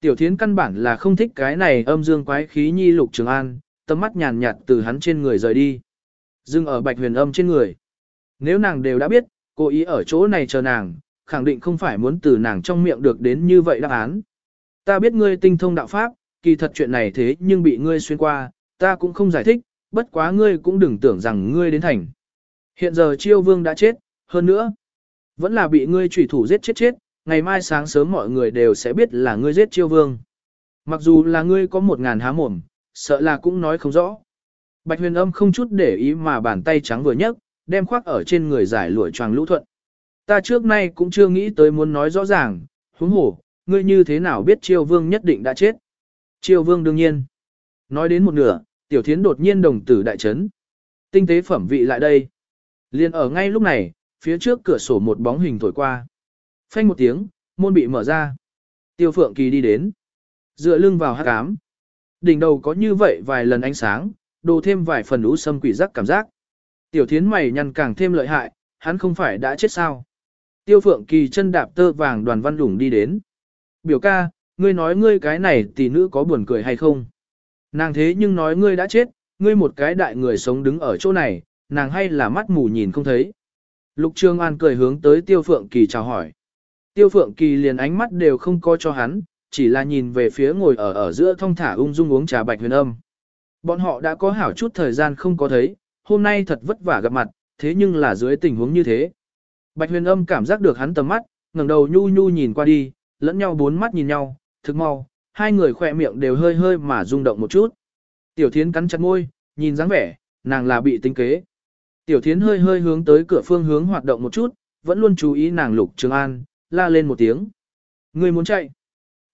Tiểu thiến căn bản là không thích cái này âm dương quái khí nhi lục trường an, tầm mắt nhàn nhạt từ hắn trên người rời đi. Dừng ở bạch huyền âm trên người. Nếu nàng đều đã biết, cố ý ở chỗ này chờ nàng, khẳng định không phải muốn từ nàng trong miệng được đến như vậy đáp án. Ta biết ngươi tinh thông đạo pháp, kỳ thật chuyện này thế nhưng bị ngươi xuyên qua, ta cũng không giải thích, bất quá ngươi cũng đừng tưởng rằng ngươi đến thành. Hiện giờ chiêu vương đã chết, hơn nữa, vẫn là bị ngươi trùy thủ giết chết chết, ngày mai sáng sớm mọi người đều sẽ biết là ngươi giết chiêu vương. Mặc dù là ngươi có một ngàn há mồm, sợ là cũng nói không rõ. Bạch huyền âm không chút để ý mà bàn tay trắng vừa nhấc, đem khoác ở trên người giải lụa choàng lũ thuận. Ta trước nay cũng chưa nghĩ tới muốn nói rõ ràng, huống hổ, ngươi như thế nào biết chiêu vương nhất định đã chết. Chiêu vương đương nhiên. Nói đến một nửa, tiểu thiến đột nhiên đồng tử đại chấn. Tinh tế phẩm vị lại đây. Liên ở ngay lúc này, phía trước cửa sổ một bóng hình thổi qua. Phanh một tiếng, môn bị mở ra. Tiêu phượng kỳ đi đến. Dựa lưng vào hát cám. Đỉnh đầu có như vậy vài lần ánh sáng, đồ thêm vài phần ú sâm quỷ giác cảm giác. Tiểu thiến mày nhăn càng thêm lợi hại, hắn không phải đã chết sao. Tiêu phượng kỳ chân đạp tơ vàng đoàn văn đủng đi đến. Biểu ca, ngươi nói ngươi cái này tỷ nữ có buồn cười hay không? Nàng thế nhưng nói ngươi đã chết, ngươi một cái đại người sống đứng ở chỗ này, nàng hay là mắt mù nhìn không thấy. Lục Trương An cười hướng tới Tiêu Phượng Kỳ chào hỏi. Tiêu Phượng Kỳ liền ánh mắt đều không có cho hắn, chỉ là nhìn về phía ngồi ở ở giữa thông thả ung dung uống trà bạch huyền âm. Bọn họ đã có hảo chút thời gian không có thấy, hôm nay thật vất vả gặp mặt, thế nhưng là dưới tình huống như thế. Bạch huyền âm cảm giác được hắn tầm mắt, ngẩng đầu nhu nhu nhìn qua đi, lẫn nhau bốn mắt nhìn nhau, thực mau, hai người khỏe miệng đều hơi hơi mà rung động một chút. Tiểu thiến cắn chặt môi, nhìn dáng vẻ, nàng là bị tính kế. Tiểu thiến hơi hơi hướng tới cửa phương hướng hoạt động một chút, vẫn luôn chú ý nàng lục trường an, la lên một tiếng. Người muốn chạy.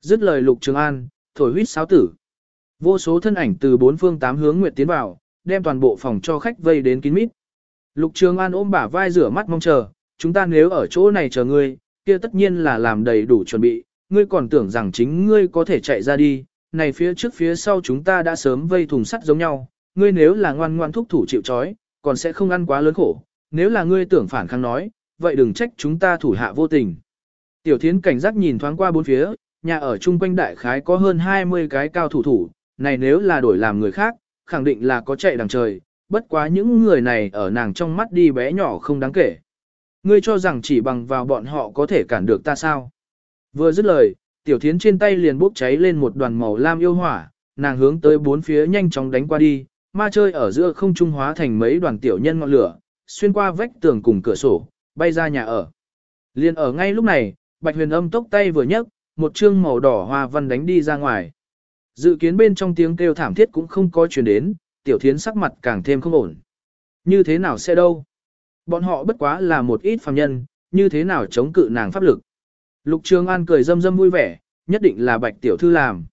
Dứt lời lục trường an, thổi huyết sáo tử. Vô số thân ảnh từ bốn phương tám hướng nguyệt tiến vào, đem toàn bộ phòng cho khách vây đến kín mít. Lục Trường An ôm bả vai rửa mắt mong chờ, chúng ta nếu ở chỗ này chờ ngươi, kia tất nhiên là làm đầy đủ chuẩn bị, ngươi còn tưởng rằng chính ngươi có thể chạy ra đi, này phía trước phía sau chúng ta đã sớm vây thùng sắt giống nhau, ngươi nếu là ngoan ngoan thúc thủ chịu trói, còn sẽ không ăn quá lớn khổ, nếu là ngươi tưởng phản kháng nói, vậy đừng trách chúng ta thủ hạ vô tình. Tiểu thiến cảnh giác nhìn thoáng qua bốn phía, nhà ở chung quanh đại khái có hơn 20 cái cao thủ thủ, này nếu là đổi làm người khác, khẳng định là có chạy đằng trời, bất quá những người này ở nàng trong mắt đi bé nhỏ không đáng kể. Ngươi cho rằng chỉ bằng vào bọn họ có thể cản được ta sao? Vừa dứt lời, tiểu thiến trên tay liền bốc cháy lên một đoàn màu lam yêu hỏa, nàng hướng tới bốn phía nhanh chóng đánh qua đi, ma chơi ở giữa không trung hóa thành mấy đoàn tiểu nhân ngọn lửa, xuyên qua vách tường cùng cửa sổ, bay ra nhà ở. Liên ở ngay lúc này, Bạch Huyền Âm tốc tay vừa nhấc, một chương màu đỏ hoa văn đánh đi ra ngoài. Dự kiến bên trong tiếng kêu thảm thiết cũng không có truyền đến, tiểu thiến sắc mặt càng thêm không ổn. Như thế nào sẽ đâu? Bọn họ bất quá là một ít phàm nhân, như thế nào chống cự nàng pháp lực? Lục Trường An cười râm râm vui vẻ, nhất định là bạch tiểu thư làm.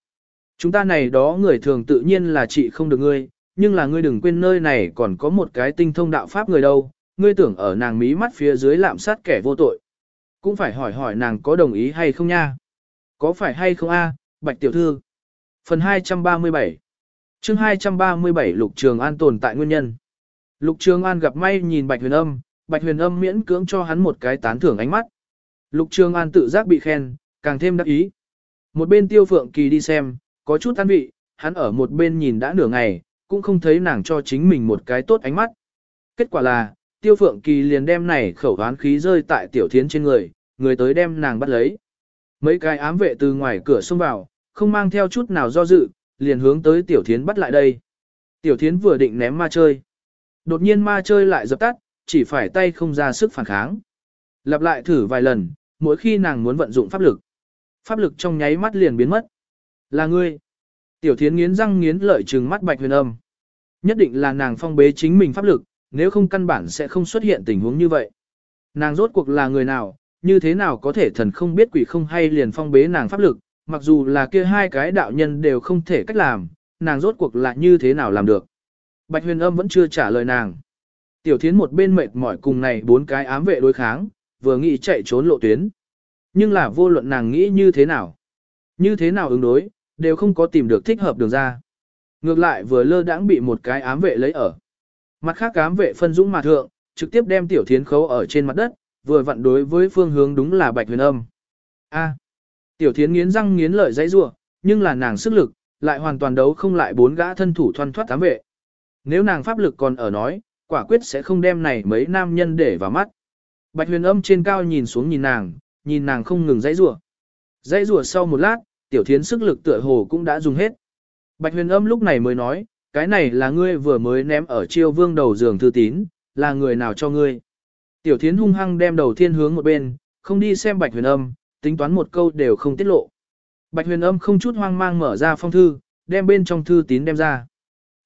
Chúng ta này đó người thường tự nhiên là chị không được ngươi, nhưng là ngươi đừng quên nơi này còn có một cái tinh thông đạo pháp người đâu, ngươi tưởng ở nàng mí mắt phía dưới lạm sát kẻ vô tội. Cũng phải hỏi hỏi nàng có đồng ý hay không nha. Có phải hay không a, bạch tiểu thư? Phần 237 chương 237 Lục Trường An tồn tại nguyên nhân. Lục Trường An gặp may nhìn Bạch Huyền Âm, Bạch Huyền Âm miễn cưỡng cho hắn một cái tán thưởng ánh mắt. Lục Trường An tự giác bị khen, càng thêm đắc ý. Một bên Tiêu Phượng Kỳ đi xem, có chút an vị, hắn ở một bên nhìn đã nửa ngày, cũng không thấy nàng cho chính mình một cái tốt ánh mắt. Kết quả là, Tiêu Phượng Kỳ liền đem này khẩu oán khí rơi tại Tiểu Thiến trên người, người tới đem nàng bắt lấy. Mấy cái ám vệ từ ngoài cửa xông vào, không mang theo chút nào do dự, liền hướng tới Tiểu Thiến bắt lại đây. Tiểu Thiến vừa định ném ma chơi. Đột nhiên ma chơi lại dập tắt, chỉ phải tay không ra sức phản kháng. Lặp lại thử vài lần, mỗi khi nàng muốn vận dụng pháp lực. Pháp lực trong nháy mắt liền biến mất. Là ngươi. Tiểu Thiến nghiến răng nghiến lợi trừng mắt Bạch Huyền Âm. Nhất định là nàng phong bế chính mình pháp lực, nếu không căn bản sẽ không xuất hiện tình huống như vậy. Nàng rốt cuộc là người nào, như thế nào có thể thần không biết quỷ không hay liền phong bế nàng pháp lực, mặc dù là kia hai cái đạo nhân đều không thể cách làm, nàng rốt cuộc là như thế nào làm được. Bạch huyền âm vẫn chưa trả lời nàng. Tiểu thiến một bên mệt mỏi cùng này bốn cái ám vệ đối kháng, vừa nghĩ chạy trốn lộ tuyến. Nhưng là vô luận nàng nghĩ như thế nào. Như thế nào ứng đối, đều không có tìm được thích hợp đường ra. Ngược lại vừa lơ đãng bị một cái ám vệ lấy ở. Mặt khác cám vệ phân dũng mà thượng, trực tiếp đem tiểu thiến khấu ở trên mặt đất, vừa vặn đối với phương hướng đúng là bạch huyền âm. A. Tiểu thiến nghiến răng nghiến lợi dãy rủa, Nhưng là nàng sức lực, lại hoàn toàn đấu không lại bốn gã thân thủ thoăn thoát tám vệ. Nếu nàng pháp lực còn ở nói, quả quyết sẽ không đem này mấy nam nhân để vào mắt. Bạch huyền âm trên cao nhìn xuống nhìn nàng, nhìn nàng không ngừng dãy rủa. Dãy rủa sau một lát, tiểu thiến sức lực tựa hồ cũng đã dùng hết. Bạch huyền âm lúc này mới nói, cái này là ngươi vừa mới ném ở chiêu vương đầu giường thư tín, là người nào cho ngươi. Tiểu thiến hung hăng đem đầu thiên hướng một bên, không đi xem bạch huyền âm, tính toán một câu đều không tiết lộ. Bạch huyền âm không chút hoang mang mở ra phong thư, đem bên trong thư tín đem ra.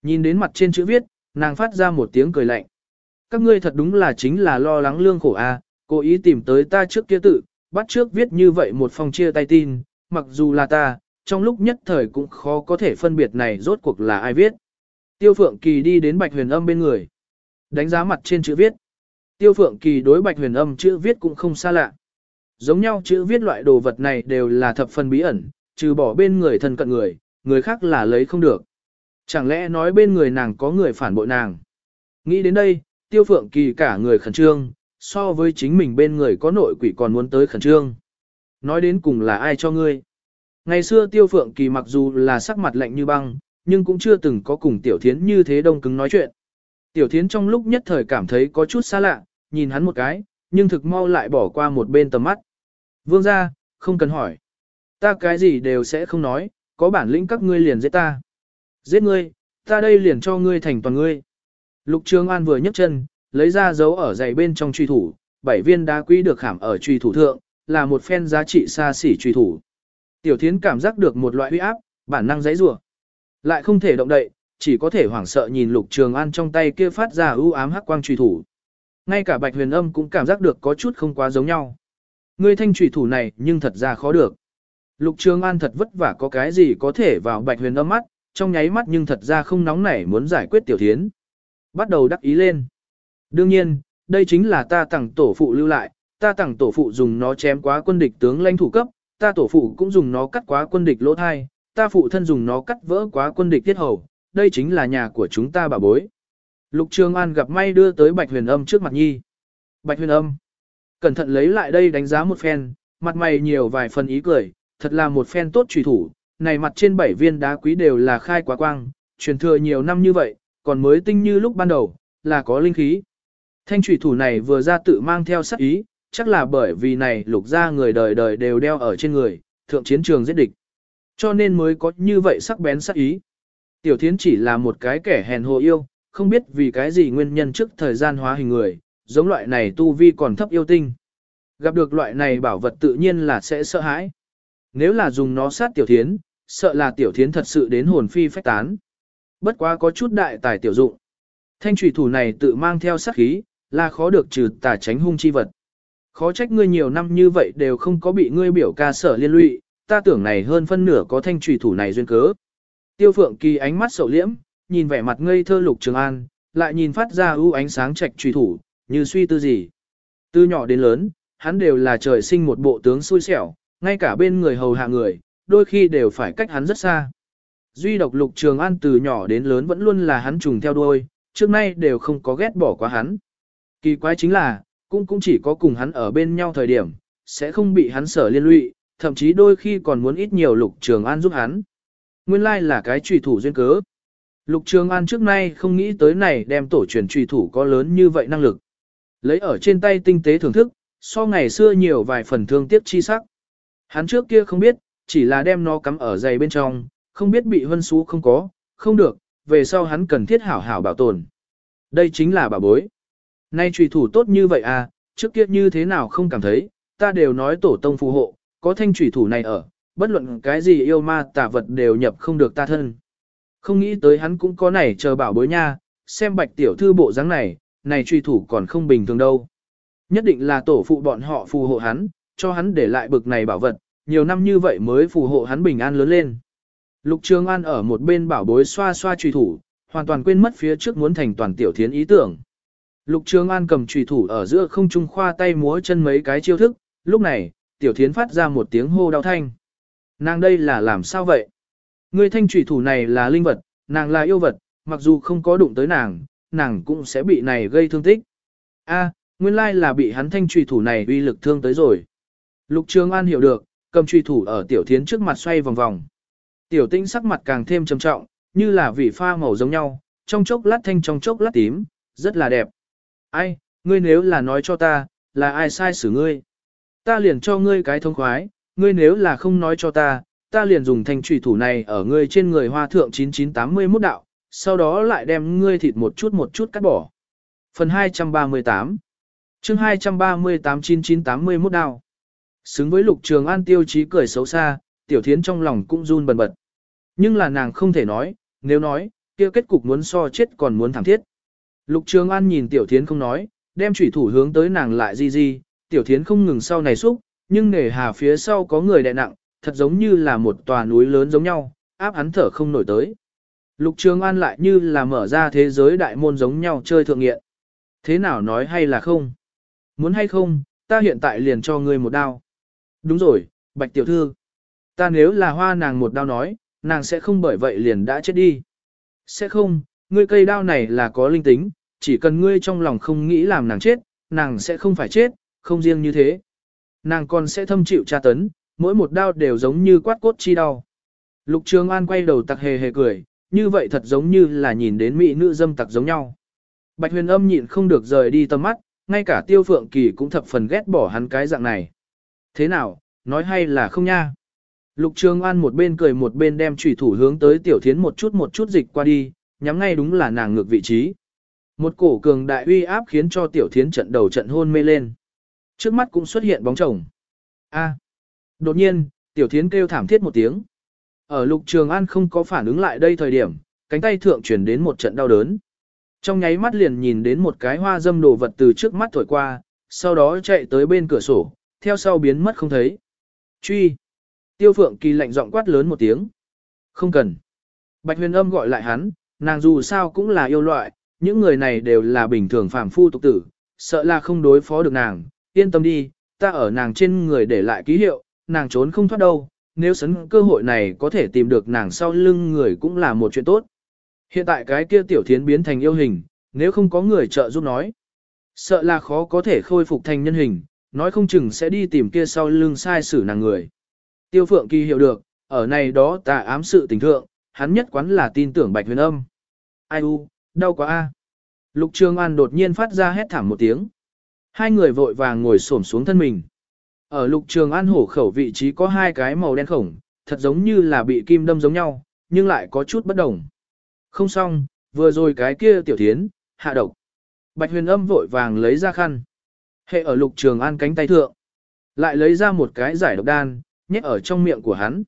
Nhìn đến mặt trên chữ viết, nàng phát ra một tiếng cười lạnh. Các ngươi thật đúng là chính là lo lắng lương khổ a, à, cố ý tìm tới ta trước kia tự, bắt trước viết như vậy một phong chia tay tin, mặc dù là ta, trong lúc nhất thời cũng khó có thể phân biệt này rốt cuộc là ai viết. Tiêu Phượng Kỳ đi đến Bạch Huyền Âm bên người, đánh giá mặt trên chữ viết. Tiêu Phượng Kỳ đối Bạch Huyền Âm chữ viết cũng không xa lạ. Giống nhau chữ viết loại đồ vật này đều là thập phần bí ẩn, trừ bỏ bên người thân cận người, người khác là lấy không được. Chẳng lẽ nói bên người nàng có người phản bội nàng? Nghĩ đến đây, Tiêu Phượng Kỳ cả người khẩn trương, so với chính mình bên người có nội quỷ còn muốn tới khẩn trương. Nói đến cùng là ai cho ngươi? Ngày xưa Tiêu Phượng Kỳ mặc dù là sắc mặt lạnh như băng, nhưng cũng chưa từng có cùng Tiểu Thiến như thế đông cứng nói chuyện. Tiểu Thiến trong lúc nhất thời cảm thấy có chút xa lạ, nhìn hắn một cái, nhưng thực mau lại bỏ qua một bên tầm mắt. Vương ra, không cần hỏi. Ta cái gì đều sẽ không nói, có bản lĩnh các ngươi liền giết ta. Giết ngươi, ta đây liền cho ngươi thành toàn ngươi. Lục Trường An vừa nhấc chân, lấy ra dấu ở giày bên trong truy thủ, bảy viên đá quý được khảm ở truy thủ thượng, là một phen giá trị xa xỉ truy thủ. Tiểu Thiến cảm giác được một loại uy áp, bản năng giấy rủa, lại không thể động đậy, chỉ có thể hoảng sợ nhìn Lục Trường An trong tay kia phát ra ưu ám hắc quang truy thủ. Ngay cả Bạch Huyền Âm cũng cảm giác được có chút không quá giống nhau. Ngươi thanh truy thủ này nhưng thật ra khó được. Lục Trường An thật vất vả có cái gì có thể vào Bạch Huyền Âm mắt, trong nháy mắt nhưng thật ra không nóng nảy muốn giải quyết Tiểu Thiến. Bắt đầu đắc ý lên. Đương nhiên, đây chính là ta tặng tổ phụ lưu lại, ta tặng tổ phụ dùng nó chém quá quân địch tướng lãnh thủ cấp, ta tổ phụ cũng dùng nó cắt quá quân địch lỗ thai, ta phụ thân dùng nó cắt vỡ quá quân địch tiết hầu, đây chính là nhà của chúng ta bà bối. Lục Trường An gặp may đưa tới Bạch Huyền Âm trước mặt Nhi. Bạch Huyền Âm, cẩn thận lấy lại đây đánh giá một phen, mặt mày nhiều vài phần ý cười, thật là một phen tốt trùy thủ, này mặt trên bảy viên đá quý đều là khai quá quang, truyền thừa nhiều năm như vậy, còn mới tinh như lúc ban đầu, là có linh khí. Thanh trùy thủ này vừa ra tự mang theo sắc ý, chắc là bởi vì này lục ra người đời đời đều đeo ở trên người, thượng chiến trường giết địch. Cho nên mới có như vậy sắc bén sắc ý. Tiểu thiến chỉ là một cái kẻ hèn hồ yêu, không biết vì cái gì nguyên nhân trước thời gian hóa hình người, giống loại này tu vi còn thấp yêu tinh. Gặp được loại này bảo vật tự nhiên là sẽ sợ hãi. Nếu là dùng nó sát tiểu thiến, sợ là tiểu thiến thật sự đến hồn phi phách tán. Bất quá có chút đại tài tiểu dụng. Thanh trùy thủ này tự mang theo sát khí, là khó được trừ tà tránh hung chi vật. Khó trách ngươi nhiều năm như vậy đều không có bị ngươi biểu ca sở liên lụy, ta tưởng này hơn phân nửa có thanh trùy thủ này duyên cớ. Tiêu phượng kỳ ánh mắt sầu liễm, nhìn vẻ mặt ngây thơ lục trường an, lại nhìn phát ra ưu ánh sáng trạch trùy thủ, như suy tư gì. Từ nhỏ đến lớn, hắn đều là trời sinh một bộ tướng xui xẻo, ngay cả bên người hầu hạ người, đôi khi đều phải cách hắn rất xa. Duy độc lục trường an từ nhỏ đến lớn vẫn luôn là hắn trùng theo đuôi, trước nay đều không có ghét bỏ quá hắn. Kỳ quái chính là, cũng cũng chỉ có cùng hắn ở bên nhau thời điểm, sẽ không bị hắn sở liên lụy, thậm chí đôi khi còn muốn ít nhiều lục trường an giúp hắn. Nguyên lai là cái trùy thủ duyên cớ. Lục trường an trước nay không nghĩ tới này đem tổ truyền trùy thủ có lớn như vậy năng lực. Lấy ở trên tay tinh tế thưởng thức, so ngày xưa nhiều vài phần thương tiếc chi sắc. Hắn trước kia không biết, chỉ là đem nó cắm ở giày bên trong, không biết bị hân xú không có, không được, về sau hắn cần thiết hảo hảo bảo tồn. Đây chính là bà bối. Nay trùy thủ tốt như vậy à, trước kia như thế nào không cảm thấy, ta đều nói tổ tông phù hộ, có thanh trùy thủ này ở, bất luận cái gì yêu ma tà vật đều nhập không được ta thân. Không nghĩ tới hắn cũng có này chờ bảo bối nha, xem bạch tiểu thư bộ dáng này, này truy thủ còn không bình thường đâu. Nhất định là tổ phụ bọn họ phù hộ hắn, cho hắn để lại bực này bảo vật, nhiều năm như vậy mới phù hộ hắn bình an lớn lên. Lục Trường An ở một bên bảo bối xoa xoa truy thủ, hoàn toàn quên mất phía trước muốn thành toàn tiểu thiến ý tưởng. Lục Trường An cầm truy thủ ở giữa không trung khoa tay múa chân mấy cái chiêu thức, lúc này, tiểu thiến phát ra một tiếng hô đau thanh. Nàng đây là làm sao vậy? Người thanh truy thủ này là linh vật, nàng là yêu vật, mặc dù không có đụng tới nàng, nàng cũng sẽ bị này gây thương tích. A, nguyên lai là bị hắn thanh truy thủ này uy lực thương tới rồi. Lục Trường An hiểu được, cầm truy thủ ở tiểu thiến trước mặt xoay vòng vòng. Tiểu tĩnh sắc mặt càng thêm trầm trọng, như là vị pha màu giống nhau, trong chốc lát thanh trong chốc lát tím, rất là đẹp. Ai, ngươi nếu là nói cho ta, là ai sai xử ngươi? Ta liền cho ngươi cái thông khoái, ngươi nếu là không nói cho ta, ta liền dùng thanh trùy thủ này ở ngươi trên người hoa thượng 9981 đạo, sau đó lại đem ngươi thịt một chút một chút cắt bỏ. Phần 238 chương 238 9981 đạo. Xứng với lục trường an tiêu chí cười xấu xa, tiểu thiến trong lòng cũng run bần bật. Nhưng là nàng không thể nói, nếu nói, kia kết cục muốn so chết còn muốn thẳng thiết. Lục trường an nhìn tiểu thiến không nói, đem chủy thủ hướng tới nàng lại di di, tiểu thiến không ngừng sau này xúc, nhưng nề hà phía sau có người đè nặng, thật giống như là một tòa núi lớn giống nhau, áp hắn thở không nổi tới. Lục Trường An lại như là mở ra thế giới đại môn giống nhau chơi thượng nghiện. Thế nào nói hay là không? Muốn hay không, ta hiện tại liền cho ngươi một đao. Đúng rồi, Bạch Tiểu Thư. Ta nếu là hoa nàng một đao nói, nàng sẽ không bởi vậy liền đã chết đi. Sẽ không, ngươi cây đao này là có linh tính, chỉ cần ngươi trong lòng không nghĩ làm nàng chết, nàng sẽ không phải chết, không riêng như thế. Nàng còn sẽ thâm chịu tra tấn, mỗi một đao đều giống như quát cốt chi đau. Lục Trường An quay đầu tặc hề hề cười, như vậy thật giống như là nhìn đến mỹ nữ dâm tặc giống nhau. Bạch huyền âm nhịn không được rời đi tầm mắt, ngay cả tiêu phượng kỳ cũng thập phần ghét bỏ hắn cái dạng này. Thế nào, nói hay là không nha? Lục Trường An một bên cười một bên đem chủy thủ hướng tới tiểu thiến một chút một chút dịch qua đi, nhắm ngay đúng là nàng ngược vị trí. Một cổ cường đại uy áp khiến cho tiểu thiến trận đầu trận hôn mê lên. Trước mắt cũng xuất hiện bóng chồng. A. Đột nhiên, tiểu thiến kêu thảm thiết một tiếng. Ở lục trường an không có phản ứng lại đây thời điểm, cánh tay thượng chuyển đến một trận đau đớn. Trong nháy mắt liền nhìn đến một cái hoa dâm đồ vật từ trước mắt thổi qua, sau đó chạy tới bên cửa sổ, theo sau biến mất không thấy. Truy. Tiêu phượng kỳ lạnh giọng quát lớn một tiếng. Không cần. Bạch huyền âm gọi lại hắn, nàng dù sao cũng là yêu loại, những người này đều là bình thường phàm phu tục tử, sợ là không đối phó được nàng, yên tâm đi, ta ở nàng trên người để lại ký hiệu, nàng trốn không thoát đâu, nếu sấn cơ hội này có thể tìm được nàng sau lưng người cũng là một chuyện tốt. Hiện tại cái kia tiểu thiến biến thành yêu hình, nếu không có người trợ giúp nói, sợ là khó có thể khôi phục thành nhân hình, nói không chừng sẽ đi tìm kia sau lưng sai xử nàng người. Tiêu phượng kỳ hiểu được, ở này đó ta ám sự tình thượng, hắn nhất quán là tin tưởng bạch huyền âm. Ai u, đau quá a. Lục Trường An đột nhiên phát ra hét thảm một tiếng. Hai người vội vàng ngồi xổm xuống thân mình. Ở lục trường an hổ khẩu vị trí có hai cái màu đen khổng, thật giống như là bị kim đâm giống nhau, nhưng lại có chút bất đồng. Không xong, vừa rồi cái kia tiểu thiến, hạ độc. Bạch huyền âm vội vàng lấy ra khăn. Hệ ở lục trường an cánh tay thượng. Lại lấy ra một cái giải độc đan, nhét ở trong miệng của hắn.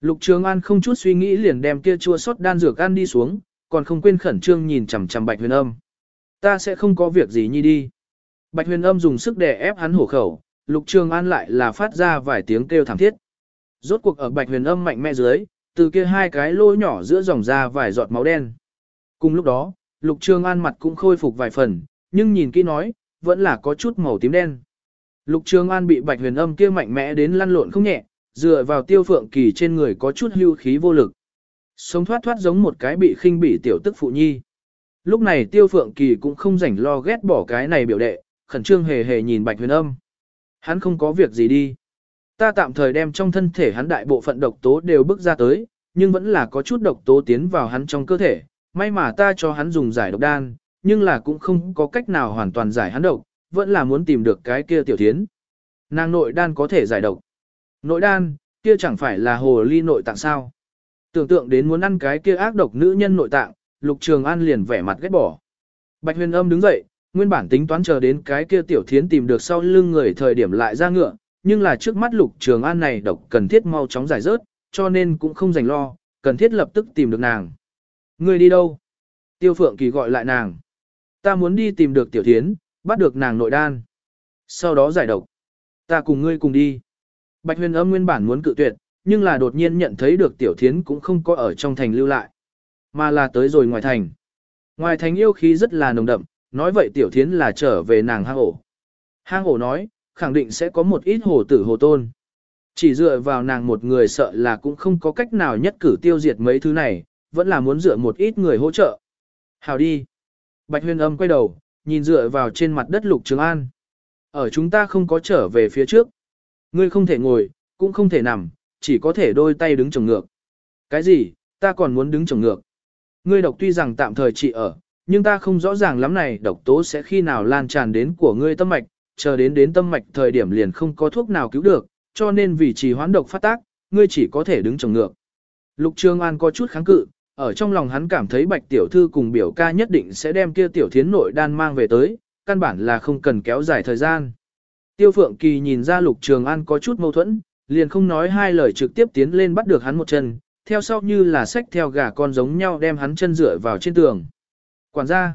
Lục trường an không chút suy nghĩ liền đem kia chua sót đan dược ăn đi xuống, còn không quên khẩn trương nhìn chằm chằm bạch huyền âm. Ta sẽ không có việc gì nhi đi. Bạch huyền âm dùng sức để ép hắn hổ khẩu, lục trường an lại là phát ra vài tiếng kêu thảm thiết. Rốt cuộc ở bạch huyền âm mạnh mẽ dưới, từ kia hai cái lỗ nhỏ giữa dòng ra vài giọt máu đen. Cùng lúc đó, lục trường an mặt cũng khôi phục vài phần, nhưng nhìn kỹ nói, vẫn là có chút màu tím đen. Lục trường an bị bạch huyền âm kia mạnh mẽ đến lăn lộn không nhẹ, dựa vào tiêu phượng kỳ trên người có chút hưu khí vô lực. Sống thoát thoát giống một cái bị khinh bỉ tiểu tức phụ nhi. Lúc này tiêu phượng kỳ cũng không rảnh lo ghét bỏ cái này biểu đệ, khẩn trương hề hề nhìn bạch huyền âm. Hắn không có việc gì đi. Ta tạm thời đem trong thân thể hắn đại bộ phận độc tố đều bước ra tới, nhưng vẫn là có chút độc tố tiến vào hắn trong cơ thể. May mà ta cho hắn dùng giải độc đan, nhưng là cũng không có cách nào hoàn toàn giải hắn độc, vẫn là muốn tìm được cái kia tiểu thiến. Nàng nội đan có thể giải độc. Nội đan, kia chẳng phải là hồ ly nội tạng sao. Tưởng tượng đến muốn ăn cái kia ác độc nữ nhân nội tạng, Lục Trường An liền vẻ mặt ghét bỏ. Bạch huyền âm đứng dậy, nguyên bản tính toán chờ đến cái kia tiểu thiến tìm được sau lưng người thời điểm lại ra ngựa, nhưng là trước mắt Lục Trường An này độc cần thiết mau chóng giải rớt, cho nên cũng không dành lo, cần thiết lập tức tìm được nàng. Người đi đâu? Tiêu Phượng Kỳ gọi lại nàng. Ta muốn đi tìm được tiểu thiến, bắt được nàng nội đan. Sau đó giải độc. Ta cùng ngươi cùng đi. Bạch huyền âm nguyên bản muốn cự tuyệt, nhưng là đột nhiên nhận thấy được tiểu thiến cũng không có ở trong thành lưu lại mà là tới rồi ngoài thành. Ngoài thành yêu khí rất là nồng đậm, nói vậy tiểu thiến là trở về nàng hang ổ. Hang ổ nói, khẳng định sẽ có một ít hồ tử hồ tôn. Chỉ dựa vào nàng một người sợ là cũng không có cách nào nhất cử tiêu diệt mấy thứ này, vẫn là muốn dựa một ít người hỗ trợ. Hào đi. Bạch huyền âm quay đầu, nhìn dựa vào trên mặt đất lục trường an. Ở chúng ta không có trở về phía trước. Ngươi không thể ngồi, cũng không thể nằm, chỉ có thể đôi tay đứng chồng ngược. Cái gì, ta còn muốn đứng chồng ngược. Ngươi độc tuy rằng tạm thời chỉ ở, nhưng ta không rõ ràng lắm này độc tố sẽ khi nào lan tràn đến của ngươi tâm mạch, chờ đến đến tâm mạch thời điểm liền không có thuốc nào cứu được, cho nên vì trì hoãn độc phát tác, ngươi chỉ có thể đứng trồng ngược. Lục Trường An có chút kháng cự, ở trong lòng hắn cảm thấy bạch tiểu thư cùng biểu ca nhất định sẽ đem kia tiểu thiến nội đan mang về tới, căn bản là không cần kéo dài thời gian. Tiêu Phượng Kỳ nhìn ra Lục Trường An có chút mâu thuẫn, liền không nói hai lời trực tiếp tiến lên bắt được hắn một chân, theo sau như là xách theo gà con giống nhau đem hắn chân rửa vào trên tường. Quản gia,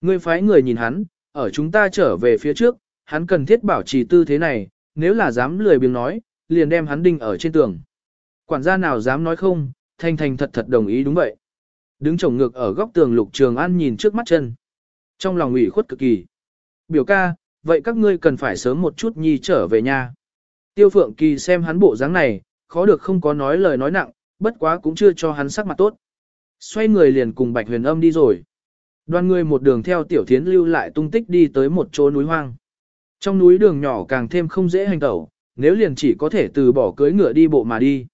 ngươi phái người nhìn hắn, ở chúng ta trở về phía trước, hắn cần thiết bảo trì tư thế này, nếu là dám lười biếng nói, liền đem hắn đinh ở trên tường. Quản gia nào dám nói không, thanh Thanh thật thật đồng ý đúng vậy. Đứng chồng ngược ở góc tường lục trường an nhìn trước mắt chân. Trong lòng ủy khuất cực kỳ. Biểu ca, vậy các ngươi cần phải sớm một chút nhi trở về nhà. Tiêu phượng kỳ xem hắn bộ dáng này, khó được không có nói lời nói nặng, bất quá cũng chưa cho hắn sắc mặt tốt. Xoay người liền cùng bạch huyền âm đi rồi. Đoàn người một đường theo tiểu thiến lưu lại tung tích đi tới một chỗ núi hoang. Trong núi đường nhỏ càng thêm không dễ hành tẩu, nếu liền chỉ có thể từ bỏ cưới ngựa đi bộ mà đi.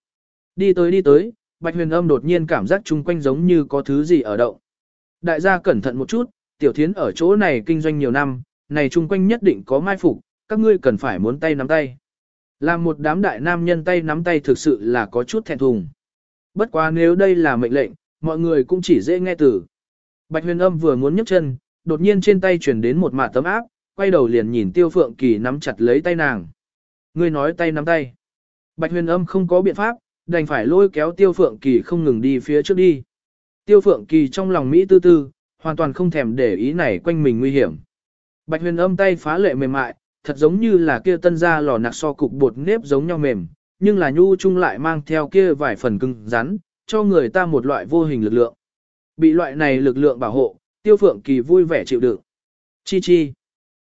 Đi tới đi tới, Bạch Huyền Âm đột nhiên cảm giác chung quanh giống như có thứ gì ở động. Đại gia cẩn thận một chút, tiểu thiến ở chỗ này kinh doanh nhiều năm, này chung quanh nhất định có mai phục, các ngươi cần phải muốn tay nắm tay. Làm một đám đại nam nhân tay nắm tay thực sự là có chút thẹn thùng. Bất quá nếu đây là mệnh lệnh, mọi người cũng chỉ dễ nghe từ. Bạch huyền âm vừa muốn nhấc chân, đột nhiên trên tay chuyển đến một mạ tấm áp, quay đầu liền nhìn tiêu phượng kỳ nắm chặt lấy tay nàng. Ngươi nói tay nắm tay. Bạch huyền âm không có biện pháp, đành phải lôi kéo tiêu phượng kỳ không ngừng đi phía trước đi. Tiêu phượng kỳ trong lòng Mỹ tư tư, hoàn toàn không thèm để ý này quanh mình nguy hiểm. Bạch huyền âm tay phá lệ mềm mại, thật giống như là kia tân ra lò nạc so cục bột nếp giống nhau mềm, nhưng là nhu chung lại mang theo kia vài phần cứng rắn, cho người ta một loại vô hình lực lượng. Bị loại này lực lượng bảo hộ, tiêu phượng kỳ vui vẻ chịu đựng. Chi chi.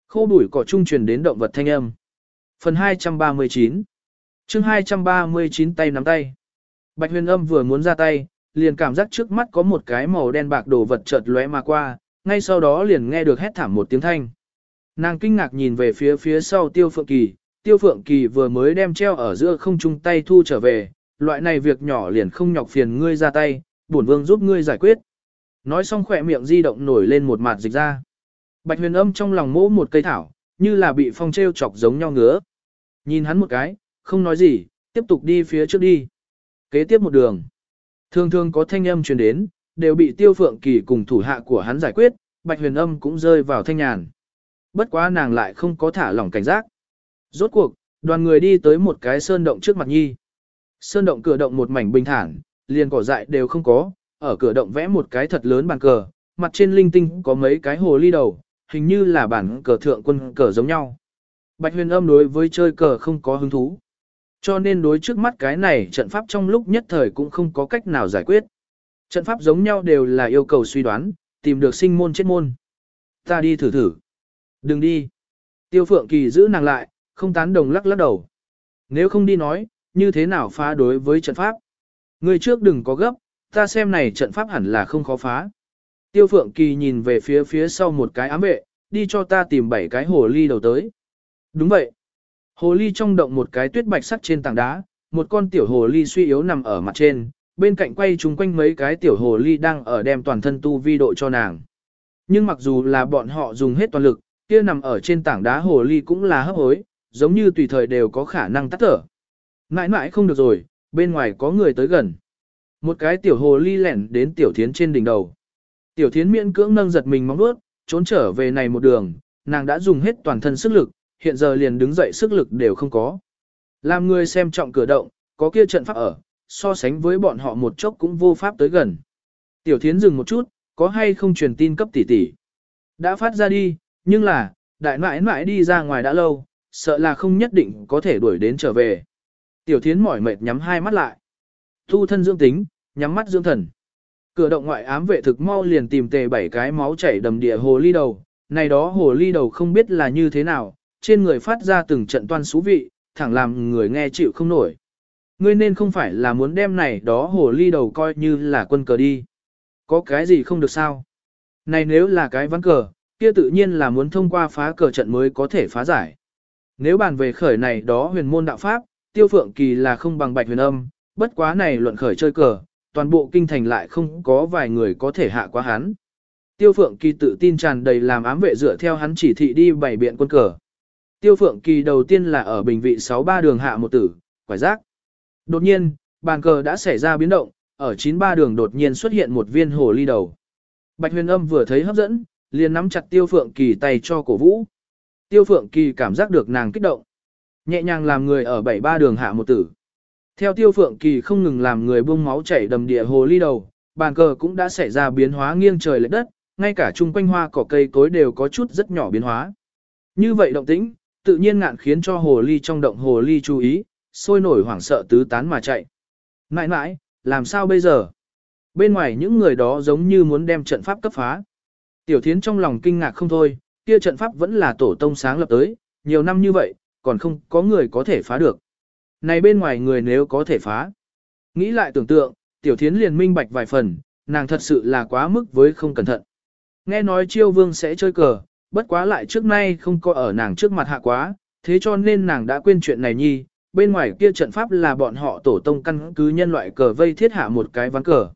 Khô đuổi cỏ trung truyền đến động vật thanh âm. Phần 239 chương 239 tay nắm tay. Bạch huyền âm vừa muốn ra tay, liền cảm giác trước mắt có một cái màu đen bạc đồ vật chợt lóe mà qua, ngay sau đó liền nghe được hét thảm một tiếng thanh. Nàng kinh ngạc nhìn về phía phía sau tiêu phượng kỳ, tiêu phượng kỳ vừa mới đem treo ở giữa không trung tay thu trở về, loại này việc nhỏ liền không nhọc phiền ngươi ra tay, bổn vương giúp ngươi giải quyết. Nói xong khỏe miệng di động nổi lên một mặt dịch ra. Bạch huyền âm trong lòng mỗ một cây thảo, như là bị phong treo chọc giống nhau ngứa. Nhìn hắn một cái, không nói gì, tiếp tục đi phía trước đi. Kế tiếp một đường. Thường thường có thanh âm truyền đến, đều bị tiêu phượng kỳ cùng thủ hạ của hắn giải quyết, bạch huyền âm cũng rơi vào thanh nhàn. Bất quá nàng lại không có thả lỏng cảnh giác. Rốt cuộc, đoàn người đi tới một cái sơn động trước mặt nhi. Sơn động cửa động một mảnh bình thản, liền cỏ dại đều không có, ở cửa động vẽ một cái thật lớn bàn cờ, mặt trên linh tinh có mấy cái hồ ly đầu, hình như là bản cờ thượng quân cờ giống nhau. Bạch huyền âm đối với chơi cờ không có hứng thú. Cho nên đối trước mắt cái này trận pháp trong lúc nhất thời cũng không có cách nào giải quyết. Trận pháp giống nhau đều là yêu cầu suy đoán, tìm được sinh môn chết môn. Ta đi thử thử. Đừng đi. Tiêu phượng kỳ giữ nàng lại, không tán đồng lắc lắc đầu. Nếu không đi nói, như thế nào phá đối với trận pháp? Người trước đừng có gấp, ta xem này trận pháp hẳn là không khó phá. Tiêu phượng kỳ nhìn về phía phía sau một cái ám vệ, đi cho ta tìm bảy cái hồ ly đầu tới. Đúng vậy. Hồ ly trong động một cái tuyết bạch sắc trên tảng đá, một con tiểu hồ ly suy yếu nằm ở mặt trên, bên cạnh quay chung quanh mấy cái tiểu hồ ly đang ở đem toàn thân tu vi độ cho nàng. Nhưng mặc dù là bọn họ dùng hết toàn lực, kia nằm ở trên tảng đá hồ ly cũng là hấp hối, giống như tùy thời đều có khả năng tắt thở. Mãi mãi không được rồi, bên ngoài có người tới gần. Một cái tiểu hồ ly lẻn đến tiểu thiến trên đỉnh đầu. Tiểu thiến miễn cưỡng nâng giật mình móng nuốt, trốn trở về này một đường, nàng đã dùng hết toàn thân sức lực, hiện giờ liền đứng dậy sức lực đều không có. Làm người xem trọng cửa động, có kia trận pháp ở, so sánh với bọn họ một chốc cũng vô pháp tới gần. Tiểu thiến dừng một chút, có hay không truyền tin cấp tỷ tỷ. Đã phát ra đi, nhưng là, đại mãi mãi đi ra ngoài đã lâu, sợ là không nhất định có thể đuổi đến trở về. Tiểu thiến mỏi mệt nhắm hai mắt lại. Thu thân dưỡng tính, nhắm mắt dưỡng thần. Cửa động ngoại ám vệ thực mau liền tìm tề bảy cái máu chảy đầm địa hồ ly đầu. Này đó hồ ly đầu không biết là như thế nào, trên người phát ra từng trận toan xú vị, thẳng làm người nghe chịu không nổi. Ngươi nên không phải là muốn đem này đó hồ ly đầu coi như là quân cờ đi. Có cái gì không được sao? Này nếu là cái ván cờ, kia tự nhiên là muốn thông qua phá cờ trận mới có thể phá giải. Nếu bàn về khởi này đó huyền môn đạo pháp, tiêu phượng kỳ là không bằng bạch huyền âm, bất quá này luận khởi chơi cờ, toàn bộ kinh thành lại không có vài người có thể hạ qua hắn. Tiêu Phượng Kỳ tự tin tràn đầy làm ám vệ dựa theo hắn chỉ thị đi bảy biện quân cờ. Tiêu Phượng Kỳ đầu tiên là ở bình vị 63 đường hạ một tử, quải giác. Đột nhiên, bàn cờ đã xảy ra biến động, ở 93 đường đột nhiên xuất hiện một viên hồ ly đầu. Bạch huyền âm vừa thấy hấp dẫn, liền nắm chặt Tiêu Phượng Kỳ tay cho cổ vũ. Tiêu Phượng Kỳ cảm giác được nàng kích động. Nhẹ nhàng làm người ở 73 đường hạ một tử. Theo Tiêu Phượng Kỳ không ngừng làm người buông máu chảy đầm địa hồ ly đầu, bàn cờ cũng đã xảy ra biến hóa nghiêng trời lệch đất, ngay cả chung quanh hoa cỏ cây cối đều có chút rất nhỏ biến hóa. Như vậy động tĩnh, tự nhiên ngạn khiến cho hồ ly trong động hồ ly chú ý, sôi nổi hoảng sợ tứ tán mà chạy. Mãi mãi, làm sao bây giờ? Bên ngoài những người đó giống như muốn đem trận pháp cấp phá. Tiểu thiến trong lòng kinh ngạc không thôi, kia trận pháp vẫn là tổ tông sáng lập tới, nhiều năm như vậy, còn không có người có thể phá được. Này bên ngoài người nếu có thể phá. Nghĩ lại tưởng tượng, tiểu thiến liền minh bạch vài phần, nàng thật sự là quá mức với không cẩn thận. Nghe nói chiêu vương sẽ chơi cờ, bất quá lại trước nay không có ở nàng trước mặt hạ quá, thế cho nên nàng đã quên chuyện này nhi, bên ngoài kia trận pháp là bọn họ tổ tông căn cứ nhân loại cờ vây thiết hạ một cái ván cờ.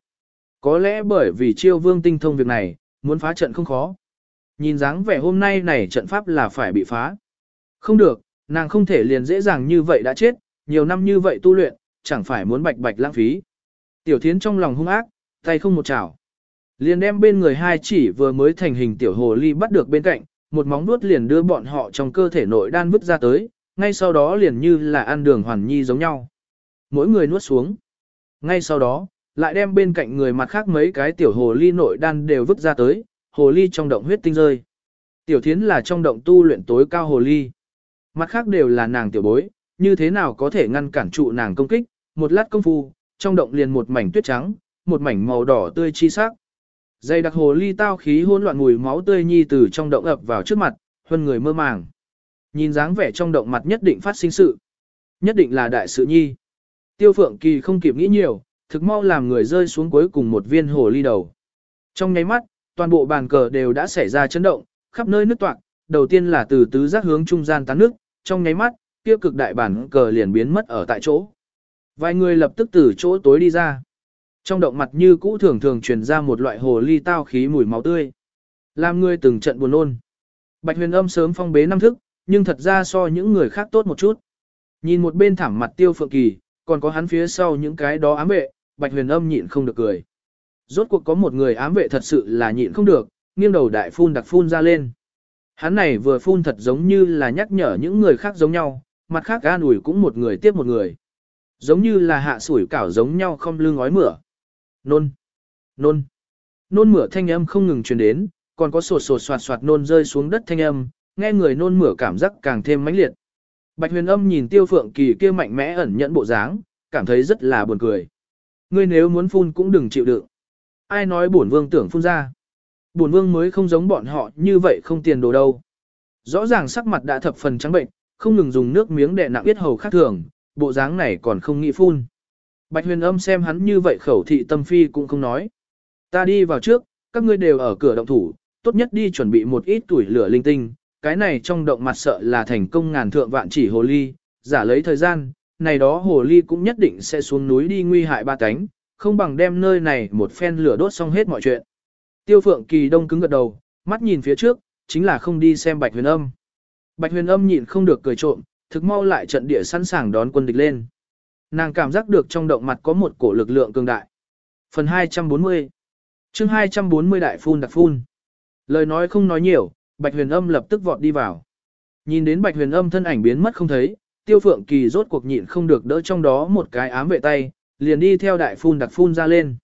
Có lẽ bởi vì chiêu vương tinh thông việc này, muốn phá trận không khó. Nhìn dáng vẻ hôm nay này trận pháp là phải bị phá. Không được, nàng không thể liền dễ dàng như vậy đã chết, nhiều năm như vậy tu luyện, chẳng phải muốn bạch bạch lãng phí. Tiểu thiến trong lòng hung ác, tay không một chảo. Liền đem bên người hai chỉ vừa mới thành hình tiểu hồ ly bắt được bên cạnh, một móng vuốt liền đưa bọn họ trong cơ thể nội đan vứt ra tới, ngay sau đó liền như là ăn đường hoàn nhi giống nhau. Mỗi người nuốt xuống. Ngay sau đó, lại đem bên cạnh người mặt khác mấy cái tiểu hồ ly nội đan đều vứt ra tới, hồ ly trong động huyết tinh rơi. Tiểu thiến là trong động tu luyện tối cao hồ ly. Mặt khác đều là nàng tiểu bối, như thế nào có thể ngăn cản trụ nàng công kích, một lát công phu, trong động liền một mảnh tuyết trắng, một mảnh màu đỏ tươi chi sắc. Dây đặc hồ ly tao khí hỗn loạn mùi máu tươi nhi từ trong động ập vào trước mặt, hơn người mơ màng. Nhìn dáng vẻ trong động mặt nhất định phát sinh sự. Nhất định là đại sự nhi. Tiêu phượng kỳ không kịp nghĩ nhiều, thực mau làm người rơi xuống cuối cùng một viên hồ ly đầu. Trong nháy mắt, toàn bộ bàn cờ đều đã xảy ra chấn động, khắp nơi nước toạc, đầu tiên là từ tứ giác hướng trung gian tán nước, trong nháy mắt, kia cực đại bản cờ liền biến mất ở tại chỗ. Vài người lập tức từ chỗ tối đi ra. Trong động mặt như cũ thường thường truyền ra một loại hồ ly tao khí mùi máu tươi. Làm người từng trận buồn nôn. Bạch huyền âm sớm phong bế năm thức, nhưng thật ra so những người khác tốt một chút. Nhìn một bên thảm mặt tiêu phượng kỳ, còn có hắn phía sau những cái đó ám vệ, bạch huyền âm nhịn không được cười. Rốt cuộc có một người ám vệ thật sự là nhịn không được, nghiêng đầu đại phun đặc phun ra lên. Hắn này vừa phun thật giống như là nhắc nhở những người khác giống nhau, mặt khác an ủi cũng một người tiếp một người. Giống như là hạ sủi cảo giống nhau không lưng ngói mửa. Nôn, nôn, nôn mửa thanh âm không ngừng truyền đến, còn có sột sột soạt soạt nôn rơi xuống đất thanh âm, nghe người nôn mửa cảm giác càng thêm mãnh liệt. Bạch huyền âm nhìn tiêu phượng kỳ kia mạnh mẽ ẩn nhẫn bộ dáng, cảm thấy rất là buồn cười. Ngươi nếu muốn phun cũng đừng chịu đựng. Ai nói bổn vương tưởng phun ra. Bổn vương mới không giống bọn họ như vậy không tiền đồ đâu. Rõ ràng sắc mặt đã thập phần trắng bệnh, không ngừng dùng nước miếng đè nặng biết hầu khác thường, bộ dáng này còn không nghĩ phun. Bạch huyền âm xem hắn như vậy khẩu thị tâm phi cũng không nói. Ta đi vào trước, các ngươi đều ở cửa động thủ, tốt nhất đi chuẩn bị một ít tuổi lửa linh tinh, cái này trong động mặt sợ là thành công ngàn thượng vạn chỉ hồ ly, giả lấy thời gian, này đó hồ ly cũng nhất định sẽ xuống núi đi nguy hại ba cánh, không bằng đem nơi này một phen lửa đốt xong hết mọi chuyện. Tiêu phượng kỳ đông cứng gật đầu, mắt nhìn phía trước, chính là không đi xem bạch huyền âm. Bạch huyền âm nhịn không được cười trộm, thực mau lại trận địa sẵn sàng đón quân địch lên. Nàng cảm giác được trong động mặt có một cổ lực lượng cường đại. Phần 240 chương 240 đại phun đặc phun. Lời nói không nói nhiều, Bạch huyền âm lập tức vọt đi vào. Nhìn đến Bạch huyền âm thân ảnh biến mất không thấy, tiêu phượng kỳ rốt cuộc nhịn không được đỡ trong đó một cái ám vệ tay, liền đi theo đại phun đặc phun ra lên.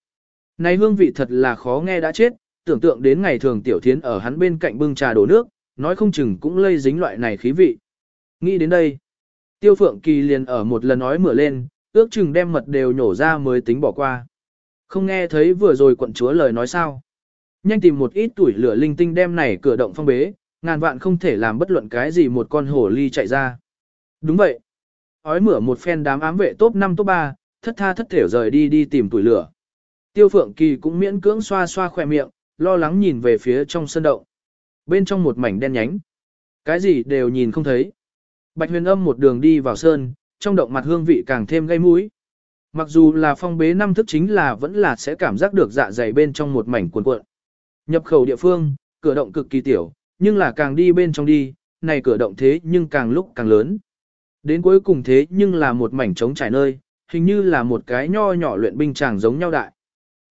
Này hương vị thật là khó nghe đã chết, tưởng tượng đến ngày thường tiểu thiến ở hắn bên cạnh bưng trà đổ nước, nói không chừng cũng lây dính loại này khí vị. Nghĩ đến đây, tiêu phượng kỳ liền ở một lần nói mửa lên, ước chừng đem mật đều nhổ ra mới tính bỏ qua. Không nghe thấy vừa rồi quận chúa lời nói sao. Nhanh tìm một ít tuổi lửa linh tinh đem này cửa động phong bế, ngàn vạn không thể làm bất luận cái gì một con hổ ly chạy ra. Đúng vậy. Ói mửa một phen đám ám vệ top 5 top 3, thất tha thất thểu rời đi đi tìm tuổi lửa. Tiêu Phượng Kỳ cũng miễn cưỡng xoa xoa khỏe miệng, lo lắng nhìn về phía trong sân động. Bên trong một mảnh đen nhánh. Cái gì đều nhìn không thấy. Bạch huyền âm một đường đi vào sơn, trong động mặt hương vị càng thêm gây mũi. Mặc dù là phong bế năm thức chính là vẫn là sẽ cảm giác được dạ dày bên trong một mảnh cuộn cuộn. Nhập khẩu địa phương, cửa động cực kỳ tiểu, nhưng là càng đi bên trong đi, này cửa động thế nhưng càng lúc càng lớn. Đến cuối cùng thế nhưng là một mảnh trống trải nơi, hình như là một cái nho nhỏ luyện binh chàng giống nhau đại.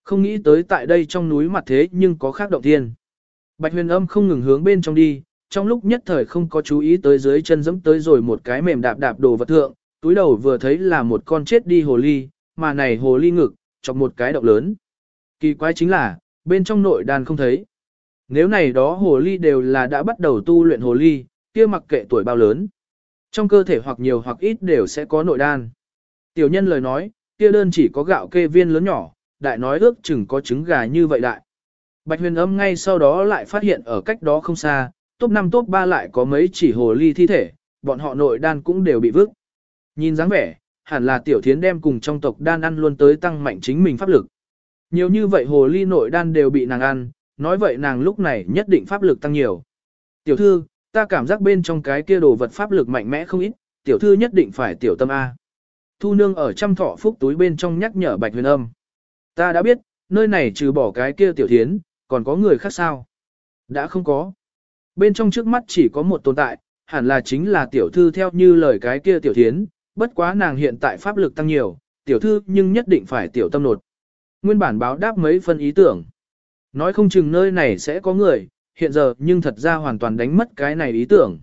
Không nghĩ tới tại đây trong núi mặt thế nhưng có khác động thiên. Bạch huyền âm không ngừng hướng bên trong đi, trong lúc nhất thời không có chú ý tới dưới chân dẫm tới rồi một cái mềm đạp đạp đồ vật thượng, túi đầu vừa thấy là một con chết đi hồ ly, mà này hồ ly ngực, chọc một cái động lớn. Kỳ quái chính là, bên trong nội đàn không thấy. Nếu này đó hồ ly đều là đã bắt đầu tu luyện hồ ly, kia mặc kệ tuổi bao lớn. Trong cơ thể hoặc nhiều hoặc ít đều sẽ có nội đan. Tiểu nhân lời nói, kia đơn chỉ có gạo kê viên lớn nhỏ, đại nói ước chừng có trứng gà như vậy đại. Bạch huyền âm ngay sau đó lại phát hiện ở cách đó không xa, top 5 top 3 lại có mấy chỉ hồ ly thi thể, bọn họ nội đan cũng đều bị vứt. Nhìn dáng vẻ, hẳn là tiểu thiến đem cùng trong tộc đan ăn luôn tới tăng mạnh chính mình pháp lực. Nhiều như vậy hồ ly nội đan đều bị nàng ăn, nói vậy nàng lúc này nhất định pháp lực tăng nhiều. Tiểu thư, ta cảm giác bên trong cái kia đồ vật pháp lực mạnh mẽ không ít, tiểu thư nhất định phải tiểu tâm A. Thu nương ở trăm thọ phúc túi bên trong nhắc nhở bạch huyền âm. Ta đã biết, nơi này trừ bỏ cái kia tiểu thiến, còn có người khác sao? Đã không có. Bên trong trước mắt chỉ có một tồn tại, hẳn là chính là tiểu thư theo như lời cái kia tiểu thiến, bất quá nàng hiện tại pháp lực tăng nhiều, tiểu thư nhưng nhất định phải tiểu tâm nột. Nguyên bản báo đáp mấy phân ý tưởng. Nói không chừng nơi này sẽ có người, hiện giờ nhưng thật ra hoàn toàn đánh mất cái này ý tưởng.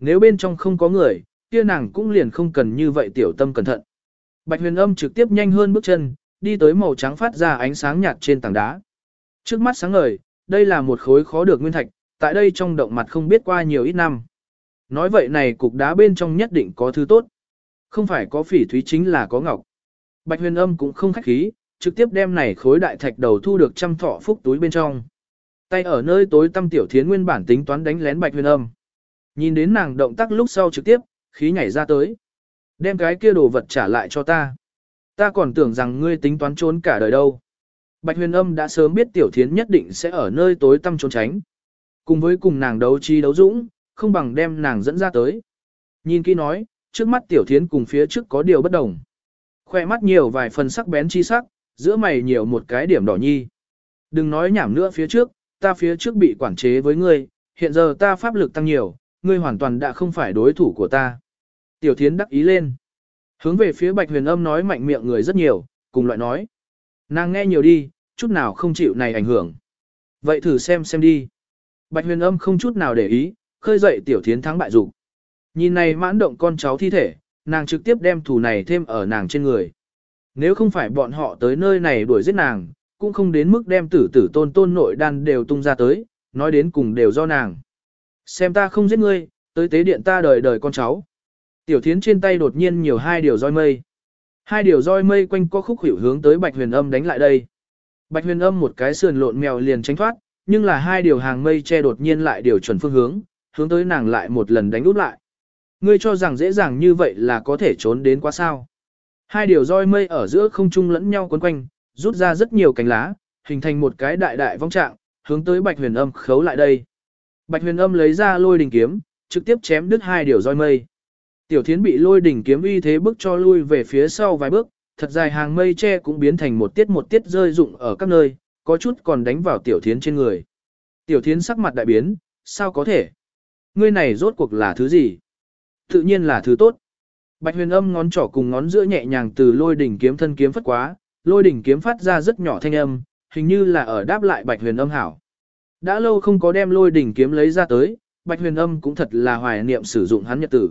Nếu bên trong không có người, kia nàng cũng liền không cần như vậy tiểu tâm cẩn thận. Bạch huyền âm trực tiếp nhanh hơn bước chân, đi tới màu trắng phát ra ánh sáng nhạt trên tảng đá. Trước mắt sáng ngời, đây là một khối khó được nguyên thạch, tại đây trong động mặt không biết qua nhiều ít năm. Nói vậy này cục đá bên trong nhất định có thứ tốt. Không phải có phỉ thúy chính là có ngọc. Bạch huyền âm cũng không khách khí, trực tiếp đem này khối đại thạch đầu thu được trăm thọ phúc túi bên trong. Tay ở nơi tối tâm tiểu thiến nguyên bản tính toán đánh lén bạch huyền âm. Nhìn đến nàng động tác lúc sau trực tiếp, khí nhảy ra tới. Đem cái kia đồ vật trả lại cho ta. Ta còn tưởng rằng ngươi tính toán trốn cả đời đâu. Bạch huyền âm đã sớm biết tiểu thiến nhất định sẽ ở nơi tối tăm trốn tránh. Cùng với cùng nàng đấu trí đấu dũng, không bằng đem nàng dẫn ra tới. Nhìn kỹ nói, trước mắt tiểu thiến cùng phía trước có điều bất đồng. Khoe mắt nhiều vài phần sắc bén chi sắc, giữa mày nhiều một cái điểm đỏ nhi. Đừng nói nhảm nữa phía trước, ta phía trước bị quản chế với ngươi, hiện giờ ta pháp lực tăng nhiều, ngươi hoàn toàn đã không phải đối thủ của ta. Tiểu thiến đắc ý lên. Hướng về phía bạch huyền âm nói mạnh miệng người rất nhiều, cùng loại nói. Nàng nghe nhiều đi, chút nào không chịu này ảnh hưởng. Vậy thử xem xem đi. Bạch huyền âm không chút nào để ý, khơi dậy tiểu thiến thắng bại dục Nhìn này mãn động con cháu thi thể, nàng trực tiếp đem thủ này thêm ở nàng trên người. Nếu không phải bọn họ tới nơi này đuổi giết nàng, cũng không đến mức đem tử tử tôn tôn nội đan đều tung ra tới, nói đến cùng đều do nàng. Xem ta không giết ngươi, tới tế điện ta đời đời con cháu. Tiểu thiến trên tay đột nhiên nhiều hai điều roi mây. Hai điều roi mây quanh có khúc hiểu hướng tới bạch huyền âm đánh lại đây. Bạch huyền âm một cái sườn lộn mèo liền tránh thoát, nhưng là hai điều hàng mây che đột nhiên lại điều chuẩn phương hướng, hướng tới nàng lại một lần đánh úp lại. Ngươi cho rằng dễ dàng như vậy là có thể trốn đến quá sao. Hai điều roi mây ở giữa không trung lẫn nhau quấn quanh, rút ra rất nhiều cánh lá, hình thành một cái đại đại vong trạng, hướng tới bạch huyền âm khấu lại đây. Bạch huyền âm lấy ra lôi đình kiếm, trực tiếp chém đứt hai điều roi mây. Tiểu thiến bị lôi đỉnh kiếm uy thế bước cho lui về phía sau vài bước, thật dài hàng mây che cũng biến thành một tiết một tiết rơi rụng ở các nơi, có chút còn đánh vào tiểu thiến trên người. Tiểu thiến sắc mặt đại biến, sao có thể? Ngươi này rốt cuộc là thứ gì? Tự nhiên là thứ tốt. Bạch huyền âm ngón trỏ cùng ngón giữa nhẹ nhàng từ lôi đỉnh kiếm thân kiếm phất quá, lôi đỉnh kiếm phát ra rất nhỏ thanh âm, hình như là ở đáp lại bạch huyền âm hảo. Đã lâu không có đem lôi đỉnh kiếm lấy ra tới, bạch huyền âm cũng thật là hoài niệm sử dụng hắn nhật tử.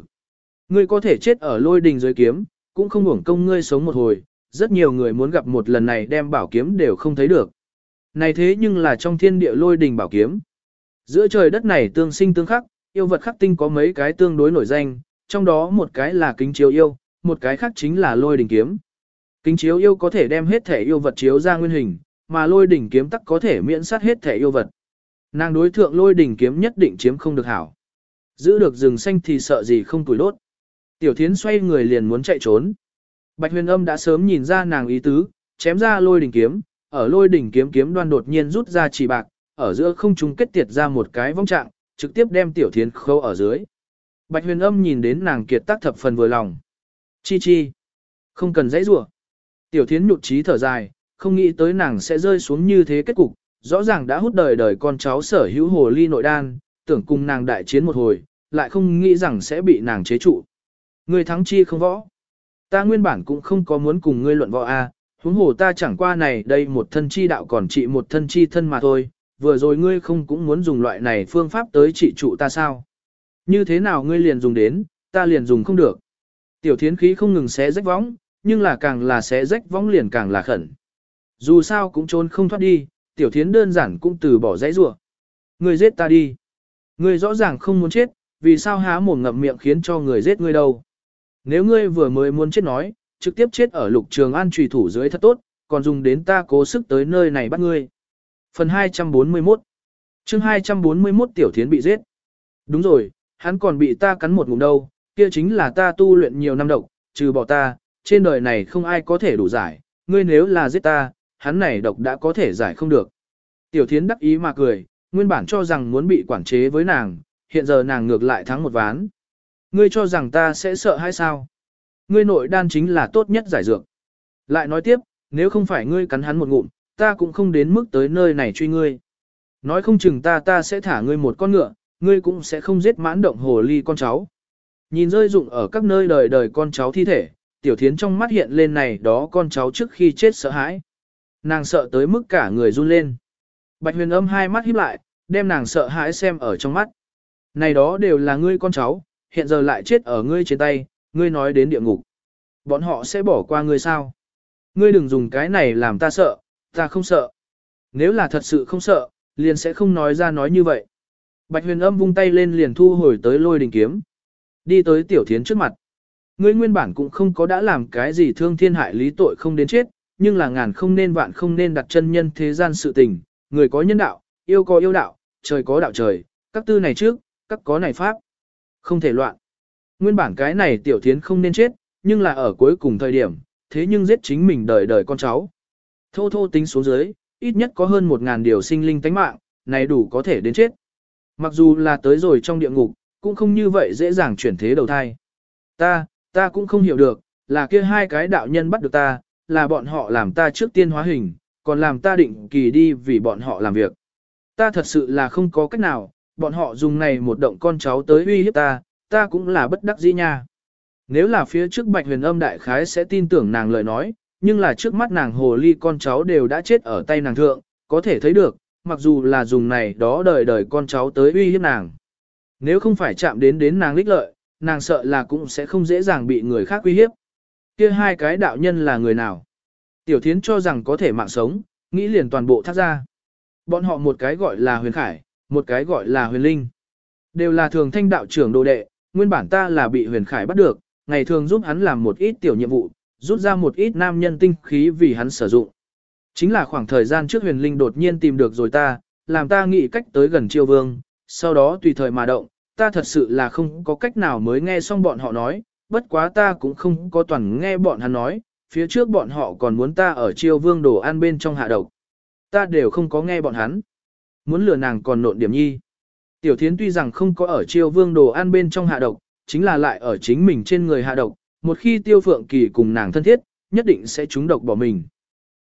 Ngươi có thể chết ở lôi đỉnh dưới kiếm, cũng không hưởng công ngươi sống một hồi, rất nhiều người muốn gặp một lần này đem bảo kiếm đều không thấy được. Này thế nhưng là trong thiên địa lôi đỉnh bảo kiếm. Giữa trời đất này tương sinh tương khắc, yêu vật khắc tinh có mấy cái tương đối nổi danh, trong đó một cái là kính chiếu yêu, một cái khác chính là lôi đỉnh kiếm. Kính chiếu yêu có thể đem hết thể yêu vật chiếu ra nguyên hình, mà lôi đỉnh kiếm tắc có thể miễn sát hết thể yêu vật. Nàng đối thượng lôi đỉnh kiếm nhất định chiếm không được hảo. Giữ được rừng xanh thì sợ gì không tuổi lốt. Tiểu thiến xoay người liền muốn chạy trốn. Bạch huyền âm đã sớm nhìn ra nàng ý tứ, chém ra lôi đỉnh kiếm, ở lôi đỉnh kiếm kiếm đoan đột nhiên rút ra chỉ bạc, ở giữa không trung kết tiệt ra một cái vong trạng, trực tiếp đem tiểu thiến khâu ở dưới. Bạch huyền âm nhìn đến nàng kiệt tác thập phần vừa lòng. Chi chi. Không cần dãy rủa Tiểu thiến nhụt chí thở dài, không nghĩ tới nàng sẽ rơi xuống như thế kết cục, rõ ràng đã hút đời đời con cháu sở hữu hồ ly nội đan, tưởng cùng nàng đại chiến một hồi, lại không nghĩ rằng sẽ bị nàng chế trụ. Ngươi thắng chi không võ. Ta nguyên bản cũng không có muốn cùng ngươi luận võ a, huống hồ ta chẳng qua này đây một thân chi đạo còn trị một thân chi thân mà thôi, vừa rồi ngươi không cũng muốn dùng loại này phương pháp tới trị trụ ta sao? Như thế nào ngươi liền dùng đến, ta liền dùng không được. Tiểu thiến khí không ngừng xé rách võng, nhưng là càng là xé rách võng liền càng là khẩn. Dù sao cũng trốn không thoát đi, tiểu thiến đơn giản cũng từ bỏ dãy rủa. Ngươi giết ta đi. Ngươi rõ ràng không muốn chết, vì sao há mồm ngậm miệng khiến cho người giết ngươi đâu. Nếu ngươi vừa mới muốn chết nói, trực tiếp chết ở lục trường an trùy thủ dưới thật tốt, còn dùng đến ta cố sức tới nơi này bắt ngươi. Phần 241 chương 241 tiểu thiến bị giết. Đúng rồi, hắn còn bị ta cắn một ngụm đâu, kia chính là ta tu luyện nhiều năm độc, trừ bỏ ta, trên đời này không ai có thể đủ giải, ngươi nếu là giết ta, hắn này độc đã có thể giải không được. Tiểu thiến đắc ý mà cười, nguyên bản cho rằng muốn bị quản chế với nàng, hiện giờ nàng ngược lại thắng một ván. Ngươi cho rằng ta sẽ sợ hay sao? Ngươi nội đan chính là tốt nhất giải dược. Lại nói tiếp, nếu không phải ngươi cắn hắn một ngụm, ta cũng không đến mức tới nơi này truy ngươi. Nói không chừng ta ta sẽ thả ngươi một con ngựa, ngươi cũng sẽ không giết mãn động hồ ly con cháu. Nhìn rơi dụng ở các nơi đời đời con cháu thi thể, tiểu thiến trong mắt hiện lên này đó con cháu trước khi chết sợ hãi. Nàng sợ tới mức cả người run lên. Bạch huyền âm hai mắt híp lại, đem nàng sợ hãi xem ở trong mắt. Này đó đều là ngươi con cháu, hiện giờ lại chết ở ngươi trên tay, ngươi nói đến địa ngục. Bọn họ sẽ bỏ qua ngươi sao? Ngươi đừng dùng cái này làm ta sợ, ta không sợ. Nếu là thật sự không sợ, liền sẽ không nói ra nói như vậy. Bạch huyền âm vung tay lên liền thu hồi tới lôi đình kiếm. Đi tới tiểu thiến trước mặt. Ngươi nguyên bản cũng không có đã làm cái gì thương thiên hại lý tội không đến chết, nhưng là ngàn không nên vạn không nên đặt chân nhân thế gian sự tình. Người có nhân đạo, yêu có yêu đạo, trời có đạo trời, các tư này trước, các có này pháp. Không thể loạn. Nguyên bản cái này tiểu thiến không nên chết, nhưng là ở cuối cùng thời điểm, thế nhưng giết chính mình đời đời con cháu. Thô thô tính xuống dưới, ít nhất có hơn một ngàn điều sinh linh tánh mạng, này đủ có thể đến chết. Mặc dù là tới rồi trong địa ngục, cũng không như vậy dễ dàng chuyển thế đầu thai. Ta, ta cũng không hiểu được, là kia hai cái đạo nhân bắt được ta, là bọn họ làm ta trước tiên hóa hình, còn làm ta định kỳ đi vì bọn họ làm việc. Ta thật sự là không có cách nào, bọn họ dùng này một động con cháu tới uy hiếp ta, ta cũng là bất đắc dĩ nha. Nếu là phía trước bạch huyền âm đại khái sẽ tin tưởng nàng lời nói, nhưng là trước mắt nàng hồ ly con cháu đều đã chết ở tay nàng thượng, có thể thấy được, mặc dù là dùng này đó đời đời con cháu tới uy hiếp nàng. Nếu không phải chạm đến đến nàng lích lợi, nàng sợ là cũng sẽ không dễ dàng bị người khác uy hiếp. Kia hai cái đạo nhân là người nào? Tiểu thiến cho rằng có thể mạng sống, nghĩ liền toàn bộ thác ra. Bọn họ một cái gọi là huyền khải, một cái gọi là huyền linh. Đều là thường thanh đạo trưởng đồ đệ, nguyên bản ta là bị huyền khải bắt được, ngày thường giúp hắn làm một ít tiểu nhiệm vụ, rút ra một ít nam nhân tinh khí vì hắn sử dụng. Chính là khoảng thời gian trước huyền linh đột nhiên tìm được rồi ta, làm ta nghĩ cách tới gần triều vương, sau đó tùy thời mà động, ta thật sự là không có cách nào mới nghe xong bọn họ nói, bất quá ta cũng không có toàn nghe bọn hắn nói, phía trước bọn họ còn muốn ta ở triều vương đồ ăn bên trong hạ độc. Ta đều không có nghe bọn hắn. Muốn lừa nàng còn nộn điểm nhi. Tiểu thiến tuy rằng không có ở chiêu vương đồ ăn bên trong hạ độc, chính là lại ở chính mình trên người hạ độc, một khi tiêu phượng kỳ cùng nàng thân thiết, nhất định sẽ trúng độc bỏ mình.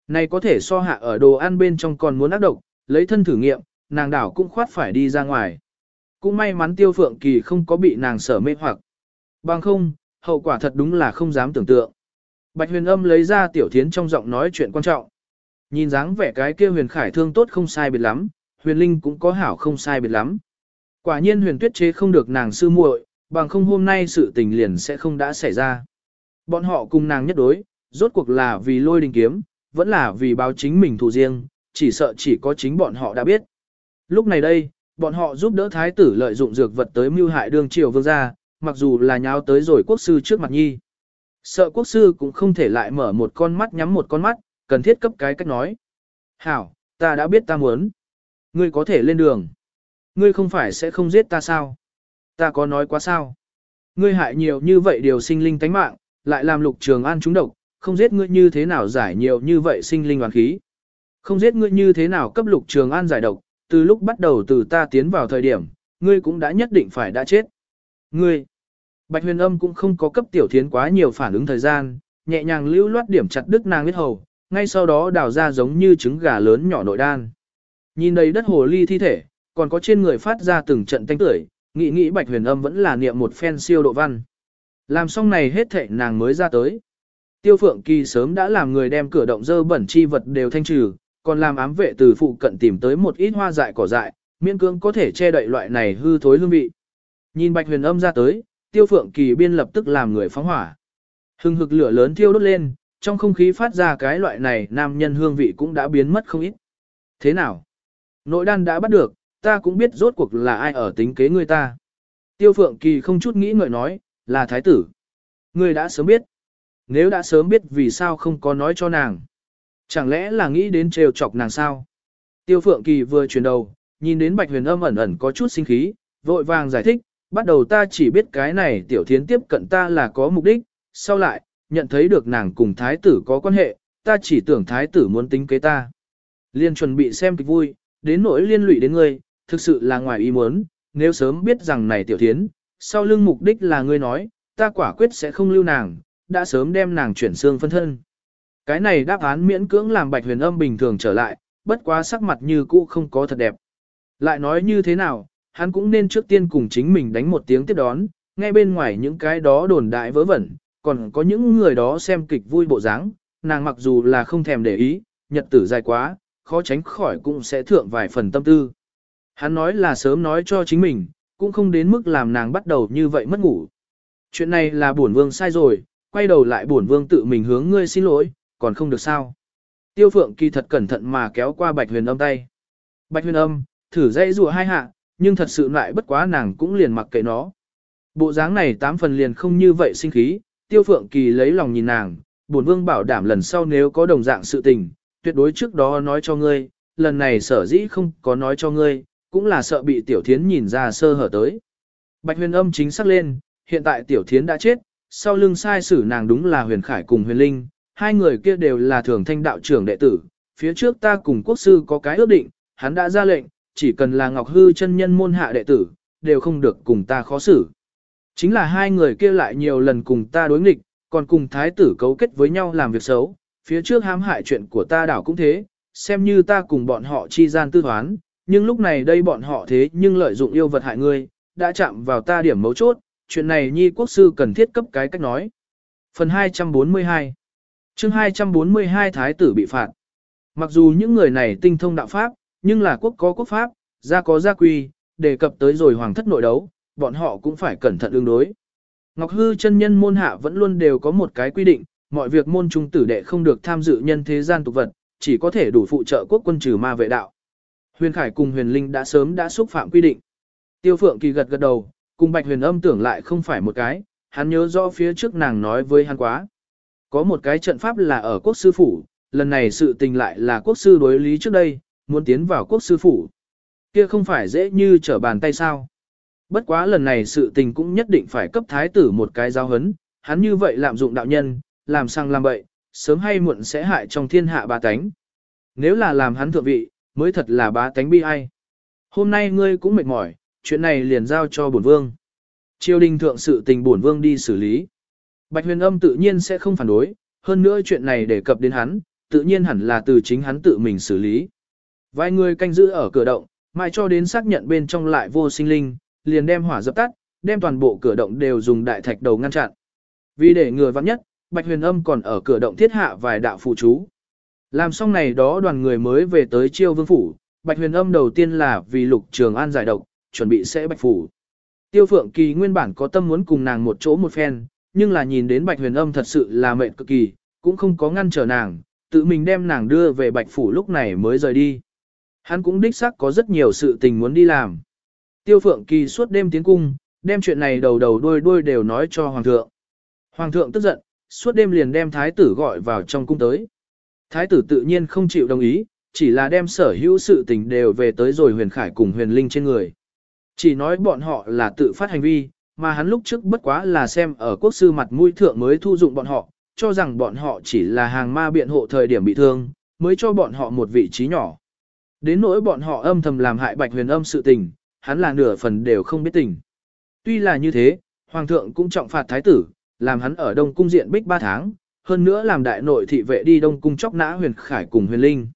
Này có thể so hạ ở đồ ăn bên trong còn muốn ác độc, lấy thân thử nghiệm, nàng đảo cũng khoát phải đi ra ngoài. Cũng may mắn tiêu phượng kỳ không có bị nàng sở mê hoặc. Bằng không, hậu quả thật đúng là không dám tưởng tượng. Bạch huyền âm lấy ra tiểu thiến trong giọng nói chuyện quan trọng. Nhìn dáng vẻ cái kia huyền khải thương tốt không sai biệt lắm, huyền linh cũng có hảo không sai biệt lắm. Quả nhiên huyền tuyết chế không được nàng sư muội, bằng không hôm nay sự tình liền sẽ không đã xảy ra. Bọn họ cùng nàng nhất đối, rốt cuộc là vì lôi đình kiếm, vẫn là vì báo chính mình thù riêng, chỉ sợ chỉ có chính bọn họ đã biết. Lúc này đây, bọn họ giúp đỡ thái tử lợi dụng dược vật tới mưu hại đương triều vương gia, mặc dù là nháo tới rồi quốc sư trước mặt nhi. Sợ quốc sư cũng không thể lại mở một con mắt nhắm một con mắt, cần thiết cấp cái cách nói. Hảo, ta đã biết ta muốn. Ngươi có thể lên đường. Ngươi không phải sẽ không giết ta sao? Ta có nói quá sao? Ngươi hại nhiều như vậy điều sinh linh tánh mạng, lại làm lục trường an trúng độc, không giết ngươi như thế nào giải nhiều như vậy sinh linh hoàn khí. Không giết ngươi như thế nào cấp lục trường an giải độc, từ lúc bắt đầu từ ta tiến vào thời điểm, ngươi cũng đã nhất định phải đã chết. Ngươi, Bạch huyền âm cũng không có cấp tiểu thiến quá nhiều phản ứng thời gian, nhẹ nhàng lưu loát điểm chặt đứt nàng huyết hầu, ngay sau đó đào ra giống như trứng gà lớn nhỏ nội đan. Nhìn đầy đất hồ ly thi thể, còn có trên người phát ra từng trận tanh tưởi, nghĩ nghĩ Bạch Huyền Âm vẫn là niệm một phen siêu độ văn. Làm xong này hết thệ nàng mới ra tới. Tiêu Phượng Kỳ sớm đã làm người đem cửa động dơ bẩn chi vật đều thanh trừ, còn làm ám vệ từ phụ cận tìm tới một ít hoa dại cỏ dại, miễn cưỡng có thể che đậy loại này hư thối hương vị. Nhìn Bạch Huyền Âm ra tới, Tiêu Phượng Kỳ biên lập tức làm người phóng hỏa. Hừng hực lửa lớn thiêu đốt lên, trong không khí phát ra cái loại này nam nhân hương vị cũng đã biến mất không ít. Thế nào? Nội đan đã bắt được, ta cũng biết rốt cuộc là ai ở tính kế ngươi ta. Tiêu Phượng Kỳ không chút nghĩ ngợi nói, là thái tử. Ngươi đã sớm biết. Nếu đã sớm biết vì sao không có nói cho nàng. Chẳng lẽ là nghĩ đến trêu chọc nàng sao? Tiêu Phượng Kỳ vừa chuyển đầu, nhìn đến Bạch Huyền Âm ẩn ẩn có chút sinh khí, vội vàng giải thích, bắt đầu ta chỉ biết cái này tiểu thiến tiếp cận ta là có mục đích, sau lại, nhận thấy được nàng cùng thái tử có quan hệ, ta chỉ tưởng thái tử muốn tính kế ta. Liên chuẩn bị xem kịch vui, đến nỗi liên lụy đến ngươi, thực sự là ngoài ý muốn, nếu sớm biết rằng này tiểu thiến, sau lưng mục đích là ngươi nói, ta quả quyết sẽ không lưu nàng, đã sớm đem nàng chuyển xương phân thân. Cái này đáp án miễn cưỡng làm bạch huyền âm bình thường trở lại, bất quá sắc mặt như cũ không có thật đẹp. Lại nói như thế nào, hắn cũng nên trước tiên cùng chính mình đánh một tiếng tiếp đón, ngay bên ngoài những cái đó đồn đại vớ vẩn, còn có những người đó xem kịch vui bộ dáng, nàng mặc dù là không thèm để ý, nhật tử dài quá, khó tránh khỏi cũng sẽ thượng vài phần tâm tư. Hắn nói là sớm nói cho chính mình, cũng không đến mức làm nàng bắt đầu như vậy mất ngủ. Chuyện này là bổn vương sai rồi, quay đầu lại bổn vương tự mình hướng ngươi xin lỗi, còn không được sao. Tiêu phượng kỳ thật cẩn thận mà kéo qua bạch huyền âm tay. Bạch huyền âm, thử dây rùa hai hạ, nhưng thật sự lại bất quá nàng cũng liền mặc kệ nó. Bộ dáng này tám phần liền không như vậy sinh khí, tiêu phượng kỳ lấy lòng nhìn nàng, bổn vương bảo đảm lần sau nếu có đồng dạng sự tình, tuyệt đối trước đó nói cho ngươi, lần này sở dĩ không có nói cho ngươi, cũng là sợ bị tiểu thiến nhìn ra sơ hở tới. Bạch huyền âm chính xác lên, hiện tại tiểu thiến đã chết, sau lưng sai xử nàng đúng là huyền khải cùng huyền linh, hai người kia đều là thường thanh đạo trưởng đệ tử, phía trước ta cùng quốc sư có cái ước định, hắn đã ra lệnh, chỉ cần là ngọc hư chân nhân môn hạ đệ tử, đều không được cùng ta khó xử. Chính là hai người kia lại nhiều lần cùng ta đối nghịch, còn cùng thái tử cấu kết với nhau làm việc xấu, phía trước hãm hại chuyện của ta đảo cũng thế, xem như ta cùng bọn họ chi gian tư thoán, nhưng lúc này đây bọn họ thế nhưng lợi dụng yêu vật hại ngươi, đã chạm vào ta điểm mấu chốt, chuyện này nhi quốc sư cần thiết cấp cái cách nói. Phần 242 chương 242 Thái tử bị phạt. Mặc dù những người này tinh thông đạo pháp, nhưng là quốc có quốc pháp, gia có gia quy, đề cập tới rồi hoàng thất nội đấu, bọn họ cũng phải cẩn thận đương đối. Ngọc Hư chân nhân môn hạ vẫn luôn đều có một cái quy định, mọi việc môn trung tử đệ không được tham dự nhân thế gian tục vật, chỉ có thể đủ phụ trợ quốc quân trừ ma vệ đạo. Huyền Khải cùng Huyền Linh đã sớm đã xúc phạm quy định. Tiêu Phượng Kỳ gật gật đầu, cùng Bạch Huyền Âm tưởng lại không phải một cái, hắn nhớ rõ phía trước nàng nói với hắn quá. Có một cái trận pháp là ở quốc sư phủ, lần này sự tình lại là quốc sư đối lý trước đây, muốn tiến vào quốc sư phủ. Kia không phải dễ như trở bàn tay sao. Bất quá lần này sự tình cũng nhất định phải cấp thái tử một cái giao hấn, hắn như vậy lạm dụng đạo nhân, làm sang làm bậy, sớm hay muộn sẽ hại trong thiên hạ ba tánh. Nếu là làm hắn thượng vị, mới thật là bá tánh bi ai. Hôm nay ngươi cũng mệt mỏi, chuyện này liền giao cho bổn vương. Triều đình thượng sự tình bổn vương đi xử lý. Bạch huyền âm tự nhiên sẽ không phản đối, hơn nữa chuyện này đề cập đến hắn, tự nhiên hẳn là từ chính hắn tự mình xử lý. Vài người canh giữ ở cửa động, mãi cho đến xác nhận bên trong lại vô sinh linh, liền đem hỏa dập tắt, đem toàn bộ cửa động đều dùng đại thạch đầu ngăn chặn. Vì để ngừa vắng nhất, Bạch huyền âm còn ở cửa động thiết hạ vài đạo phụ chú. Làm xong này đó đoàn người mới về tới chiêu vương phủ, Bạch huyền âm đầu tiên là vì lục trường an giải độc, chuẩn bị sẽ bạch phủ. Tiêu phượng kỳ nguyên bản có tâm muốn cùng nàng một chỗ một phen, nhưng là nhìn đến bạch huyền âm thật sự là mệnh cực kỳ, cũng không có ngăn trở nàng, tự mình đem nàng đưa về bạch phủ lúc này mới rời đi. Hắn cũng đích xác có rất nhiều sự tình muốn đi làm. Tiêu phượng kỳ suốt đêm tiến cung, đem chuyện này đầu đầu đuôi đuôi đều nói cho hoàng thượng. Hoàng thượng tức giận, suốt đêm liền đem thái tử gọi vào trong cung tới. Thái tử tự nhiên không chịu đồng ý, chỉ là đem sở hữu sự tình đều về tới rồi huyền khải cùng huyền linh trên người. Chỉ nói bọn họ là tự phát hành vi, mà hắn lúc trước bất quá là xem ở quốc sư mặt mũi thượng mới thu dụng bọn họ, cho rằng bọn họ chỉ là hàng ma biện hộ thời điểm bị thương, mới cho bọn họ một vị trí nhỏ. Đến nỗi bọn họ âm thầm làm hại bạch huyền âm sự tình, hắn là nửa phần đều không biết tình. Tuy là như thế, hoàng thượng cũng trọng phạt thái tử, làm hắn ở đông cung diện bích 3 tháng, hơn nữa làm đại nội thị vệ đi đông cung chóc nã huyền khải cùng huyền linh.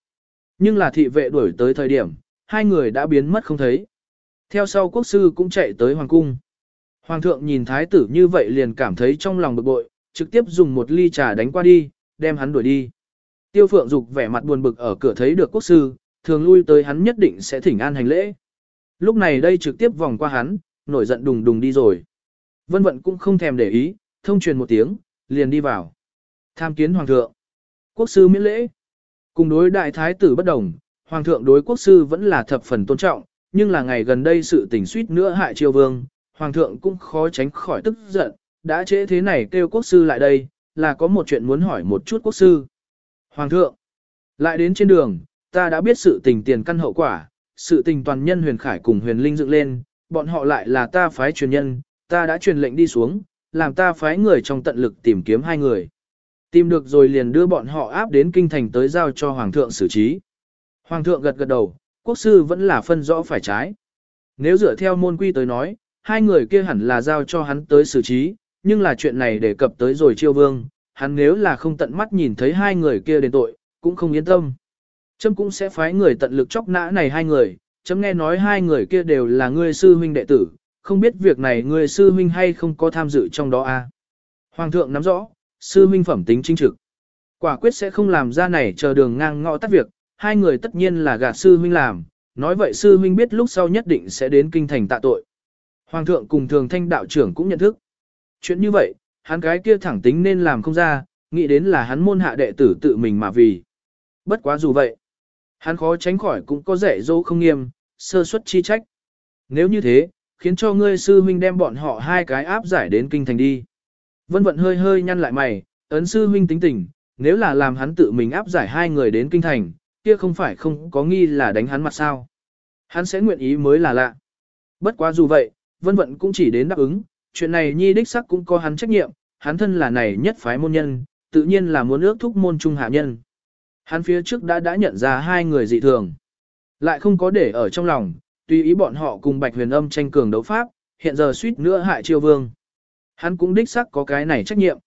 Nhưng là thị vệ đuổi tới thời điểm, hai người đã biến mất không thấy. Theo sau quốc sư cũng chạy tới hoàng cung. Hoàng thượng nhìn thái tử như vậy liền cảm thấy trong lòng bực bội, trực tiếp dùng một ly trà đánh qua đi, đem hắn đuổi đi. Tiêu phượng dục vẻ mặt buồn bực ở cửa thấy được quốc sư, thường lui tới hắn nhất định sẽ thỉnh an hành lễ. Lúc này đây trực tiếp vòng qua hắn, nổi giận đùng đùng đi rồi. Vân vận cũng không thèm để ý, thông truyền một tiếng, liền đi vào. Tham kiến hoàng thượng. Quốc sư miễn lễ. Cùng đối đại thái tử bất đồng, hoàng thượng đối quốc sư vẫn là thập phần tôn trọng, nhưng là ngày gần đây sự tình suýt nữa hại triều vương, hoàng thượng cũng khó tránh khỏi tức giận, đã trễ thế này kêu quốc sư lại đây, là có một chuyện muốn hỏi một chút quốc sư. Hoàng thượng, lại đến trên đường, ta đã biết sự tình tiền căn hậu quả, sự tình toàn nhân huyền khải cùng huyền linh dựng lên, bọn họ lại là ta phái truyền nhân, ta đã truyền lệnh đi xuống, làm ta phái người trong tận lực tìm kiếm hai người. Tìm được rồi liền đưa bọn họ áp đến kinh thành tới giao cho Hoàng thượng xử trí. Hoàng thượng gật gật đầu, quốc sư vẫn là phân rõ phải trái. Nếu dựa theo môn quy tới nói, hai người kia hẳn là giao cho hắn tới xử trí, nhưng là chuyện này đề cập tới rồi chiêu vương, hắn nếu là không tận mắt nhìn thấy hai người kia đến tội, cũng không yên tâm. Trâm cũng sẽ phái người tận lực chóc nã này hai người, chấm nghe nói hai người kia đều là ngươi sư huynh đệ tử, không biết việc này người sư huynh hay không có tham dự trong đó a? À? Hoàng thượng nắm rõ, sư huynh phẩm tính chính trực. Quả quyết sẽ không làm ra này chờ đường ngang ngõ tắt việc, hai người tất nhiên là gạt sư huynh làm, nói vậy sư huynh biết lúc sau nhất định sẽ đến kinh thành tạ tội. Hoàng thượng cùng thường thanh đạo trưởng cũng nhận thức. Chuyện như vậy, hắn cái kia thẳng tính nên làm không ra, nghĩ đến là hắn môn hạ đệ tử tự mình mà vì. Bất quá dù vậy, hắn khó tránh khỏi cũng có rẻ dỗ không nghiêm, sơ suất chi trách. Nếu như thế, khiến cho ngươi sư huynh đem bọn họ hai cái áp giải đến kinh thành đi. Vân vận hơi hơi nhăn lại mày, ấn sư huynh tính tình, nếu là làm hắn tự mình áp giải hai người đến kinh thành, kia không phải không có nghi là đánh hắn mặt sao. Hắn sẽ nguyện ý mới là lạ. Bất quá dù vậy, vân vận cũng chỉ đến đáp ứng, chuyện này nhi đích sắc cũng có hắn trách nhiệm, hắn thân là này nhất phái môn nhân, tự nhiên là muốn ước thúc môn trung hạ nhân. Hắn phía trước đã đã nhận ra hai người dị thường. Lại không có để ở trong lòng, tuy ý bọn họ cùng bạch huyền âm tranh cường đấu pháp, hiện giờ suýt nữa hại triều vương. Hắn cũng đích xác có cái này trách nhiệm.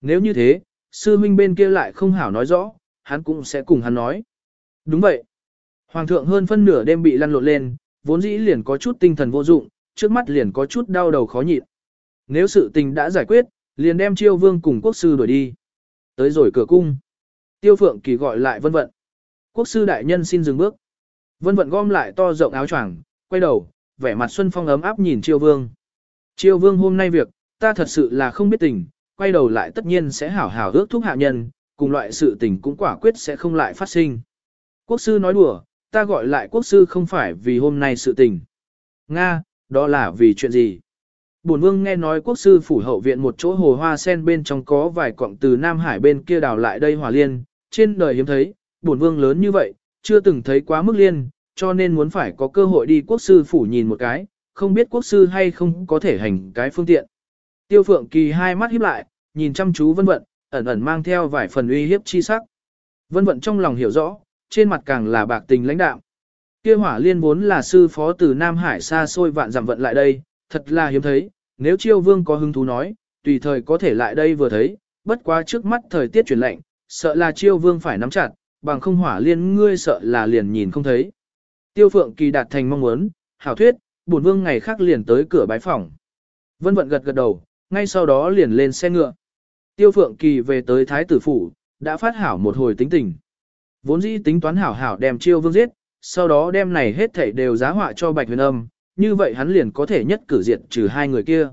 Nếu như thế, sư huynh bên kia lại không hảo nói rõ, hắn cũng sẽ cùng hắn nói. Đúng vậy. Hoàng thượng hơn phân nửa đêm bị lăn lộn lên, vốn dĩ liền có chút tinh thần vô dụng, trước mắt liền có chút đau đầu khó nhịn. Nếu sự tình đã giải quyết, liền đem chiêu vương cùng quốc sư đuổi đi. Tới rồi cửa cung. Tiêu phượng kỳ gọi lại vân vận. Quốc sư đại nhân xin dừng bước. Vân vận gom lại to rộng áo choàng, quay đầu, vẻ mặt xuân phong ấm áp nhìn Triều vương. Triều vương hôm nay việc, ta thật sự là không biết tình, quay đầu lại tất nhiên sẽ hảo hảo ước thúc hạ nhân, cùng loại sự tình cũng quả quyết sẽ không lại phát sinh. Quốc sư nói đùa, ta gọi lại quốc sư không phải vì hôm nay sự tình. Nga, đó là vì chuyện gì? Bổn vương nghe nói quốc sư phủ hậu viện một chỗ hồ hoa sen bên trong có vài cọng từ Nam Hải bên kia đào lại đây hòa liên, trên đời hiếm thấy, bổn vương lớn như vậy, chưa từng thấy quá mức liên, cho nên muốn phải có cơ hội đi quốc sư phủ nhìn một cái, không biết quốc sư hay không có thể hành cái phương tiện. Tiêu phượng kỳ hai mắt híp lại, nhìn chăm chú vân vận, ẩn ẩn mang theo vài phần uy hiếp chi sắc. Vân vận trong lòng hiểu rõ, trên mặt càng là bạc tình lãnh đạo. Kia hỏa liên vốn là sư phó từ Nam Hải xa xôi vạn dặm vận lại đây, thật là hiếm thấy, nếu chiêu vương có hứng thú nói, tùy thời có thể lại đây vừa thấy, bất quá trước mắt thời tiết chuyển lạnh, sợ là chiêu vương phải nắm chặt, bằng không hỏa liên ngươi sợ là liền nhìn không thấy. Tiêu phượng kỳ đạt thành mong muốn, hảo thuyết, bổn vương ngày khác liền tới cửa bái phòng. Vân vận gật gật đầu, ngay sau đó liền lên xe ngựa. Tiêu phượng kỳ về tới thái tử phủ, đã phát hảo một hồi tính tình. Vốn dĩ tính toán hảo hảo đem chiêu vương giết, sau đó đem này hết thảy đều giá họa cho bạch huyền âm, như vậy hắn liền có thể nhất cử diệt trừ hai người kia.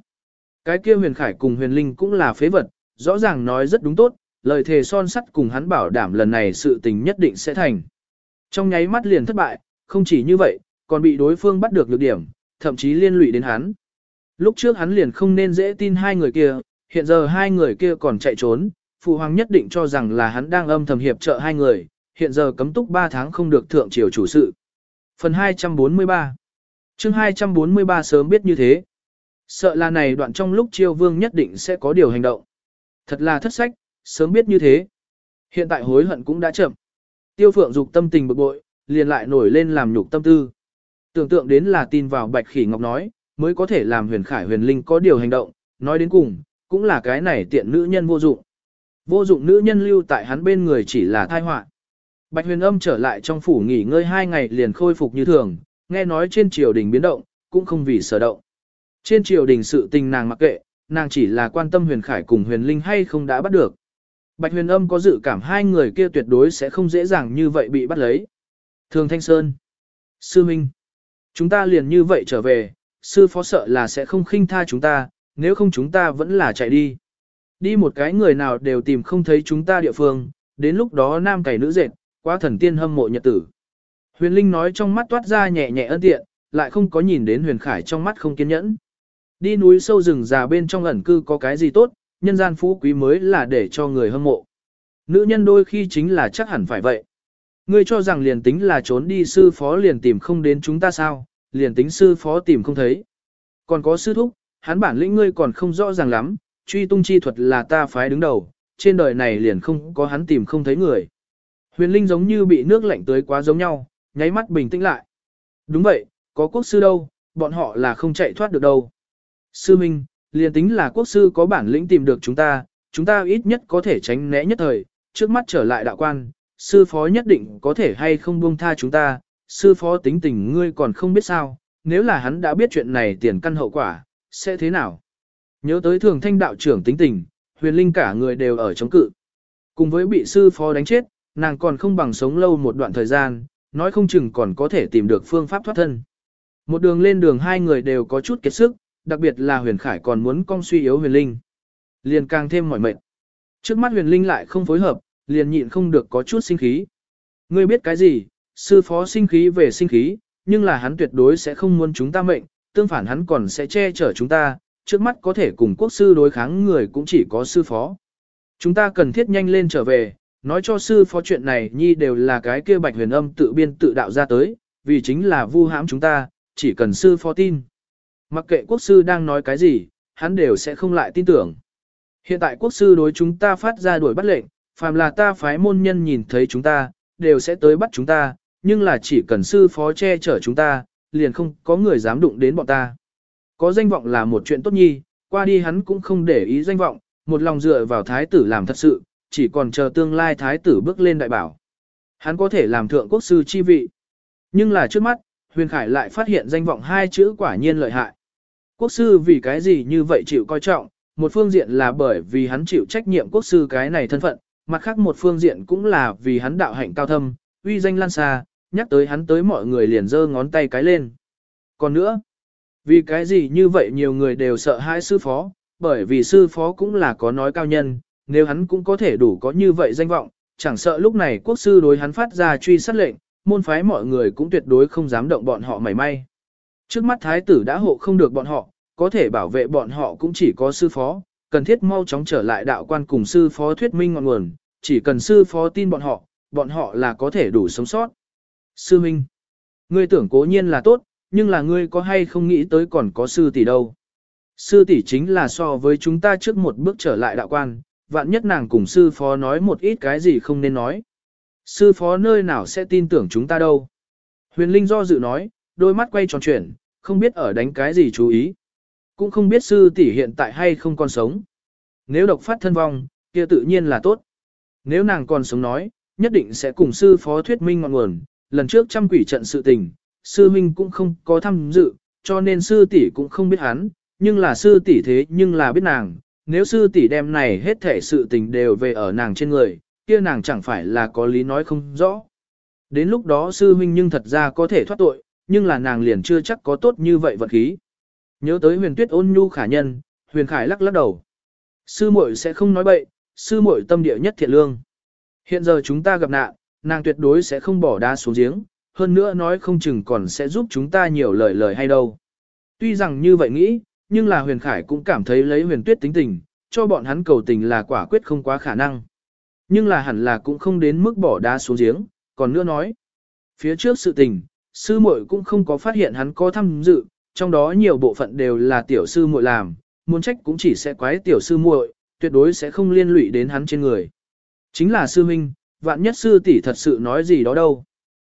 Cái kia huyền khải cùng huyền linh cũng là phế vật, rõ ràng nói rất đúng tốt, lời thề son sắt cùng hắn bảo đảm lần này sự tình nhất định sẽ thành. Trong nháy mắt liền thất bại, không chỉ như vậy, còn bị đối phương bắt được lược điểm, thậm chí liên lụy đến hắn. Lúc trước hắn liền không nên dễ tin hai người kia, hiện giờ hai người kia còn chạy trốn, phụ hoàng nhất định cho rằng là hắn đang âm thầm hiệp trợ hai người, hiện giờ cấm túc 3 tháng không được thượng triều chủ sự. Phần 243 chương 243 sớm biết như thế. Sợ là này đoạn trong lúc triều vương nhất định sẽ có điều hành động. Thật là thất sách, sớm biết như thế. Hiện tại hối hận cũng đã chậm. Tiêu phượng dục tâm tình bực bội, liền lại nổi lên làm nhục tâm tư. Tưởng tượng đến là tin vào bạch khỉ ngọc nói, mới có thể làm huyền khải huyền linh có điều hành động, nói đến cùng, cũng là cái này tiện nữ nhân vô dụng. Vô dụng nữ nhân lưu tại hắn bên người chỉ là thai họa. Bạch huyền âm trở lại trong phủ nghỉ ngơi hai ngày liền khôi phục như thường, nghe nói trên triều đình biến động, cũng không vì sở động. Trên triều đình sự tình nàng mặc kệ, nàng chỉ là quan tâm huyền khải cùng huyền linh hay không đã bắt được. Bạch huyền âm có dự cảm hai người kia tuyệt đối sẽ không dễ dàng như vậy bị bắt lấy. Thường Thanh Sơn. Sư Minh. Chúng ta liền như vậy trở về, sư phó sợ là sẽ không khinh tha chúng ta, nếu không chúng ta vẫn là chạy đi. Đi một cái người nào đều tìm không thấy chúng ta địa phương, đến lúc đó nam cày nữ dệt, quá thần tiên hâm mộ nhật tử. Huyền Linh nói trong mắt toát ra nhẹ nhẹ ân tiện, lại không có nhìn đến huyền khải trong mắt không kiên nhẫn. Đi núi sâu rừng già bên trong ẩn cư có cái gì tốt, nhân gian phú quý mới là để cho người hâm mộ. Nữ nhân đôi khi chính là chắc hẳn phải vậy. Ngươi cho rằng liền tính là trốn đi sư phó liền tìm không đến chúng ta sao, liền tính sư phó tìm không thấy. Còn có sư thúc, hắn bản lĩnh ngươi còn không rõ ràng lắm, truy tung chi thuật là ta phái đứng đầu, trên đời này liền không có hắn tìm không thấy người. Huyền Linh giống như bị nước lạnh tới quá giống nhau, nháy mắt bình tĩnh lại. Đúng vậy, có quốc sư đâu, bọn họ là không chạy thoát được đâu. Sư Minh, liền tính là quốc sư có bản lĩnh tìm được chúng ta, chúng ta ít nhất có thể tránh né nhất thời, trước mắt trở lại đạo quan, sư phó nhất định có thể hay không buông tha chúng ta, sư phó tính tình ngươi còn không biết sao, nếu là hắn đã biết chuyện này tiền căn hậu quả, sẽ thế nào? Nhớ tới thường thanh đạo trưởng tính tình, huyền linh cả người đều ở chống cự. Cùng với bị sư phó đánh chết, nàng còn không bằng sống lâu một đoạn thời gian, nói không chừng còn có thể tìm được phương pháp thoát thân. Một đường lên đường hai người đều có chút kiệt sức, đặc biệt là huyền khải còn muốn cong suy yếu huyền linh. Liền càng thêm mỏi mệt. Trước mắt huyền linh lại không phối hợp, liền nhịn không được có chút sinh khí. Ngươi biết cái gì, sư phó sinh khí về sinh khí, nhưng là hắn tuyệt đối sẽ không muốn chúng ta mệnh, tương phản hắn còn sẽ che chở chúng ta, trước mắt có thể cùng quốc sư đối kháng người cũng chỉ có sư phó. Chúng ta cần thiết nhanh lên trở về, nói cho sư phó chuyện này nhi đều là cái kia bạch huyền âm tự biên tự đạo ra tới, vì chính là vu hãm chúng ta, chỉ cần sư phó tin. Mặc kệ quốc sư đang nói cái gì, hắn đều sẽ không lại tin tưởng. Hiện tại quốc sư đối chúng ta phát ra đuổi bắt lệnh, phàm là ta phái môn nhân nhìn thấy chúng ta, đều sẽ tới bắt chúng ta, nhưng là chỉ cần sư phó che chở chúng ta, liền không có người dám đụng đến bọn ta. Có danh vọng là một chuyện tốt nhi, qua đi hắn cũng không để ý danh vọng, một lòng dựa vào thái tử làm thật sự, chỉ còn chờ tương lai thái tử bước lên đại bảo. Hắn có thể làm thượng quốc sư chi vị. Nhưng là trước mắt, huyền khải lại phát hiện danh vọng hai chữ quả nhiên lợi hại. Quốc sư vì cái gì như vậy chịu coi trọng, một phương diện là bởi vì hắn chịu trách nhiệm quốc sư cái này thân phận, mặt khác một phương diện cũng là vì hắn đạo hạnh cao thâm, uy danh lan xa, nhắc tới hắn tới mọi người liền giơ ngón tay cái lên. Còn nữa, vì cái gì như vậy nhiều người đều sợ hai sư phó, bởi vì sư phó cũng là có nói cao nhân, nếu hắn cũng có thể đủ có như vậy danh vọng, chẳng sợ lúc này quốc sư đối hắn phát ra truy sát lệnh, môn phái mọi người cũng tuyệt đối không dám động bọn họ mảy may. Trước mắt thái tử đã hộ không được bọn họ, có thể bảo vệ bọn họ cũng chỉ có sư phó, cần thiết mau chóng trở lại đạo quan cùng sư phó thuyết minh ngọn nguồn, chỉ cần sư phó tin bọn họ, bọn họ là có thể đủ sống sót. Sư Minh, ngươi tưởng cố nhiên là tốt, nhưng là ngươi có hay không nghĩ tới còn có sư tỷ đâu. Sư tỷ chính là so với chúng ta trước một bước trở lại đạo quan, vạn nhất nàng cùng sư phó nói một ít cái gì không nên nói. Sư phó nơi nào sẽ tin tưởng chúng ta đâu. Huyền Linh do dự nói, đôi mắt quay tròn chuyển, không biết ở đánh cái gì chú ý. Cũng không biết sư tỷ hiện tại hay không còn sống. Nếu độc phát thân vong, kia tự nhiên là tốt. Nếu nàng còn sống nói, nhất định sẽ cùng sư phó thuyết minh ngọn nguồn. Lần trước trăm quỷ trận sự tình, sư minh cũng không có tham dự, cho nên sư tỷ cũng không biết hắn, nhưng là sư tỷ thế nhưng là biết nàng. Nếu sư tỷ đem này hết thể sự tình đều về ở nàng trên người, kia nàng chẳng phải là có lý nói không rõ. Đến lúc đó sư huynh nhưng thật ra có thể thoát tội, nhưng là nàng liền chưa chắc có tốt như vậy vật khí. Nhớ tới huyền tuyết ôn nhu khả nhân, huyền khải lắc lắc đầu. Sư muội sẽ không nói bậy, sư muội tâm địa nhất thiện lương. Hiện giờ chúng ta gặp nạn, nàng tuyệt đối sẽ không bỏ đá xuống giếng, hơn nữa nói không chừng còn sẽ giúp chúng ta nhiều lời lời hay đâu. Tuy rằng như vậy nghĩ, nhưng là huyền khải cũng cảm thấy lấy huyền tuyết tính tình, cho bọn hắn cầu tình là quả quyết không quá khả năng. Nhưng là hẳn là cũng không đến mức bỏ đá xuống giếng, còn nữa nói. Phía trước sự tình, sư muội cũng không có phát hiện hắn có tham dự, trong đó nhiều bộ phận đều là tiểu sư muội làm, muốn trách cũng chỉ sẽ quái tiểu sư muội, tuyệt đối sẽ không liên lụy đến hắn trên người. Chính là sư minh, vạn nhất sư tỷ thật sự nói gì đó đâu.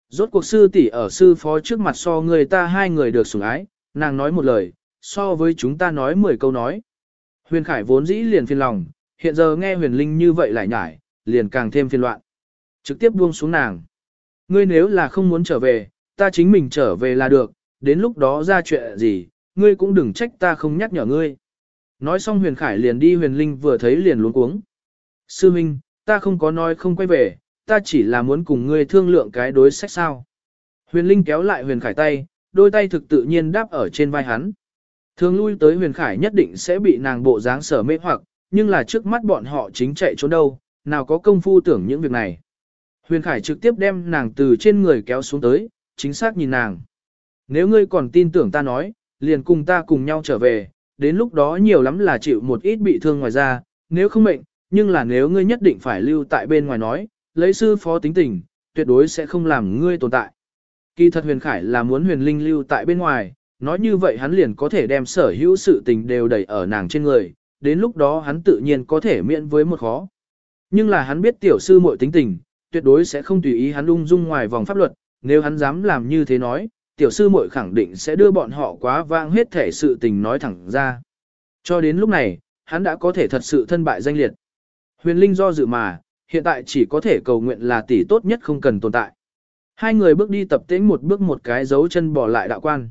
Rốt cuộc sư tỷ ở sư phó trước mặt so người ta hai người được sủng ái, nàng nói một lời, so với chúng ta nói mười câu nói. Huyền Khải vốn dĩ liền phiền lòng, hiện giờ nghe huyền linh như vậy lại nhải, liền càng thêm phiền loạn. Trực tiếp buông xuống nàng. Ngươi nếu là không muốn trở về, ta chính mình trở về là được, đến lúc đó ra chuyện gì, ngươi cũng đừng trách ta không nhắc nhở ngươi. Nói xong huyền khải liền đi huyền linh vừa thấy liền luống cuống. Sư Minh, ta không có nói không quay về, ta chỉ là muốn cùng ngươi thương lượng cái đối sách sao. Huyền linh kéo lại huyền khải tay, đôi tay thực tự nhiên đáp ở trên vai hắn. Thường lui tới huyền khải nhất định sẽ bị nàng bộ dáng sở mê hoặc, nhưng là trước mắt bọn họ chính chạy trốn đâu, nào có công phu tưởng những việc này. Huyền khải trực tiếp đem nàng từ trên người kéo xuống tới, chính xác nhìn nàng. Nếu ngươi còn tin tưởng ta nói, liền cùng ta cùng nhau trở về, đến lúc đó nhiều lắm là chịu một ít bị thương ngoài ra, nếu không mệnh, nhưng là nếu ngươi nhất định phải lưu tại bên ngoài nói, lấy sư phó tính tình, tuyệt đối sẽ không làm ngươi tồn tại. Kỳ thật huyền khải là muốn huyền linh lưu tại bên ngoài, nói như vậy hắn liền có thể đem sở hữu sự tình đều đẩy ở nàng trên người, đến lúc đó hắn tự nhiên có thể miễn với một khó. Nhưng là hắn biết tiểu sư muội tính tình, tuyệt đối sẽ không tùy ý hắn ung dung ngoài vòng pháp luật, nếu hắn dám làm như thế nói, tiểu sư muội khẳng định sẽ đưa bọn họ quá vang hết thể sự tình nói thẳng ra. Cho đến lúc này, hắn đã có thể thật sự thân bại danh liệt. Huyền Linh do dự mà, hiện tại chỉ có thể cầu nguyện là tỷ tốt nhất không cần tồn tại. Hai người bước đi tập tễnh một bước một cái dấu chân bỏ lại đạo quan.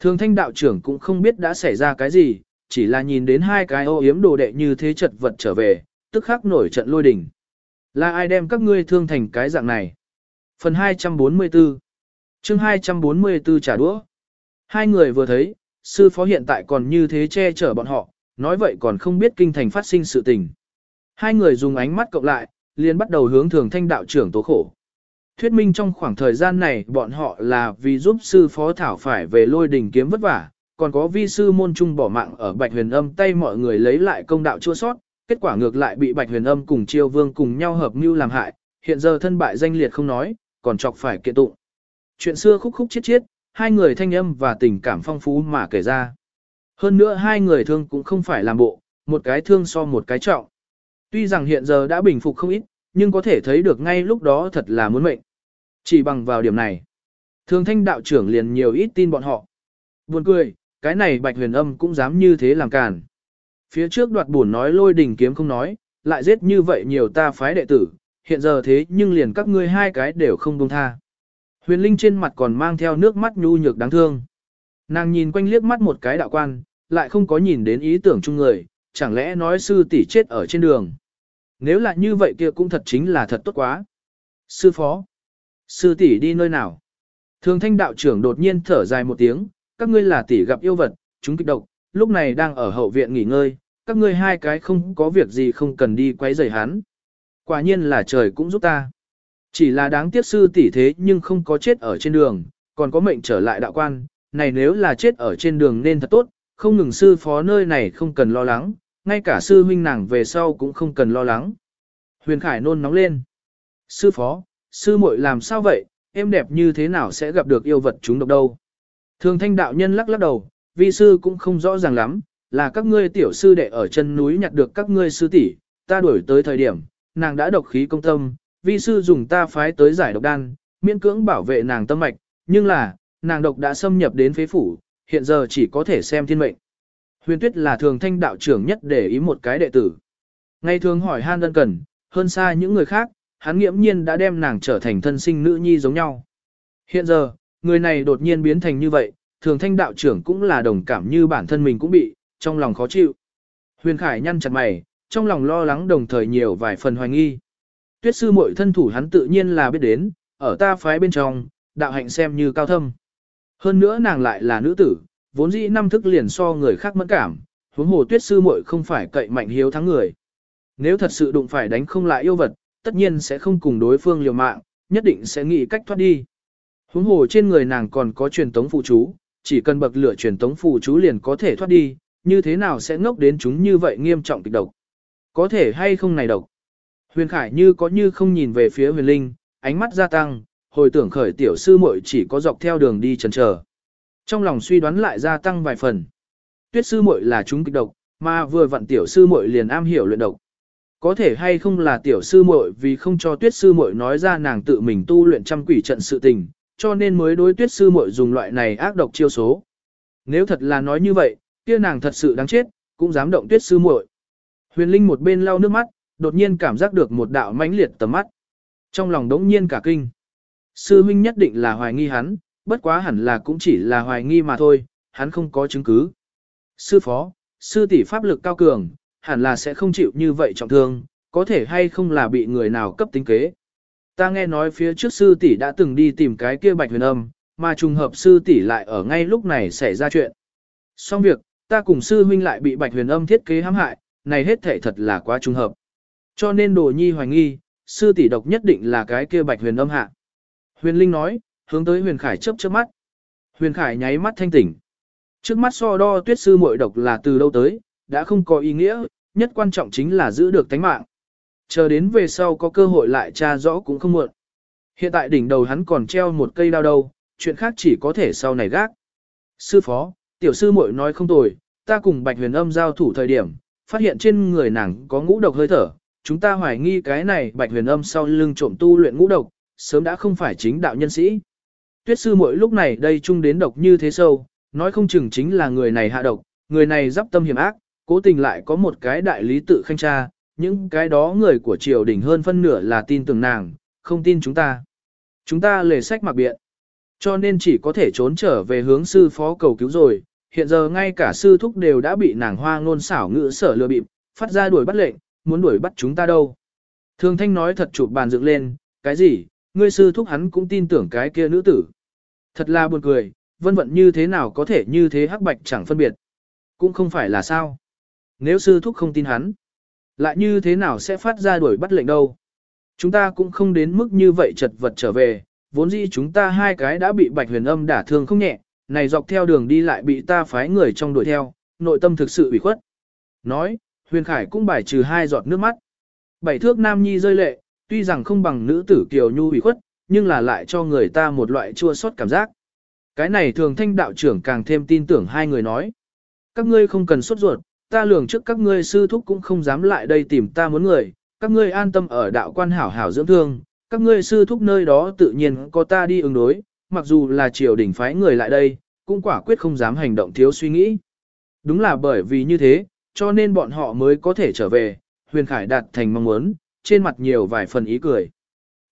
Thường thanh đạo trưởng cũng không biết đã xảy ra cái gì, chỉ là nhìn đến hai cái ô yếm đồ đệ như thế chật vật trở về, tức khắc nổi trận lôi đình. Là ai đem các ngươi thương thành cái dạng này? Phần 244 chương 244 trả đũa. Hai người vừa thấy, sư phó hiện tại còn như thế che chở bọn họ, nói vậy còn không biết kinh thành phát sinh sự tình. Hai người dùng ánh mắt cộng lại, liền bắt đầu hướng thường thanh đạo trưởng tố khổ. Thuyết minh trong khoảng thời gian này bọn họ là vì giúp sư phó thảo phải về lôi đỉnh kiếm vất vả, còn có vi sư môn trung bỏ mạng ở bạch huyền âm tay mọi người lấy lại công đạo chua sót, kết quả ngược lại bị bạch huyền âm cùng chiêu vương cùng nhau hợp mưu làm hại, hiện giờ thân bại danh liệt không nói, còn chọc phải kiện tụng. Chuyện xưa khúc khúc chiết chiết, hai người thanh âm và tình cảm phong phú mà kể ra. Hơn nữa hai người thương cũng không phải làm bộ, một cái thương so một cái trọng. Tuy rằng hiện giờ đã bình phục không ít, nhưng có thể thấy được ngay lúc đó thật là muốn mệnh. Chỉ bằng vào điểm này, thường thanh đạo trưởng liền nhiều ít tin bọn họ. Buồn cười, cái này bạch huyền âm cũng dám như thế làm càn. Phía trước đoạt buồn nói lôi đỉnh kiếm không nói, lại giết như vậy nhiều ta phái đệ tử, hiện giờ thế nhưng liền các ngươi hai cái đều không buông tha. Huyền Linh trên mặt còn mang theo nước mắt nhu nhược đáng thương. Nàng nhìn quanh liếc mắt một cái đạo quan, lại không có nhìn đến ý tưởng chung người, chẳng lẽ nói sư tỷ chết ở trên đường. Nếu là như vậy kia cũng thật chính là thật tốt quá. Sư phó. Sư tỷ đi nơi nào? Thường thanh đạo trưởng đột nhiên thở dài một tiếng, các ngươi là tỷ gặp yêu vật, chúng kịch độc, lúc này đang ở hậu viện nghỉ ngơi, các ngươi hai cái không có việc gì không cần đi quấy rầy hắn. Quả nhiên là trời cũng giúp ta. Chỉ là đáng tiếc sư tỷ thế nhưng không có chết ở trên đường, còn có mệnh trở lại đạo quan, này nếu là chết ở trên đường nên thật tốt, không ngừng sư phó nơi này không cần lo lắng, ngay cả sư huynh nàng về sau cũng không cần lo lắng. Huyền Khải nôn nóng lên. Sư phó, sư muội làm sao vậy, em đẹp như thế nào sẽ gặp được yêu vật chúng độc đâu. Thường thanh đạo nhân lắc lắc đầu, vi sư cũng không rõ ràng lắm, là các ngươi tiểu sư đệ ở chân núi nhặt được các ngươi sư tỷ, ta đuổi tới thời điểm, nàng đã độc khí công tâm, vi sư dùng ta phái tới giải độc đan, miễn cưỡng bảo vệ nàng tâm mạch, nhưng là, nàng độc đã xâm nhập đến phế phủ, hiện giờ chỉ có thể xem thiên mệnh. Huyền Tuyết là thường thanh đạo trưởng nhất để ý một cái đệ tử. Ngày thường hỏi han đơn cần, hơn xa những người khác, hắn nghiễm nhiên đã đem nàng trở thành thân sinh nữ nhi giống nhau. Hiện giờ, người này đột nhiên biến thành như vậy, thường thanh đạo trưởng cũng là đồng cảm như bản thân mình cũng bị, trong lòng khó chịu. Huyền Khải nhăn chặt mày, trong lòng lo lắng đồng thời nhiều vài phần hoài nghi. Tuyết sư muội thân thủ hắn tự nhiên là biết đến, ở ta phái bên trong, đạo hạnh xem như cao thâm. Hơn nữa nàng lại là nữ tử, vốn dĩ năm thức liền so người khác mẫn cảm, huống hồ tuyết sư muội không phải cậy mạnh hiếu thắng người. Nếu thật sự đụng phải đánh không lại yêu vật, tất nhiên sẽ không cùng đối phương liều mạng, nhất định sẽ nghĩ cách thoát đi. Huống hồ trên người nàng còn có truyền tống phụ chú, chỉ cần bậc lửa truyền tống phù chú liền có thể thoát đi, như thế nào sẽ ngốc đến chúng như vậy nghiêm trọng kịch độc. Có thể hay không này độc. Huyền Khải như có như không nhìn về phía huyền linh, ánh mắt gia tăng, hồi tưởng khởi tiểu sư muội chỉ có dọc theo đường đi chần chờ. Trong lòng suy đoán lại gia tăng vài phần. Tuyết sư muội là chúng kịch độc, mà vừa vặn tiểu sư muội liền am hiểu luyện độc. Có thể hay không là tiểu sư muội vì không cho tuyết sư muội nói ra nàng tự mình tu luyện trăm quỷ trận sự tình, cho nên mới đối tuyết sư muội dùng loại này ác độc chiêu số. Nếu thật là nói như vậy, kia nàng thật sự đáng chết, cũng dám động tuyết sư muội. Huyền Linh một bên lau nước mắt, đột nhiên cảm giác được một đạo mãnh liệt tầm mắt. Trong lòng đống nhiên cả kinh. Sư huynh nhất định là hoài nghi hắn, bất quá hẳn là cũng chỉ là hoài nghi mà thôi, hắn không có chứng cứ. Sư phó, sư tỷ pháp lực cao cường, hẳn là sẽ không chịu như vậy trọng thương, có thể hay không là bị người nào cấp tính kế. Ta nghe nói phía trước sư tỷ đã từng đi tìm cái kia bạch huyền âm, mà trùng hợp sư tỷ lại ở ngay lúc này xảy ra chuyện. Xong việc, ta cùng sư huynh lại bị bạch huyền âm thiết kế hãm hại, này hết thể thật là quá trùng hợp. Cho nên đồ nhi hoài nghi, sư tỷ độc nhất định là cái kia bạch huyền âm hạ. Huyền Linh nói, hướng tới huyền khải chớp chớp mắt. Huyền khải nháy mắt thanh tỉnh. Trước mắt so đo tuyết sư muội độc là từ đâu tới, đã không có ý nghĩa, nhất quan trọng chính là giữ được tánh mạng. Chờ đến về sau có cơ hội lại tra rõ cũng không muộn. Hiện tại đỉnh đầu hắn còn treo một cây đao đâu, chuyện khác chỉ có thể sau này gác. Sư phó, tiểu sư muội nói không tồi, ta cùng bạch huyền âm giao thủ thời điểm, phát hiện trên người nàng có ngũ độc hơi thở. Chúng ta hoài nghi cái này bạch huyền âm sau lưng trộm tu luyện ngũ độc, sớm đã không phải chính đạo nhân sĩ. Tuyết sư muội lúc này đây chung đến độc như thế sâu, nói không chừng chính là người này hạ độc, người này giáp tâm hiểm ác, cố tình lại có một cái đại lý tự khanh tra, những cái đó người của triều đình hơn phân nửa là tin tưởng nàng, không tin chúng ta. Chúng ta lề sách mặc biện, cho nên chỉ có thể trốn trở về hướng sư phó cầu cứu rồi, hiện giờ ngay cả sư thúc đều đã bị nàng hoa ngôn xảo ngữ sở lừa bịp, phát ra đuổi bắt lệnh, muốn đuổi bắt chúng ta đâu. Thường thanh nói thật chụp bàn dựng lên, cái gì, ngươi sư thúc hắn cũng tin tưởng cái kia nữ tử. Thật là buồn cười, vân vận như thế nào có thể như thế hắc bạch chẳng phân biệt. Cũng không phải là sao. Nếu sư thúc không tin hắn, lại như thế nào sẽ phát ra đuổi bắt lệnh đâu. Chúng ta cũng không đến mức như vậy chật vật trở về, vốn dĩ chúng ta hai cái đã bị bạch huyền âm đả thương không nhẹ, này dọc theo đường đi lại bị ta phái người trong đuổi theo, nội tâm thực sự bị khuất. Nói, huyền khải cũng bài trừ hai giọt nước mắt. Bảy thước nam nhi rơi lệ, tuy rằng không bằng nữ tử kiều nhu bị khuất, nhưng là lại cho người ta một loại chua xót cảm giác. Cái này thường thanh đạo trưởng càng thêm tin tưởng hai người nói. Các ngươi không cần sốt ruột, ta lường trước các ngươi sư thúc cũng không dám lại đây tìm ta muốn người, các ngươi an tâm ở đạo quan hảo hảo dưỡng thương, các ngươi sư thúc nơi đó tự nhiên có ta đi ứng đối, mặc dù là triều đình phái người lại đây, cũng quả quyết không dám hành động thiếu suy nghĩ. Đúng là bởi vì như thế, cho nên bọn họ mới có thể trở về, huyền khải đạt thành mong muốn, trên mặt nhiều vài phần ý cười.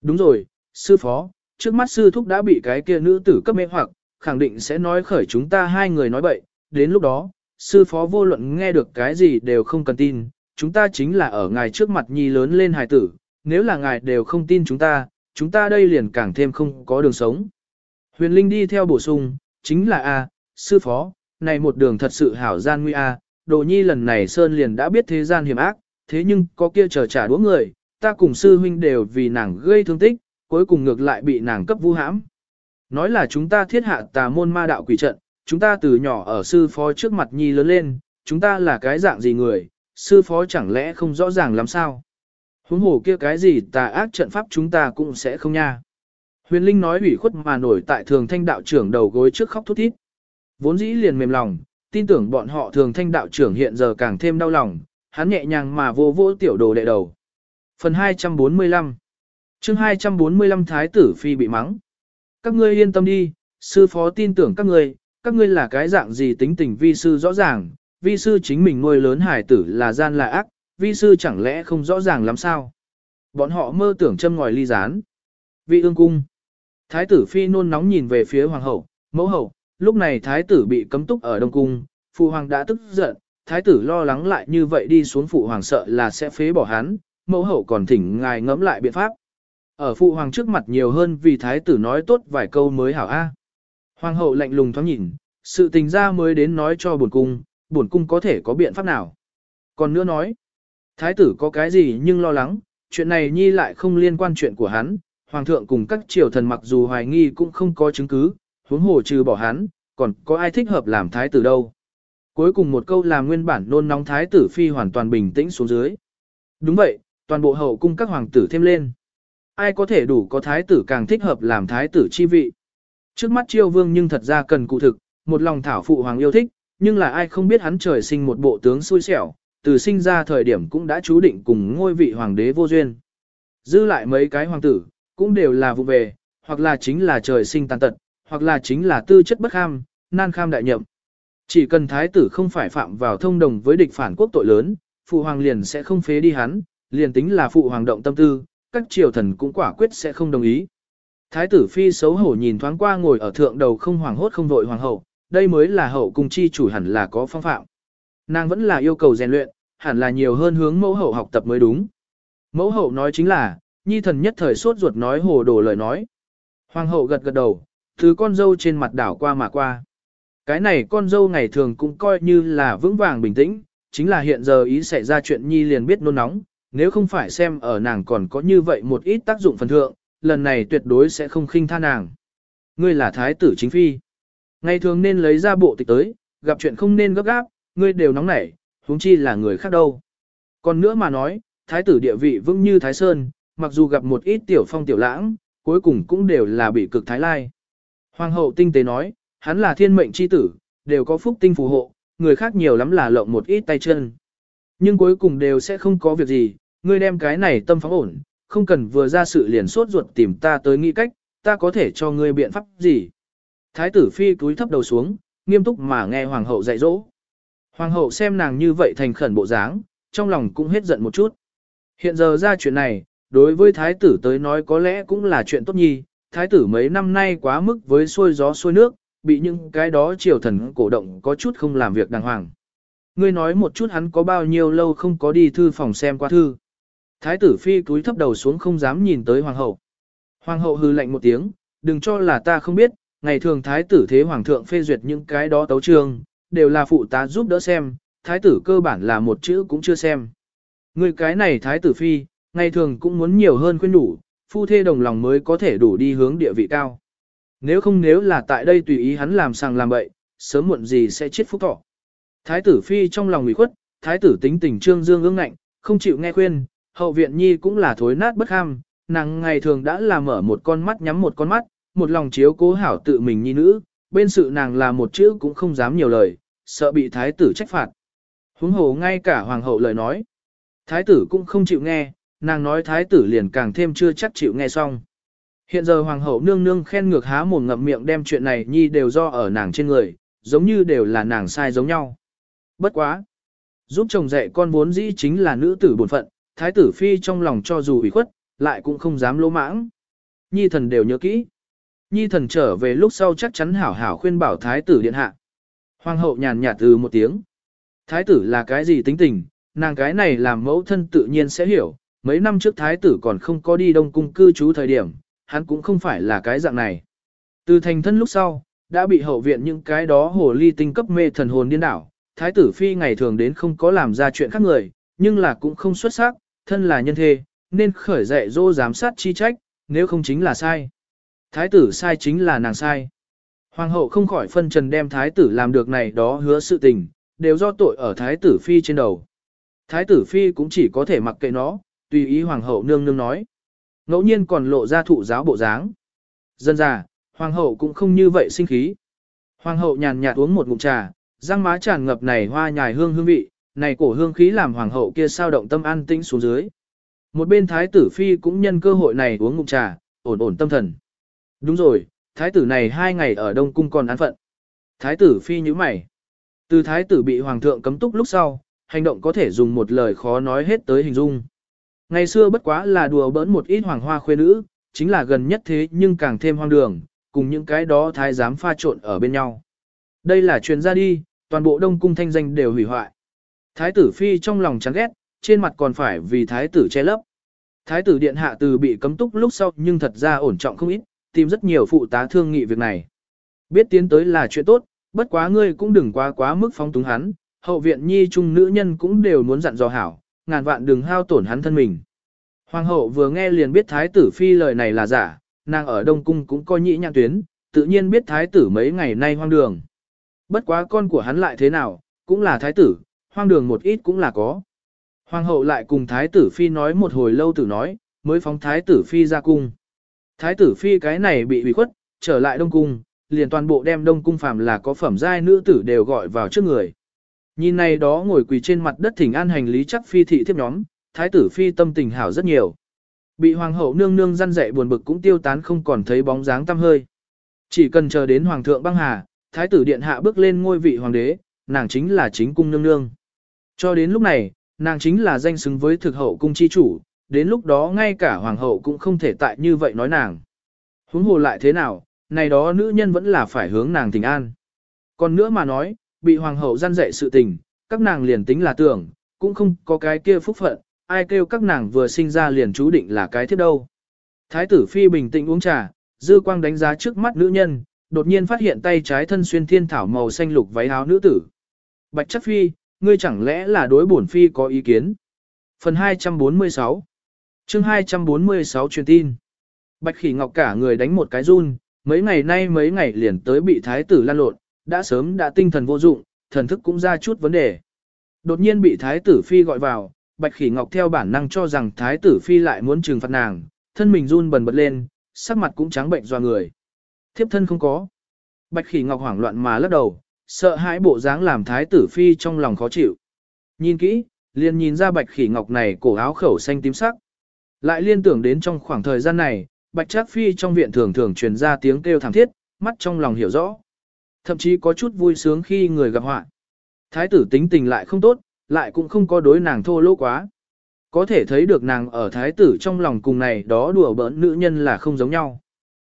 Đúng rồi, sư phó, trước mắt sư thúc đã bị cái kia nữ tử cấp mê hoặc, khẳng định sẽ nói khởi chúng ta hai người nói bậy, đến lúc đó, sư phó vô luận nghe được cái gì đều không cần tin, chúng ta chính là ở ngài trước mặt nhi lớn lên hài tử, nếu là ngài đều không tin chúng ta, chúng ta đây liền càng thêm không có đường sống. Huyền Linh đi theo bổ sung, chính là A, sư phó, này một đường thật sự hảo gian nguy A, đồ nhi lần này Sơn liền đã biết thế gian hiểm ác, thế nhưng có kia chờ trả đũa người, ta cùng sư huynh đều vì nàng gây thương tích, cuối cùng ngược lại bị nàng cấp vu hãm. Nói là chúng ta thiết hạ tà môn ma đạo quỷ trận, chúng ta từ nhỏ ở sư phó trước mặt nhi lớn lên, chúng ta là cái dạng gì người, sư phó chẳng lẽ không rõ ràng làm sao. Huống hồ kia cái gì tà ác trận pháp chúng ta cũng sẽ không nha. Huyền Linh nói ủy khuất mà nổi tại thường thanh đạo trưởng đầu gối trước khóc thút thít. Vốn dĩ liền mềm lòng, tin tưởng bọn họ thường thanh đạo trưởng hiện giờ càng thêm đau lòng, hắn nhẹ nhàng mà vô vỗ tiểu đồ đệ đầu. Phần 245 chương 245 Thái tử Phi bị mắng. Các ngươi yên tâm đi, sư phó tin tưởng các ngươi, các ngươi là cái dạng gì tính tình vi sư rõ ràng, vi sư chính mình nuôi lớn hải tử là gian là ác, vi sư chẳng lẽ không rõ ràng lắm sao. Bọn họ mơ tưởng châm ngòi ly gián. Vị ương cung. Thái tử Phi nôn nóng nhìn về phía hoàng hậu, mẫu hậu, lúc này thái tử bị cấm túc ở Đông Cung, phụ hoàng đã tức giận, thái tử lo lắng lại như vậy đi xuống phụ hoàng sợ là sẽ phế bỏ hắn, mẫu hậu còn thỉnh ngài ngẫm lại biện pháp. Ở phụ hoàng trước mặt nhiều hơn vì thái tử nói tốt vài câu mới hảo a. Hoàng hậu lạnh lùng thoáng nhìn, sự tình ra mới đến nói cho bổn cung, bổn cung có thể có biện pháp nào. Còn nữa nói, thái tử có cái gì nhưng lo lắng, chuyện này nhi lại không liên quan chuyện của hắn, hoàng thượng cùng các triều thần mặc dù hoài nghi cũng không có chứng cứ, huống hồ trừ bỏ hắn, còn có ai thích hợp làm thái tử đâu. Cuối cùng một câu làm nguyên bản nôn nóng thái tử phi hoàn toàn bình tĩnh xuống dưới. Đúng vậy, toàn bộ hậu cung các hoàng tử thêm lên. Ai có thể đủ có thái tử càng thích hợp làm thái tử chi vị. Trước mắt chiêu vương nhưng thật ra cần cụ thực, một lòng thảo phụ hoàng yêu thích, nhưng là ai không biết hắn trời sinh một bộ tướng xui xẻo, từ sinh ra thời điểm cũng đã chú định cùng ngôi vị hoàng đế vô duyên. Dư lại mấy cái hoàng tử, cũng đều là vụ về, hoặc là chính là trời sinh tàn tật, hoặc là chính là tư chất bất kham, nan kham đại nhậm. Chỉ cần thái tử không phải phạm vào thông đồng với địch phản quốc tội lớn, phụ hoàng liền sẽ không phế đi hắn, liền tính là phụ hoàng động tâm tư, các triều thần cũng quả quyết sẽ không đồng ý. Thái tử phi xấu hổ nhìn thoáng qua ngồi ở thượng đầu không hoàng hốt không vội hoàng hậu, đây mới là hậu cung chi chủ hẳn là có phong phạm. Nàng vẫn là yêu cầu rèn luyện, hẳn là nhiều hơn hướng mẫu hậu học tập mới đúng. Mẫu hậu nói chính là, nhi thần nhất thời sốt ruột nói hồ đồ lời nói. Hoàng hậu gật gật đầu, thứ con dâu trên mặt đảo qua mà qua. Cái này con dâu ngày thường cũng coi như là vững vàng bình tĩnh, chính là hiện giờ ý xảy ra chuyện nhi liền biết nôn nóng, nếu không phải xem ở nàng còn có như vậy một ít tác dụng phần thượng, lần này tuyệt đối sẽ không khinh tha nàng. Ngươi là thái tử chính phi. Ngày thường nên lấy ra bộ tịch tới, gặp chuyện không nên gấp gáp, ngươi đều nóng nảy, huống chi là người khác đâu. Còn nữa mà nói, thái tử địa vị vững như thái sơn, mặc dù gặp một ít tiểu phong tiểu lãng, cuối cùng cũng đều là bị cực thái lai. Hoàng hậu tinh tế nói, hắn là thiên mệnh chi tử, đều có phúc tinh phù hộ, người khác nhiều lắm là lộng một ít tay chân. Nhưng cuối cùng đều sẽ không có việc gì, ngươi đem cái này tâm phóng ổn, không cần vừa ra sự liền sốt ruột tìm ta tới nghĩ cách, ta có thể cho ngươi biện pháp gì. Thái tử phi cúi thấp đầu xuống, nghiêm túc mà nghe hoàng hậu dạy dỗ. Hoàng hậu xem nàng như vậy thành khẩn bộ dáng, trong lòng cũng hết giận một chút. Hiện giờ ra chuyện này, đối với thái tử tới nói có lẽ cũng là chuyện tốt nhi, thái tử mấy năm nay quá mức với xôi gió xôi nước, bị những cái đó triều thần cổ động có chút không làm việc đàng hoàng. Ngươi nói một chút hắn có bao nhiêu lâu không có đi thư phòng xem qua thư. Thái tử phi cúi thấp đầu xuống không dám nhìn tới hoàng hậu. Hoàng hậu hư lạnh một tiếng, đừng cho là ta không biết, ngày thường thái tử thế hoàng thượng phê duyệt những cái đó tấu trường, đều là phụ tá giúp đỡ xem, thái tử cơ bản là một chữ cũng chưa xem. Người cái này thái tử phi, ngày thường cũng muốn nhiều hơn khuyên đủ, phu thê đồng lòng mới có thể đủ đi hướng địa vị cao. Nếu không nếu là tại đây tùy ý hắn làm sàng làm bậy, sớm muộn gì sẽ chết phúc thọ. Thái tử phi trong lòng ủy khuất, thái tử tính tình trương dương ương ngạnh, không chịu nghe khuyên, hậu viện nhi cũng là thối nát bất ham, nàng ngày thường đã là mở một con mắt nhắm một con mắt, một lòng chiếu cố hảo tự mình nhi nữ, bên sự nàng là một chữ cũng không dám nhiều lời, sợ bị thái tử trách phạt. Huống hồ ngay cả hoàng hậu lời nói. Thái tử cũng không chịu nghe, nàng nói thái tử liền càng thêm chưa chắc chịu nghe xong. Hiện giờ hoàng hậu nương nương khen ngược há mồm ngậm miệng đem chuyện này nhi đều do ở nàng trên người, giống như đều là nàng sai giống nhau. Bất quá. Giúp chồng dạy con vốn dĩ chính là nữ tử bổn phận, thái tử phi trong lòng cho dù ủy khuất, lại cũng không dám lỗ mãng. Nhi thần đều nhớ kỹ. Nhi thần trở về lúc sau chắc chắn hảo hảo khuyên bảo thái tử điện hạ. Hoàng hậu nhàn nhạt từ một tiếng. Thái tử là cái gì tính tình, nàng cái này làm mẫu thân tự nhiên sẽ hiểu. Mấy năm trước thái tử còn không có đi đông cung cư trú thời điểm, hắn cũng không phải là cái dạng này. Từ thành thân lúc sau, đã bị hậu viện những cái đó hồ ly tinh cấp mê thần hồn điên đảo. Thái tử phi ngày thường đến không có làm ra chuyện khác người, nhưng là cũng không xuất sắc, thân là nhân thê, nên khởi dạy dỗ giám sát chi trách, nếu không chính là sai. Thái tử sai chính là nàng sai. Hoàng hậu không khỏi phân trần đem thái tử làm được này đó hứa sự tình, đều do tội ở thái tử phi trên đầu. Thái tử phi cũng chỉ có thể mặc kệ nó, tùy ý hoàng hậu nương nương nói. Ngẫu nhiên còn lộ ra thụ giáo bộ dáng. Dân già, hoàng hậu cũng không như vậy sinh khí. Hoàng hậu nhàn nhạt uống một ngụm trà, răng má tràn ngập này hoa nhài hương hương vị, này cổ hương khí làm hoàng hậu kia sao động tâm an tĩnh xuống dưới. Một bên thái tử phi cũng nhân cơ hội này uống ngụm trà, ổn ổn tâm thần. Đúng rồi, thái tử này hai ngày ở Đông Cung còn án phận. Thái tử phi như mày. Từ thái tử bị hoàng thượng cấm túc lúc sau, hành động có thể dùng một lời khó nói hết tới hình dung. Ngày xưa bất quá là đùa bỡn một ít hoàng hoa khuê nữ, chính là gần nhất thế nhưng càng thêm hoang đường, cùng những cái đó thái giám pha trộn ở bên nhau. Đây là truyền ra đi, toàn bộ Đông Cung thanh danh đều hủy hoại. Thái tử phi trong lòng chán ghét, trên mặt còn phải vì thái tử che lấp. Thái tử điện hạ từ bị cấm túc lúc sau nhưng thật ra ổn trọng không ít, tìm rất nhiều phụ tá thương nghị việc này. Biết tiến tới là chuyện tốt, bất quá ngươi cũng đừng quá quá mức phóng túng hắn, hậu viện nhi trung nữ nhân cũng đều muốn dặn dò hảo, ngàn vạn đừng hao tổn hắn thân mình. Hoàng hậu vừa nghe liền biết thái tử phi lời này là giả, nàng ở Đông Cung cũng coi nhị nhạc tuyến, tự nhiên biết thái tử mấy ngày nay hoang đường. Bất quá con của hắn lại thế nào, cũng là thái tử, hoang đường một ít cũng là có. Hoàng hậu lại cùng thái tử phi nói một hồi lâu tử nói, mới phóng thái tử phi ra cung. Thái tử phi cái này bị ủy khuất, trở lại đông cung, liền toàn bộ đem đông cung phàm là có phẩm giai nữ tử đều gọi vào trước người. Nhìn này đó ngồi quỳ trên mặt đất thỉnh an hành lý chắc phi thị thiếp nhóm, thái tử phi tâm tình hảo rất nhiều. Bị hoàng hậu nương nương răn dạy buồn bực cũng tiêu tán không còn thấy bóng dáng tăm hơi. Chỉ cần chờ đến hoàng thượng băng hà, thái tử điện hạ bước lên ngôi vị hoàng đế, nàng chính là chính cung nương nương. Cho đến lúc này, Nàng chính là danh xứng với thực hậu cung chi chủ, đến lúc đó ngay cả hoàng hậu cũng không thể tại như vậy nói nàng. Huống hồ lại thế nào, này đó nữ nhân vẫn là phải hướng nàng tình an. Còn nữa mà nói, bị hoàng hậu gian dạy sự tình, các nàng liền tính là tưởng, cũng không có cái kia phúc phận, ai kêu các nàng vừa sinh ra liền chú định là cái thiết đâu. Thái tử phi bình tĩnh uống trà, dư quang đánh giá trước mắt nữ nhân, đột nhiên phát hiện tay trái thân xuyên thiên thảo màu xanh lục váy áo nữ tử. Bạch chất phi, ngươi chẳng lẽ là đối bổn phi có ý kiến? Phần 246 chương 246 truyền tin Bạch khỉ ngọc cả người đánh một cái run, mấy ngày nay mấy ngày liền tới bị thái tử lan lộn, đã sớm đã tinh thần vô dụng, thần thức cũng ra chút vấn đề. Đột nhiên bị thái tử phi gọi vào, bạch khỉ ngọc theo bản năng cho rằng thái tử phi lại muốn trừng phạt nàng, thân mình run bần bật lên, sắc mặt cũng trắng bệnh do người. Thiếp thân không có. Bạch khỉ ngọc hoảng loạn mà lắc đầu, sợ hãi bộ dáng làm thái tử phi trong lòng khó chịu. Nhìn kỹ, liền nhìn ra bạch khỉ ngọc này cổ áo khẩu xanh tím sắc. Lại liên tưởng đến trong khoảng thời gian này, bạch trác phi trong viện thường thường truyền ra tiếng kêu thảm thiết, mắt trong lòng hiểu rõ. Thậm chí có chút vui sướng khi người gặp họa. Thái tử tính tình lại không tốt, lại cũng không có đối nàng thô lỗ quá. Có thể thấy được nàng ở thái tử trong lòng cùng này đó đùa bỡn nữ nhân là không giống nhau.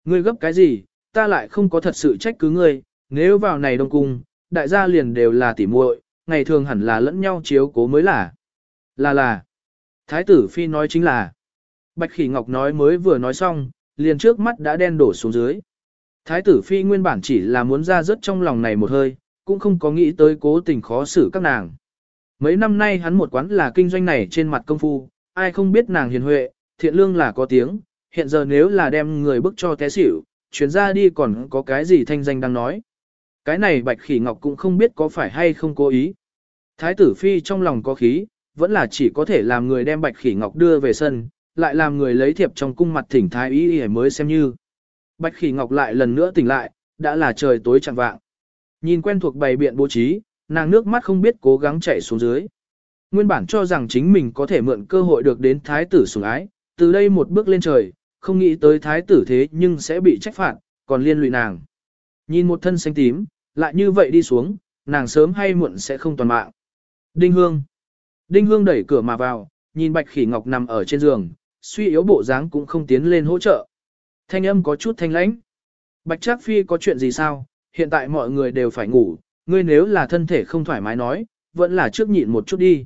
Ngươi gấp cái gì, ta lại không có thật sự trách cứ ngươi, nếu vào này đông cung, đại gia liền đều là tỉ muội, ngày thường hẳn là lẫn nhau chiếu cố mới là. Là là. Thái tử phi nói chính là. Bạch khỉ ngọc nói mới vừa nói xong, liền trước mắt đã đen đổ xuống dưới. Thái tử phi nguyên bản chỉ là muốn ra rất trong lòng này một hơi, cũng không có nghĩ tới cố tình khó xử các nàng. Mấy năm nay hắn một quán là kinh doanh này trên mặt công phu, ai không biết nàng hiền huệ, thiện lương là có tiếng, hiện giờ nếu là đem người bức cho té xỉu, chuyến ra đi còn có cái gì thanh danh đang nói. Cái này bạch khỉ ngọc cũng không biết có phải hay không cố ý. Thái tử phi trong lòng có khí, vẫn là chỉ có thể làm người đem bạch khỉ ngọc đưa về sân, lại làm người lấy thiệp trong cung mặt thỉnh thái ý y mới xem như. Bạch khỉ ngọc lại lần nữa tỉnh lại, đã là trời tối chẳng vạng. Nhìn quen thuộc bày biện bố trí, nàng nước mắt không biết cố gắng chạy xuống dưới. Nguyên bản cho rằng chính mình có thể mượn cơ hội được đến thái tử sủng ái, từ đây một bước lên trời, không nghĩ tới thái tử thế nhưng sẽ bị trách phạt, còn liên lụy nàng. Nhìn một thân xanh tím, lại như vậy đi xuống, nàng sớm hay muộn sẽ không toàn mạng. Đinh Hương Đinh Hương đẩy cửa mà vào, nhìn Bạch Khỉ Ngọc nằm ở trên giường, suy yếu bộ dáng cũng không tiến lên hỗ trợ. Thanh âm có chút thanh lãnh. Bạch Trác Phi có chuyện gì sao, hiện tại mọi người đều phải ngủ, ngươi nếu là thân thể không thoải mái nói, vẫn là trước nhịn một chút đi.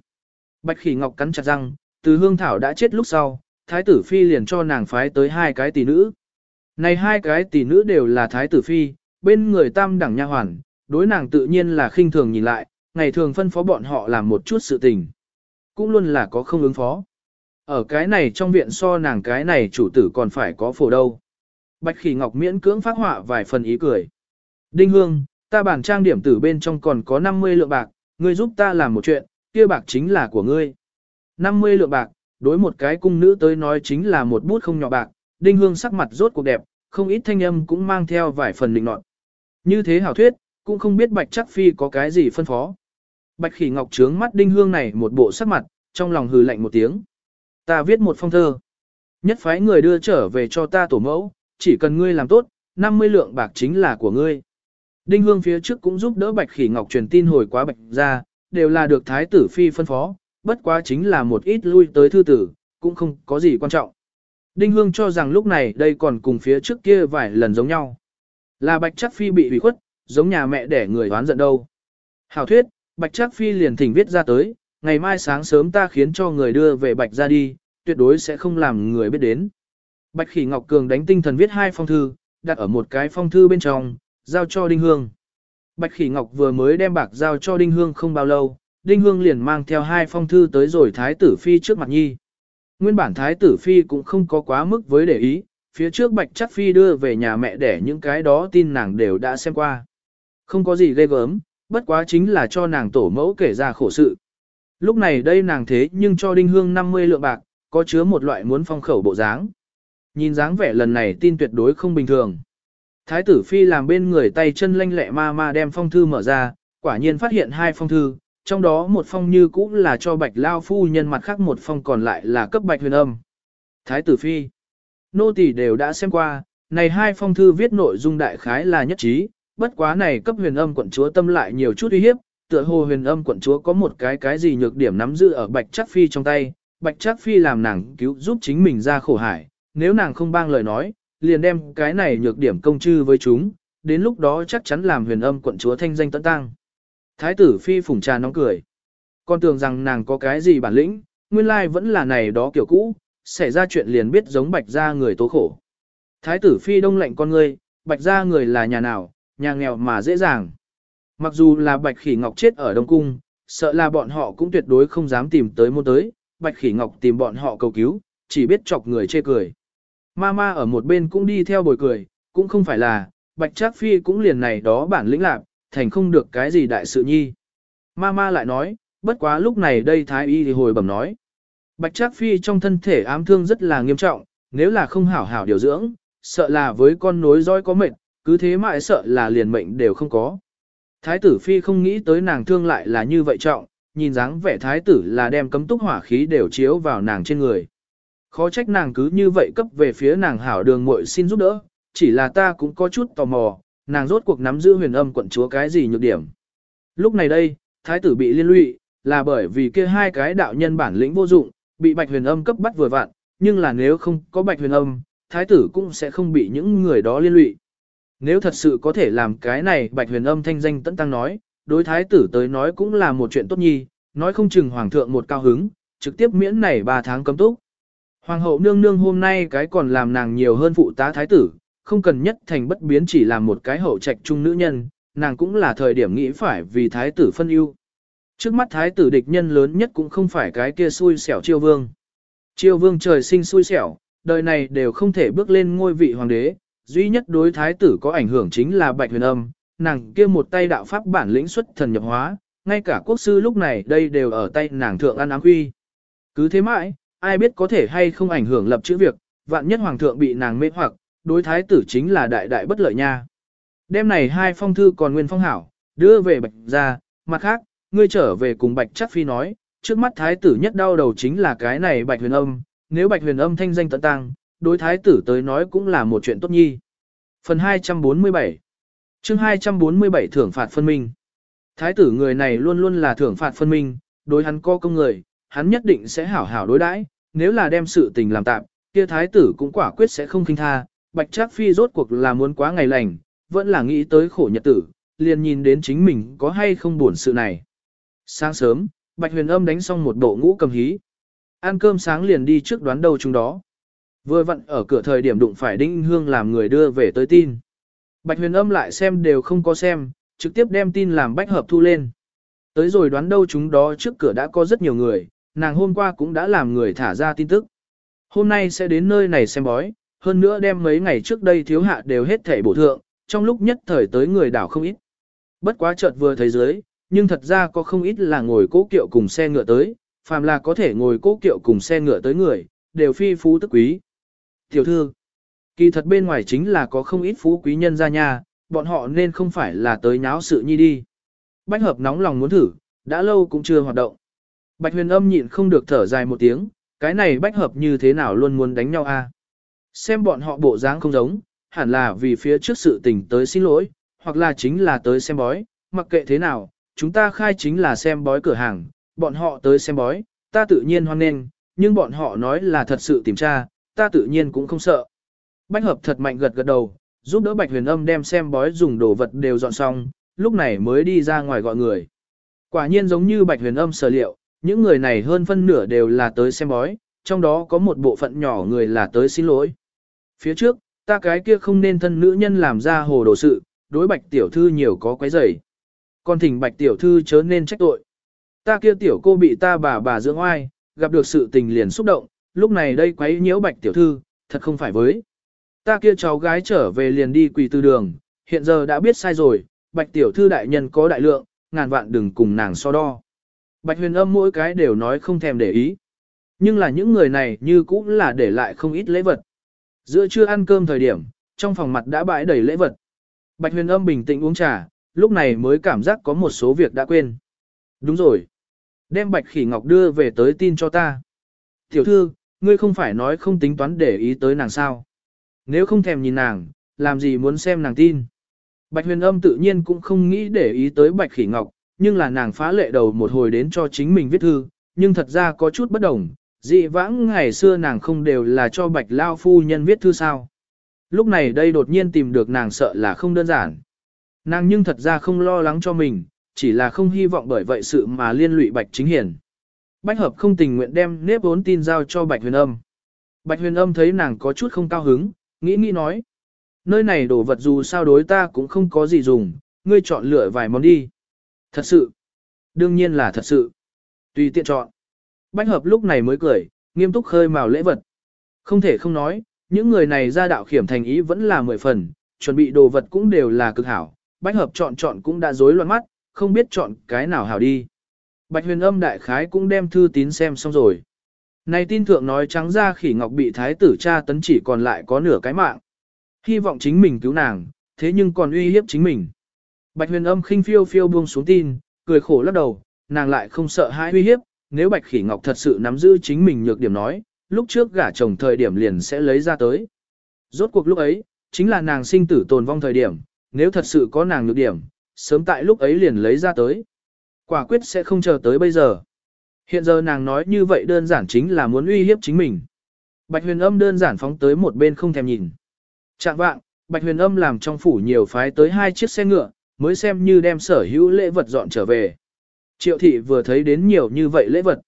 Bạch Khỉ Ngọc cắn chặt răng, từ hương thảo đã chết lúc sau, thái tử phi liền cho nàng phái tới hai cái tỷ nữ. Này hai cái tỷ nữ đều là thái tử phi, bên người tam đẳng nha hoàn, đối nàng tự nhiên là khinh thường nhìn lại, ngày thường phân phó bọn họ làm một chút sự tình. Cũng luôn là có không ứng phó. Ở cái này trong viện so nàng cái này chủ tử còn phải có phổ đâu. Bạch khỉ ngọc miễn cưỡng phát họa vài phần ý cười. Đinh hương, ta bản trang điểm tử bên trong còn có 50 lượng bạc, ngươi giúp ta làm một chuyện, kia bạc chính là của ngươi. 50 lượng bạc, đối một cái cung nữ tới nói chính là một bút không nhỏ bạc, đinh hương sắc mặt rốt cuộc đẹp, không ít thanh âm cũng mang theo vài phần định nọt. Như thế hảo thuyết, cũng không biết bạch Trắc phi có cái gì phân phó. Bạch khỉ ngọc trướng mắt đinh hương này một bộ sắc mặt, trong lòng hừ lạnh một tiếng. Ta viết một phong thơ. Nhất phái người đưa trở về cho ta tổ mẫu, chỉ cần ngươi làm tốt, 50 lượng bạc chính là của ngươi. Đinh hương phía trước cũng giúp đỡ bạch khỉ ngọc truyền tin hồi quá bạch ra, đều là được thái tử phi phân phó, bất quá chính là một ít lui tới thư tử, cũng không có gì quan trọng. Đinh Hương cho rằng lúc này đây còn cùng phía trước kia vài lần giống nhau. Là Bạch Trác Phi bị hủy khuất, giống nhà mẹ đẻ người oán giận đâu. Hảo thuyết, Bạch Trác Phi liền thỉnh viết ra tới, ngày mai sáng sớm ta khiến cho người đưa về Bạch ra đi, tuyệt đối sẽ không làm người biết đến. Bạch Khỉ Ngọc Cường đánh tinh thần viết hai phong thư, đặt ở một cái phong thư bên trong, giao cho Đinh Hương. Bạch Khỉ Ngọc vừa mới đem bạc giao cho Đinh Hương không bao lâu, Đinh Hương liền mang theo hai phong thư tới rồi Thái tử Phi trước mặt nhi. Nguyên bản Thái tử Phi cũng không có quá mức với để ý, phía trước Bạch Chắc Phi đưa về nhà mẹ để những cái đó tin nàng đều đã xem qua. Không có gì ghê gớm, bất quá chính là cho nàng tổ mẫu kể ra khổ sự. Lúc này đây nàng thế nhưng cho Đinh Hương 50 lượng bạc, có chứa một loại muốn phong khẩu bộ dáng. Nhìn dáng vẻ lần này tin tuyệt đối không bình thường. Thái tử Phi làm bên người tay chân lanh lẹ ma ma đem phong thư mở ra, quả nhiên phát hiện hai phong thư, trong đó một phong như cũ là cho bạch lao phu nhân mặt khác một phong còn lại là cấp bạch huyền âm. Thái tử phi, nô tỳ đều đã xem qua, này hai phong thư viết nội dung đại khái là nhất trí, bất quá này cấp huyền âm quận chúa tâm lại nhiều chút uy hiếp, Tựa hồ huyền âm quận chúa có một cái cái gì nhược điểm nắm giữ ở Bạch Trác Phi trong tay, Bạch Trác Phi làm nàng cứu giúp chính mình ra khổ hải, nếu nàng không bang lời nói, liền đem cái này nhược điểm công chư với chúng, đến lúc đó chắc chắn làm huyền âm quận chúa thanh danh tận tăng. Thái tử Phi phủng trà nóng cười. Con tưởng rằng nàng có cái gì bản lĩnh, nguyên lai vẫn là này đó kiểu cũ, xảy ra chuyện liền biết giống Bạch gia người tố khổ. Thái tử Phi đông lạnh con ngươi, Bạch gia người là nhà nào, nhà nghèo mà dễ dàng. Mặc dù là Bạch Khỉ Ngọc chết ở Đông Cung, sợ là bọn họ cũng tuyệt đối không dám tìm tới môn tới, Bạch Khỉ Ngọc tìm bọn họ cầu cứu, chỉ biết chọc người chê cười. Mama ở một bên cũng đi theo bồi cười, cũng không phải là, Bạch Trác Phi cũng liền này đó bản lĩnh lạc, thành không được cái gì đại sự nhi. Mama lại nói, bất quá lúc này đây Thái Y thì hồi bẩm nói. Bạch Trác Phi trong thân thể ám thương rất là nghiêm trọng, nếu là không hảo hảo điều dưỡng, sợ là với con nối dõi có mệnh, cứ thế mãi sợ là liền mệnh đều không có. Thái tử phi không nghĩ tới nàng thương lại là như vậy trọng, nhìn dáng vẻ thái tử là đem cấm túc hỏa khí đều chiếu vào nàng trên người. Khó trách nàng cứ như vậy cấp về phía nàng hảo đường muội xin giúp đỡ, chỉ là ta cũng có chút tò mò, nàng rốt cuộc nắm giữ huyền âm quận chúa cái gì nhược điểm. Lúc này đây, thái tử bị liên lụy, là bởi vì kia hai cái đạo nhân bản lĩnh vô dụng, bị bạch huyền âm cấp bắt vừa vặn, nhưng là nếu không có bạch huyền âm, thái tử cũng sẽ không bị những người đó liên lụy. Nếu thật sự có thể làm cái này bạch huyền âm thanh danh tận tăng nói, đối thái tử tới nói cũng là một chuyện tốt nhi, nói không chừng hoàng thượng một cao hứng, trực tiếp miễn này 3 tháng cấm túc. Hoàng hậu nương nương hôm nay cái còn làm nàng nhiều hơn phụ tá thái tử, không cần nhất thành bất biến chỉ làm một cái hậu trạch trung nữ nhân, nàng cũng là thời điểm nghĩ phải vì thái tử phân ưu. Trước mắt thái tử địch nhân lớn nhất cũng không phải cái kia xui xẻo chiêu vương. Chiêu vương trời sinh xui xẻo, đời này đều không thể bước lên ngôi vị hoàng đế, duy nhất đối thái tử có ảnh hưởng chính là bạch huyền âm, nàng kia một tay đạo pháp bản lĩnh xuất thần nhập hóa, ngay cả quốc sư lúc này đây đều ở tay nàng thượng ăn ám quy. Cứ thế mãi, ai biết có thể hay không ảnh hưởng lập chữ việc, vạn nhất hoàng thượng bị nàng mê hoặc, đối thái tử chính là đại đại bất lợi nha. Đêm này hai phong thư còn nguyên phong hảo, đưa về bạch ra, mặt khác, ngươi trở về cùng bạch chắc phi nói, trước mắt thái tử nhất đau đầu chính là cái này bạch huyền âm, nếu bạch huyền âm thanh danh tận tăng, đối thái tử tới nói cũng là một chuyện tốt nhi. Phần 247 chương 247 thưởng phạt phân minh Thái tử người này luôn luôn là thưởng phạt phân minh, đối hắn có công người, hắn nhất định sẽ hảo hảo đối đãi nếu là đem sự tình làm tạm, kia thái tử cũng quả quyết sẽ không kinh tha, bạch trác phi rốt cuộc là muốn quá ngày lành, vẫn là nghĩ tới khổ nhật tử, liền nhìn đến chính mình có hay không buồn sự này. Sáng sớm, bạch huyền âm đánh xong một bộ ngũ cầm hí. Ăn cơm sáng liền đi trước đoán đầu chúng đó. Vừa vặn ở cửa thời điểm đụng phải Đinh Hương làm người đưa về tới tin. Bạch huyền âm lại xem đều không có xem, trực tiếp đem tin làm bách hợp thu lên. Tới rồi đoán đâu chúng đó trước cửa đã có rất nhiều người, nàng hôm qua cũng đã làm người thả ra tin tức. Hôm nay sẽ đến nơi này xem bói, hơn nữa đem mấy ngày trước đây thiếu hạ đều hết thể bổ thượng, trong lúc nhất thời tới người đảo không ít. Bất quá chợt vừa thấy dưới, nhưng thật ra có không ít là ngồi cố kiệu cùng xe ngựa tới, phàm là có thể ngồi cố kiệu cùng xe ngựa tới người, đều phi phú tức quý. Tiểu thư, kỳ thật bên ngoài chính là có không ít phú quý nhân ra nhà, bọn họ nên không phải là tới nháo sự nhi đi. Bách hợp nóng lòng muốn thử, đã lâu cũng chưa hoạt động. Bạch huyền âm nhịn không được thở dài một tiếng, cái này bách hợp như thế nào luôn muốn đánh nhau a? Xem bọn họ bộ dáng không giống, hẳn là vì phía trước sự tình tới xin lỗi, hoặc là chính là tới xem bói, mặc kệ thế nào, chúng ta khai chính là xem bói cửa hàng, bọn họ tới xem bói, ta tự nhiên hoan nghênh, nhưng bọn họ nói là thật sự tìm tra, ta tự nhiên cũng không sợ. Bách hợp thật mạnh gật gật đầu, giúp đỡ Bạch Huyền Âm đem xem bói dùng đồ vật đều dọn xong, lúc này mới đi ra ngoài gọi người. Quả nhiên giống như Bạch Huyền Âm sở liệu, những người này hơn phân nửa đều là tới xem bói, trong đó có một bộ phận nhỏ người là tới xin lỗi. Phía trước, ta cái kia không nên thân nữ nhân làm ra hồ đồ sự, đối Bạch tiểu thư nhiều có quấy rầy. Còn thỉnh Bạch tiểu thư chớ nên trách tội. Ta kia tiểu cô bị ta bà bà dưỡng oai, gặp được sự tình liền xúc động, lúc này đây quấy nhiễu bạch tiểu thư, thật không phải với. Ta kia cháu gái trở về liền đi quỳ tư đường, hiện giờ đã biết sai rồi, bạch tiểu thư đại nhân có đại lượng, ngàn vạn đừng cùng nàng so đo. Bạch huyền âm mỗi cái đều nói không thèm để ý. Nhưng là những người này như cũng là để lại không ít lễ vật. Giữa trưa ăn cơm thời điểm, trong phòng mặt đã bãi đầy lễ vật. Bạch huyền âm bình tĩnh uống trà, lúc này mới cảm giác có một số việc đã quên. Đúng rồi. Đem bạch khỉ ngọc đưa về tới tin cho ta. Tiểu thư, ngươi không phải nói không tính toán để ý tới nàng sao. Nếu không thèm nhìn nàng, làm gì muốn xem nàng tin. Bạch huyền âm tự nhiên cũng không nghĩ để ý tới bạch khỉ ngọc, nhưng là nàng phá lệ đầu một hồi đến cho chính mình viết thư, nhưng thật ra có chút bất đồng, dị vãng ngày xưa nàng không đều là cho bạch lao phu nhân viết thư sao. Lúc này đây đột nhiên tìm được nàng sợ là không đơn giản. Nàng nhưng thật ra không lo lắng cho mình, chỉ là không hy vọng bởi vậy sự mà liên lụy bạch chính hiển. Bạch hợp không tình nguyện đem nếp vốn tin giao cho bạch huyền âm. Bạch huyền âm thấy nàng có chút không cao hứng, nghĩ nghĩ nói. Nơi này đồ vật dù sao đối ta cũng không có gì dùng, ngươi chọn lựa vài món đi. Thật sự. Đương nhiên là thật sự. Tùy tiện chọn. Bạch hợp lúc này mới cười, nghiêm túc khơi mào lễ vật. Không thể không nói, những người này ra đạo khiểm thành ý vẫn là mười phần, chuẩn bị đồ vật cũng đều là cực hảo. Bạch hợp chọn chọn cũng đã rối loạn mắt, không biết chọn cái nào hảo đi. Bạch huyền âm đại khái cũng đem thư tín xem xong rồi. Này tin thượng nói trắng ra khỉ ngọc bị thái tử cha tấn chỉ còn lại có nửa cái mạng. Hy vọng chính mình cứu nàng, thế nhưng còn uy hiếp chính mình. Bạch huyền âm khinh phiêu phiêu buông xuống tin, cười khổ lắc đầu, nàng lại không sợ hãi uy hiếp, nếu bạch khỉ ngọc thật sự nắm giữ chính mình nhược điểm nói, lúc trước gả chồng thời điểm liền sẽ lấy ra tới. Rốt cuộc lúc ấy, chính là nàng sinh tử tồn vong thời điểm, nếu thật sự có nàng nhược điểm, sớm tại lúc ấy liền lấy ra tới. Quả quyết sẽ không chờ tới bây giờ. Hiện giờ nàng nói như vậy đơn giản chính là muốn uy hiếp chính mình. Bạch huyền âm đơn giản phóng tới một bên không thèm nhìn. Trạng vạng, Bạch huyền âm làm trong phủ nhiều phái tới hai chiếc xe ngựa, mới xem như đem sở hữu lễ vật dọn trở về. Triệu thị vừa thấy đến nhiều như vậy lễ vật.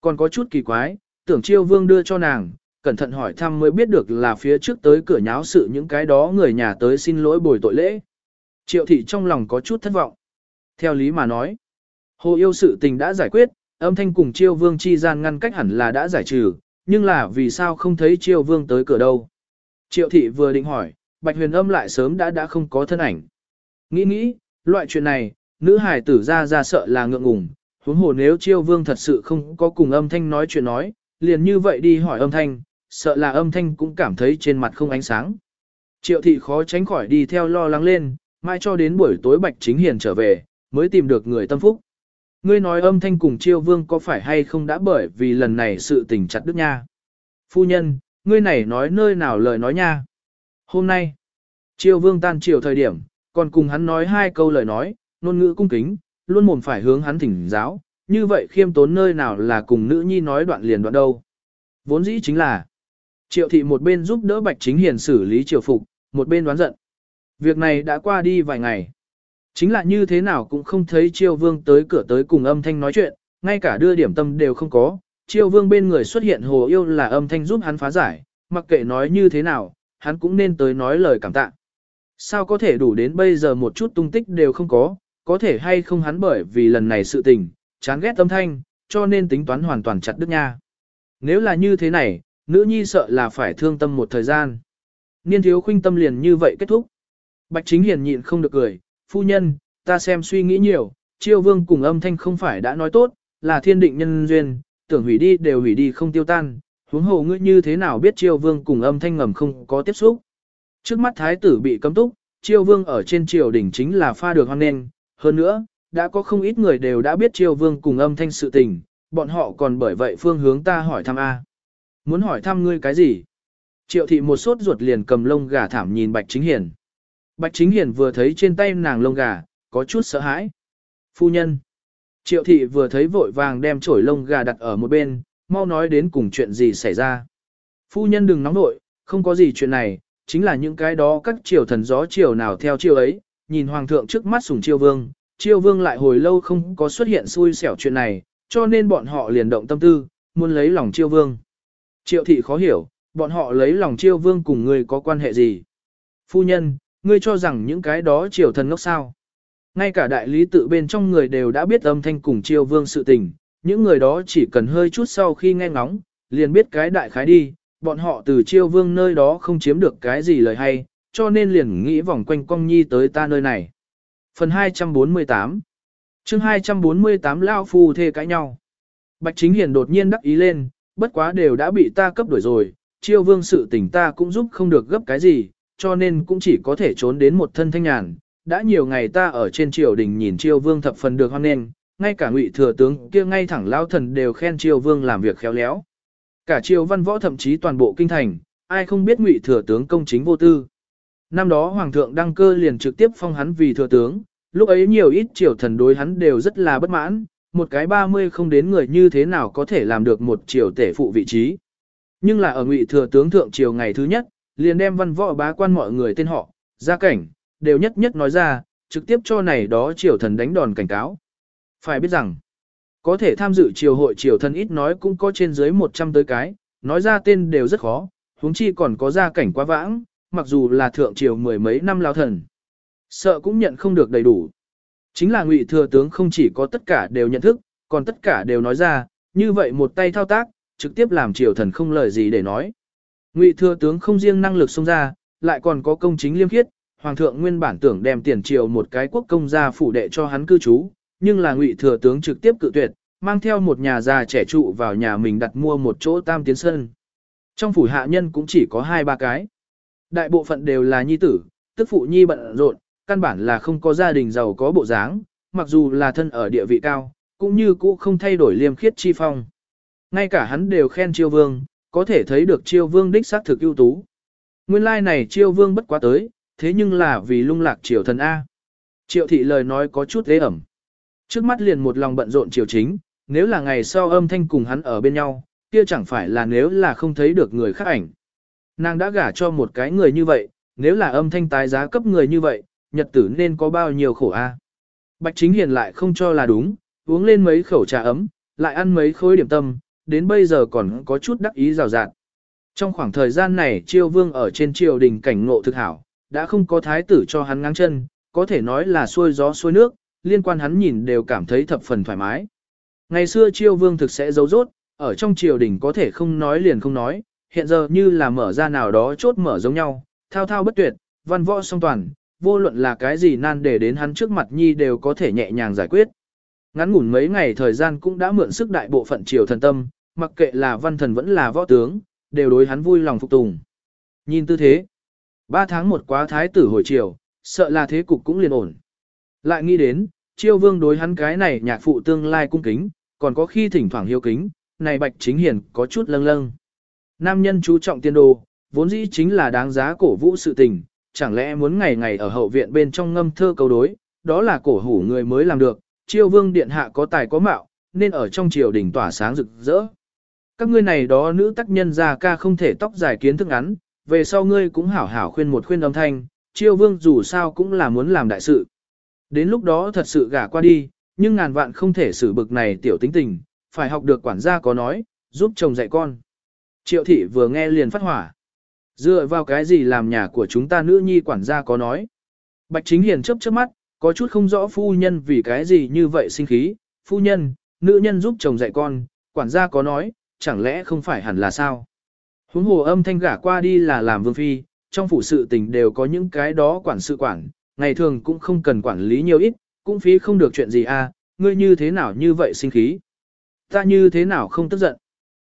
Còn có chút kỳ quái, tưởng chiêu vương đưa cho nàng, cẩn thận hỏi thăm mới biết được là phía trước tới cửa nháo sự những cái đó người nhà tới xin lỗi bồi tội lễ. Triệu thị trong lòng có chút thất vọng. Theo lý mà nói, hồ yêu sự tình đã giải quyết, âm thanh cùng chiêu vương chi gian ngăn cách hẳn là đã giải trừ, nhưng là vì sao không thấy chiêu vương tới cửa đâu. Triệu thị vừa định hỏi, bạch huyền âm lại sớm đã đã không có thân ảnh. Nghĩ nghĩ, loại chuyện này, nữ hải tử ra ra sợ là ngượng ngùng, huống hồ nếu chiêu vương thật sự không có cùng âm thanh nói chuyện nói, liền như vậy đi hỏi âm thanh, sợ là âm thanh cũng cảm thấy trên mặt không ánh sáng. Triệu thị khó tránh khỏi đi theo lo lắng lên, mai cho đến buổi tối bạch chính hiền trở về, mới tìm được người tâm phúc. Ngươi nói âm thanh cùng Triêu vương có phải hay không đã bởi vì lần này sự tình chặt đức nha. Phu nhân, ngươi này nói nơi nào lời nói nha. Hôm nay, Triêu vương tan triều thời điểm, còn cùng hắn nói hai câu lời nói, ngôn ngữ cung kính, luôn mồm phải hướng hắn thỉnh giáo, như vậy khiêm tốn nơi nào là cùng nữ nhi nói đoạn liền đoạn đâu. Vốn dĩ chính là, triệu thị một bên giúp đỡ bạch chính hiền xử lý triều phục, một bên đoán giận. Việc này đã qua đi vài ngày. Chính là như thế nào cũng không thấy triều vương tới cửa tới cùng âm thanh nói chuyện, ngay cả đưa điểm tâm đều không có. Triều vương bên người xuất hiện hồ yêu là âm thanh giúp hắn phá giải, mặc kệ nói như thế nào, hắn cũng nên tới nói lời cảm tạ. Sao có thể đủ đến bây giờ một chút tung tích đều không có, có thể hay không hắn bởi vì lần này sự tình, chán ghét âm thanh, cho nên tính toán hoàn toàn chặt đứt nha. Nếu là như thế này, nữ nhi sợ là phải thương tâm một thời gian. Niên thiếu khuynh tâm liền như vậy kết thúc. Bạch chính hiền nhịn không được cười, phu nhân, ta xem suy nghĩ nhiều, chiêu vương cùng âm thanh không phải đã nói tốt, là thiên định nhân duyên, tưởng hủy đi đều hủy đi không tiêu tan, huống hồ ngươi như thế nào biết chiêu vương cùng âm thanh ngầm không có tiếp xúc. Trước mắt thái tử bị cấm túc, chiêu vương ở trên triều đỉnh chính là pha được hoan nên, hơn nữa, đã có không ít người đều đã biết chiêu vương cùng âm thanh sự tình, bọn họ còn bởi vậy phương hướng ta hỏi thăm A. Muốn hỏi thăm ngươi cái gì? Triệu thị một sốt ruột liền cầm lông gà thảm nhìn Bạch Chính Hiền. Bạch Chính Hiền vừa thấy trên tay nàng lông gà, có chút sợ hãi. Phu nhân. Triệu thị vừa thấy vội vàng đem chổi lông gà đặt ở một bên, mau nói đến cùng chuyện gì xảy ra. Phu nhân đừng nóng nội, không có gì chuyện này, chính là những cái đó các triều thần gió triều nào theo triều ấy, nhìn hoàng thượng trước mắt sùng triều vương, triều vương lại hồi lâu không có xuất hiện xui xẻo chuyện này, cho nên bọn họ liền động tâm tư, muốn lấy lòng triều vương. Triệu thị khó hiểu, bọn họ lấy lòng chiêu vương cùng người có quan hệ gì? Phu nhân, ngươi cho rằng những cái đó triều thần ngốc sao? Ngay cả đại lý tự bên trong người đều đã biết âm thanh cùng chiêu vương sự tình, những người đó chỉ cần hơi chút sau khi nghe ngóng, liền biết cái đại khái đi, bọn họ từ chiêu vương nơi đó không chiếm được cái gì lời hay, cho nên liền nghĩ vòng quanh cong nhi tới ta nơi này. Phần 248 chương 248 Lao Phu thê cãi nhau. Bạch Chính Hiền đột nhiên đắc ý lên, bất quá đều đã bị ta cấp đuổi rồi, chiêu vương sự tình ta cũng giúp không được gấp cái gì, cho nên cũng chỉ có thể trốn đến một thân thanh nhàn. Đã nhiều ngày ta ở trên triều đình nhìn chiêu vương thập phần được hoan nghênh, ngay cả ngụy thừa tướng kia ngay thẳng lao thần đều khen chiêu vương làm việc khéo léo. Cả triều văn võ thậm chí toàn bộ kinh thành, ai không biết ngụy thừa tướng công chính vô tư. Năm đó hoàng thượng đăng cơ liền trực tiếp phong hắn vì thừa tướng, Lúc ấy nhiều ít triều thần đối hắn đều rất là bất mãn, một cái 30 không đến người như thế nào có thể làm được một triều tể phụ vị trí. Nhưng là ở ngụy thừa tướng thượng triều ngày thứ nhất, liền đem văn võ bá quan mọi người tên họ, gia cảnh, đều nhất nhất nói ra, trực tiếp cho này đó triều thần đánh đòn cảnh cáo. Phải biết rằng, có thể tham dự triều hội triều thần ít nói cũng có trên dưới 100 tới cái, nói ra tên đều rất khó, huống chi còn có gia cảnh quá vãng, mặc dù là thượng triều mười mấy năm lao thần. Sợ cũng nhận không được đầy đủ. Chính là ngụy thừa tướng không chỉ có tất cả đều nhận thức, còn tất cả đều nói ra, như vậy một tay thao tác, trực tiếp làm triều thần không lời gì để nói. Ngụy thừa tướng không riêng năng lực xông ra, lại còn có công chính liêm khiết, hoàng thượng nguyên bản tưởng đem tiền triều một cái quốc công gia phủ đệ cho hắn cư trú, nhưng là ngụy thừa tướng trực tiếp cự tuyệt, mang theo một nhà già trẻ trụ vào nhà mình đặt mua một chỗ tam tiến sân. Trong phủ hạ nhân cũng chỉ có hai ba cái. Đại bộ phận đều là nhi tử, tức phụ nhi bận rộn, căn bản là không có gia đình giàu có bộ dáng, mặc dù là thân ở địa vị cao, cũng như cũ không thay đổi liêm khiết chi phong. Ngay cả hắn đều khen chiêu vương, có thể thấy được chiêu vương đích xác thực ưu tú. Nguyên lai like này chiêu vương bất quá tới, thế nhưng là vì lung lạc triều thần A. Triệu thị lời nói có chút ghế ẩm. Trước mắt liền một lòng bận rộn triều chính, nếu là ngày sau âm thanh cùng hắn ở bên nhau, kia chẳng phải là nếu là không thấy được người khác ảnh. Nàng đã gả cho một cái người như vậy, nếu là âm thanh tái giá cấp người như vậy, nhật tử nên có bao nhiêu khổ a. Bạch Chính Hiền lại không cho là đúng, uống lên mấy khẩu trà ấm, lại ăn mấy khối điểm tâm, đến bây giờ còn có chút đắc ý rào rạt. Trong khoảng thời gian này triều vương ở trên triều đình cảnh ngộ thực hảo, đã không có thái tử cho hắn ngang chân, có thể nói là xuôi gió xuôi nước, liên quan hắn nhìn đều cảm thấy thập phần thoải mái. Ngày xưa triều vương thực sẽ giấu rốt, ở trong triều đình có thể không nói liền không nói, hiện giờ như là mở ra nào đó chốt mở giống nhau, thao thao bất tuyệt, văn võ song toàn, vô luận là cái gì nan để đến hắn trước mặt nhi đều có thể nhẹ nhàng giải quyết. Ngắn ngủn mấy ngày thời gian cũng đã mượn sức đại bộ phận triều thần tâm, mặc kệ là văn thần vẫn là võ tướng, đều đối hắn vui lòng phục tùng. Nhìn tư thế, ba tháng một quá thái tử hồi triều, sợ là thế cục cũng liền ổn. Lại nghĩ đến, triều vương đối hắn cái này nhạc phụ tương lai cung kính, còn có khi thỉnh thoảng hiếu kính, này bạch chính hiền có chút lâng lâng. Nam nhân chú trọng tiên đồ, vốn dĩ chính là đáng giá cổ vũ sự tình, chẳng lẽ muốn ngày ngày ở hậu viện bên trong ngâm thơ câu đối, đó là cổ hủ người mới làm được, triều vương điện hạ có tài có mạo, nên ở trong triều đình tỏa sáng rực rỡ. Các ngươi này đó nữ tác nhân già ca không thể tóc dài kiến thức ngắn, về sau ngươi cũng hảo hảo khuyên một khuyên âm thanh, triều vương dù sao cũng là muốn làm đại sự. Đến lúc đó thật sự gả qua đi, nhưng ngàn vạn không thể xử bực này tiểu tính tình, phải học được quản gia có nói, giúp chồng dạy con. Triệu thị vừa nghe liền phát hỏa. Dựa vào cái gì làm nhà của chúng ta nữ nhi quản gia có nói. Bạch chính hiền chớp chớp mắt, có chút không rõ phu nhân vì cái gì như vậy sinh khí. Phu nhân, nữ nhân giúp chồng dạy con, quản gia có nói, chẳng lẽ không phải hẳn là sao? Huống hồ âm thanh gả qua đi là làm vương phi, trong phủ sự tình đều có những cái đó quản sự quản, ngày thường cũng không cần quản lý nhiều ít, cũng phí không được chuyện gì à, ngươi như thế nào như vậy sinh khí? Ta như thế nào không tức giận?